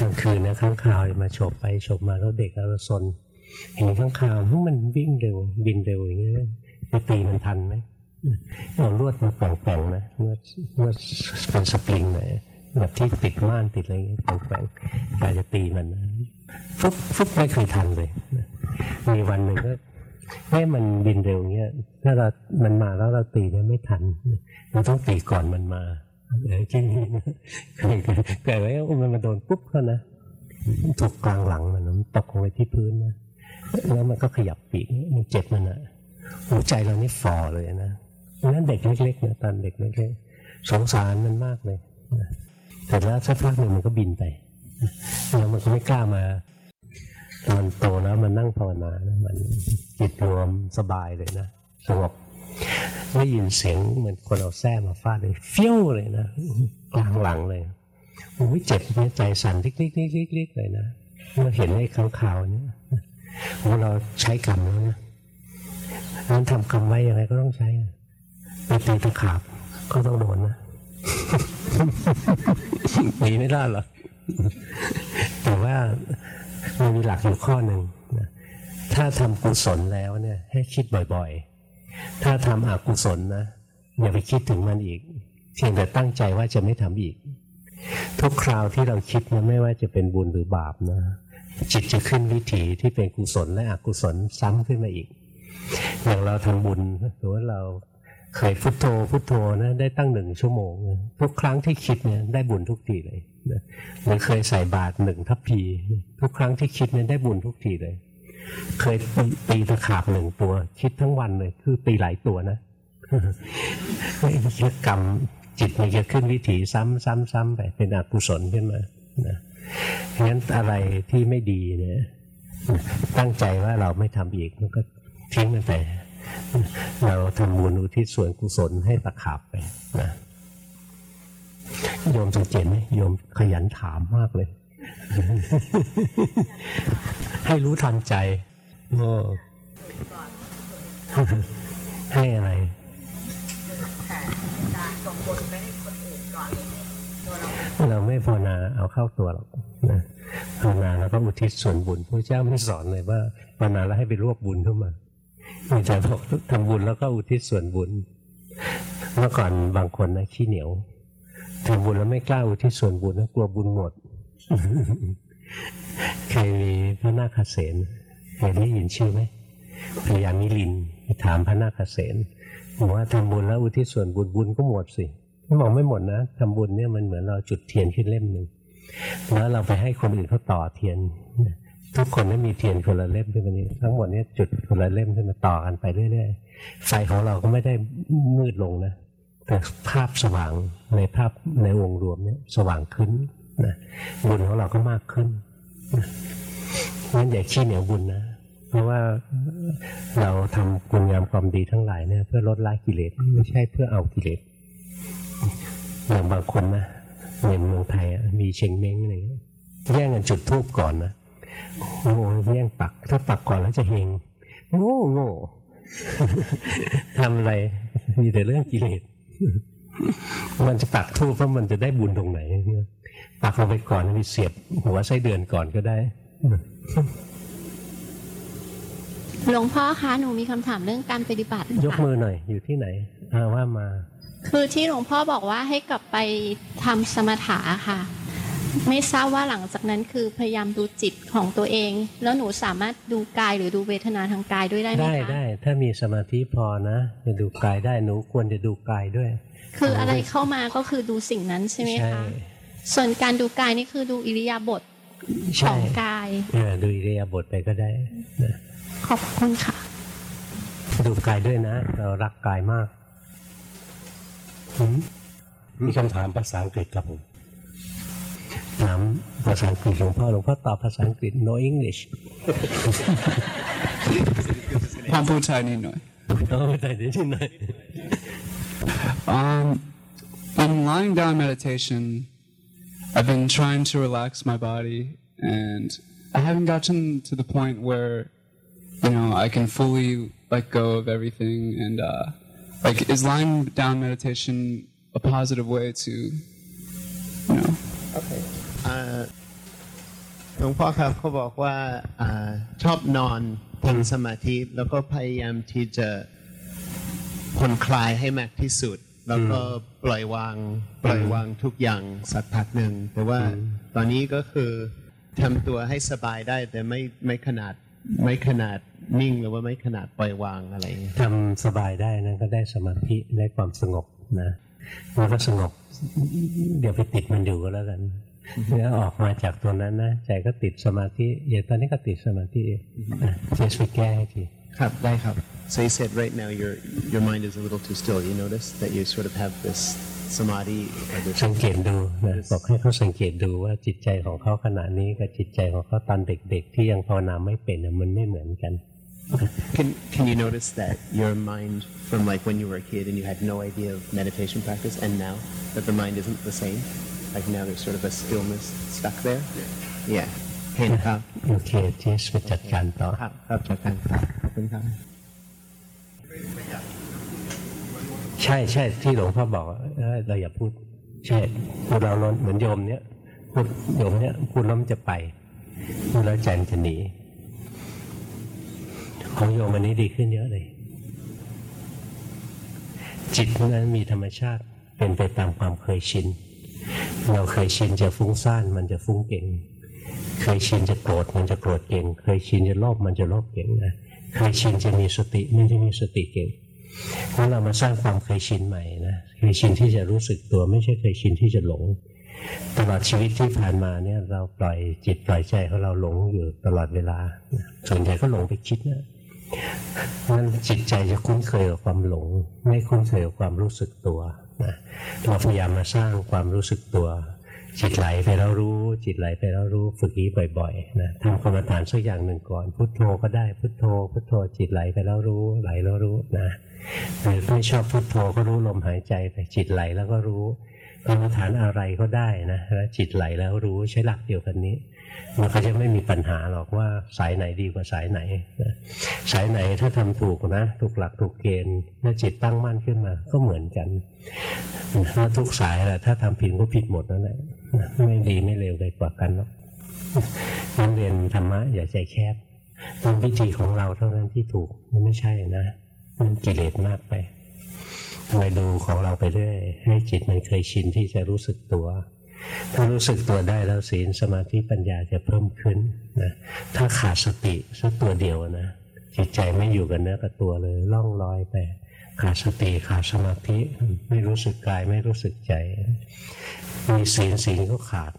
กลางคืนนะข้างข่าวมาฉบไปฉบมาแล้วเด็กแล้วซนเห็นข้างข่าวมันวิ่งเร็วบินเร็วอย่างเงี้ยจะตีมันทันไหมเอาลวดมาแป่งๆนะลวดลวดเป็นสปริงเลยแบบที่ติดม่านติดอะไรอย่างเงี้ยแป่งๆกาจะตีมันฟุบฟุบไม่เคยทันเลยมีวันหนึ่งก็แค่มันบินเร็วเงี้ยถ้าเรา มันมาแล้วเราตีเนี่ยไม่ทัน เราต้องตีก่อนมันมา เออจริงเคยเคยเกิดไว้มันมาโดนปุ๊บเขานะถูกกลางหลังมันนะมันตกลงไปที่พื้นนะแล้วมันก็ขยับปีกมันเจ็บมันอะหัวใจเรานี่ฝ่อเลยนะนั่นเด็กเล็กๆนะตอนเด็กเล็กๆสงสารมันมากเลยแต่แล้วสักพักหนึ่งมันก็บินไปแล้วมันก็ไม่กล้ามามันโตแล้วมันนั่งภาวนานะมันจิตรวมสบายเลยนะสงบ ได้ยินเสียงเหมือนคนเอาแส้มาฟาดเลยเฟี้ยวเลยนะกลางหลังเลยโอ้ยเจ็บเนี่ยใจสั่นลิกๆๆๆเลยนะเมื่อเห็นไอ้ข้างข่าวเนี่ยว่าเราใช้กรรมแล้วนะนั้นทำกรรมไว้ยังไงก็ต้องใช้ไปตีตะขาบก็ต้องโดนนะหนีไม่ได้หรอกแต่ว่ามันมีหลักอยู่ข้อหนึ่งถ้าทำกุศลแล้วเนี่ย ให้คิดบ่อยๆ ถ้าทำอกุศลนะอย่าไปคิดถึงมันอีกเพียงแต่ตั้งใจว่าจะไม่ทำอีก ทุกคราวที่เราคิดนะไม่ว่าจะเป็นบุญหรือบาปนะ จิตจะขึ้นวิถีที่เป็นกุศลและอกุศลซ้ำขึ้นมาอีก อย่างเราทำบุญหรือว่าเราเคยพุทโธพุทโธนะได้ตั้งหนึ่งชั่วโมง ทุกครั้งที่คิดเนี่ยได้บุญทุกทีเลยหรือเคยใส่บาตรหนึ่งทัพพี ทุกครั้งที่คิดเนี่ยได้บุญทุกทีเลย เคยตีตีตะขาบหนึ่งตัว คิดทั้งวันเลย คือตีหลายตัวนะกรรมจิตมันจะขึ้นวิถีซ้ำซ้ำซ้ำไปเป็นอกุศลขึ้นมานะงั้นอะไรที่ไม่ดีเนี่ยตั้งใจว่าเราไม่ทำอีกมันก็ทิ้งมันไปเราทำบุญอุทิศส่วนกุศลให้ตะขาบไปนะโยมสังเกตไหมโยมขยันถามมากเลย ให้รู้ทันใจโอ้ให้อะไรเราไม่ภาวนาเอาเข้าตัวหรอกนะภาวนาแล้วก็อุทิศส่วนบุญพระเจ้าไม่สอนเลยว่าภาวนาแล้วให้ไปรวบบุญเข้ามามีแต่บอกทำบุญแล้วก็อุทิศส่วนบุญ เมื่อก่อนบางคนนะขี้เหนียวทำบุญแล้วไม่กล้าอุทิศส่วนบุญนะกลัวบุญหมด เคยมีพระนาคเษนเคยได้ยินชื่อไหมพญามิลินไปถามพระนาคเษนบอกว่าทำบุญแล้วอุทิศส่วนบุญบุญก็หมดสิเขาบอกไม่หมดนะทำบุญเนี่ยมันเหมือนเราจุดเทียนขึ้นเล่มหนึ่งแล้วเราไปให้คนอื่นเขาต่อเทียนทุกคนไม่มีเทียนคนละเล่มขึ้นมานี้ทั้งหมดเนี่ยจุดคนละเล่มขึ้นมาต่อกันไปเรื่อยๆไฟของเราก็ไม่ได้มืดลงนะแต่ภาพสว่างในภาพในองค์รวมเนี่ยสว่างขึ้น นะบุญของเราก็มากขึ้นนะงั้นอย่าขี้เหนียวบุญนะ เพราะว่าเราทำคุณงามความดีทั้งหลายเนี่ยเพื่อลดละกิเลสไม่ใช่เพื่อเอากิเลสอย่างบางคนนะในเมืองไทยมีเชงเม้งอะไรเงี้ยแย่งกันจุดทูบก่อนนะโอ้แย่งปัก ถ้าปักก่อนแล้วจะเฮงโง่โง่ทำอะไร มีแต่เรื่องกิเลสมันจะปักทูบเพราะมันจะได้บุญตรงไหนเนี่ย ปักลงไปก่อนมีเสียบหัวไส้เดือนก่อนก็ได้หลวงพ่อคะหนูมีคำถามเรื่องการปฏิบัติ ยกค่ะมือหน่อย อยู่ที่ไหนอาว่ามา คือที่หลวงพ่อบอกว่าให้กลับไปทำสมถะค่ะ ไม่ทราบว่าหลังจากนั้นคือพยายามดูจิตของตัวเอง แล้วหนูสามารถดูกายหรือดูเวทนาทางกายด้วยได้ไหมได้คะได้ถ้ามีสมาธิพอนะจะดูกายได้หนูควรจะดูกายด้วย คืออะไรเข้ามาก็คือดูสิ่งนั้นใช่ไหมใช่คะ ส่วนการดูกายนี่คือดูอิริยาบถขใช่องกายเออดูอิริยาบถไปก็ได้นะขอบคุณค่ะ ดูกายด้วยนะ เรารักกายมากหืมมีคำถามภาษาอังกฤษครับผมถามภาษาอังกฤษหลวงพ่อหลวงพ่อตอบภาษาอังกฤษ no English พอพูดไทยนิดหน่อยโอ้แต่นิดหน่อย Um, in lying down meditation, I've been trying to relax my body, and I haven't gotten to the point where, you know, I can fully let go of everything. And uh, like, is lying down meditation a positive way to, you know? อ่าหลวงพ่อครับเขาบอกว่าอาชอบนอนทำสมาธิ แล้วก็พยายามที่จะผ่อนคลายให้มากที่สุด แล้วก็ปล่อยวาง ปล่อยวางทุกอย่างสักพักหนึ่งแต่ว่าตอนนี้ก็คือทำตัวให้สบายได้ แต่ไม่ไม่ขนาดไม่ขนาดนิ่งหรือว่าไม่ขนาดปล่อยวางอะไรอย่างเงี้ยทำสบายได้นะก็ได้สมาธิได้ความสงบนะมันก็สงบเดี๋ยวไปติดมันอยู่ก็แล้วกันแล้วออกมาจากตัวนั้นนะใจก็ติดสมาธิอย่างตอนนี้ก็ติดสมาธิอะเจสไปแก้ให้ทีครับได้ครับ so you said right now your your mind is a little too still. You notice that you sort of have this samadhi. Can Can you notice that your mind from like when you were a kid and you had no idea of meditation practice and now that the mind isn't the same? Like now there's sort of a stillness stuck there. Yeah. เห็นครับโอเคที่ไปจัดการต่อครับครับจัดการครับขอบคุณครับ ใช่ใช่ที่หลวงพ่อบอกเราอย่าพูด ใช่พูดเรานอนเหมือนโยมเนี้ยพูดโยมเนี้ยพูดแล้วมันจะไปพูดแล้วใจมันจะหนีของโยมอันนี้ดีขึ้นเยอะเลย จิตนั้นมีธรรมชาติเป็นไปตามความเคยชิน เราเคยชินจะฟุ้งซ่านมันจะฟุ้งเก่ง เคยชินจะโกรธมันจะโกรธเก่ง เคยชินจะโลภมันจะโลภเก่งนะ เคยชินจะมีสติม่ได้มีสติเก่ง เพราะเรามาสร้างความเคยชินใหม่นะเคยชินที่จะรู้สึกตัวไม่ใช่เคยชินที่จะหลง ตลอดชีวิตที่ผ่านมาเนี่ย เราปล่อยจิตปล่อยใจของเราหลงอยู่ตลอดเวลาส่วนใหญ่ก็หลงไปคิดนะมันจิตใจจะคุ้นเคยกับความหลง ไม่คุ้นเคยกับความรู้สึกตัวนะเราพยายามมาสร้างความรู้สึกตัว จิตไหลไปแล้วรู้ จิตไหลไปแล้วรู้ฝึกนี้บ่อยๆนะทำกรรมฐานสักอย่างหนึ่งก่อน พุทโธก็ได้พุทโธ พุทโธ จิตไหลไปแล้วรู้ไหลแล้วรู้นะ ไม่ชอบพุทโธก็รู้ลมหายใจไปจิตไหลแล้วก็รู้กรรมฐานอะไรก็ได้นะแล้วจิตไหลแล้วรู้ใช้หลักเดียวกันนี้ มันก็จะไม่มีปัญหาหรอกว่าสายไหนดีกว่าสายไหน สายไหนถ้าทำถูกนะถูกหลักถูกเกณฑ์แล้วจิตตั้งมั่นขึ้นมาก็เหมือนกันถ้าทุกสายแหละถ้าทำผิดก็ผิดหมดนั่นแหละไม่ดีไม่เลวไปกว่ากันหรอกนันเรียนธรรมะอย่าใจแคบต้องวิธีของเราเท่านั้นที่ถูกไม่ใช่นะ มันกิเลสมากไปไปดูของเราไปเรื่อยให้จิตมันเคยชินที่จะรู้สึกตัว ถ้ารู้สึกตัวได้แล้วศีลสมาธิปัญญาจะเพิ่มขึ้นนะถ้าขาดสติสักตัวเดียวนะจิตใจไม่อยู่กับเนื้อกับตัวเลยล่องลอยไปขาดสติขาดสมาธิไม่รู้สึกกายไม่รู้สึกใจ มีศีลศีลก็ขาด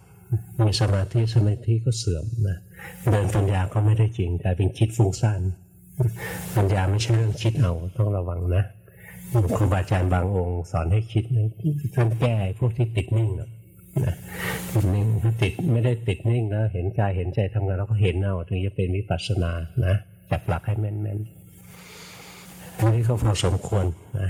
มีสมาธิสมาธิก็เสื่อมนะเดินปัญญาก็ไม่ได้จริงกลายเป็นคิดฟุ้งซ่าน ปัญญาไม่ใช่เรื่องคิดเอาต้องระวังนะครูบาอาจารย์บางองค์สอนให้คิดนะท่านแก้พวกที่ติดนิ่งนะนะติดนิ่งถ้าติดไม่ได้ติดนิ่งแล้วเห็นกายเห็นใจทำงานแล้วก็เห็นเอาถึงจะเป็นวิปัสสนานะจับหลักให้แม่นๆอันนี้ก็พอสมควรนะ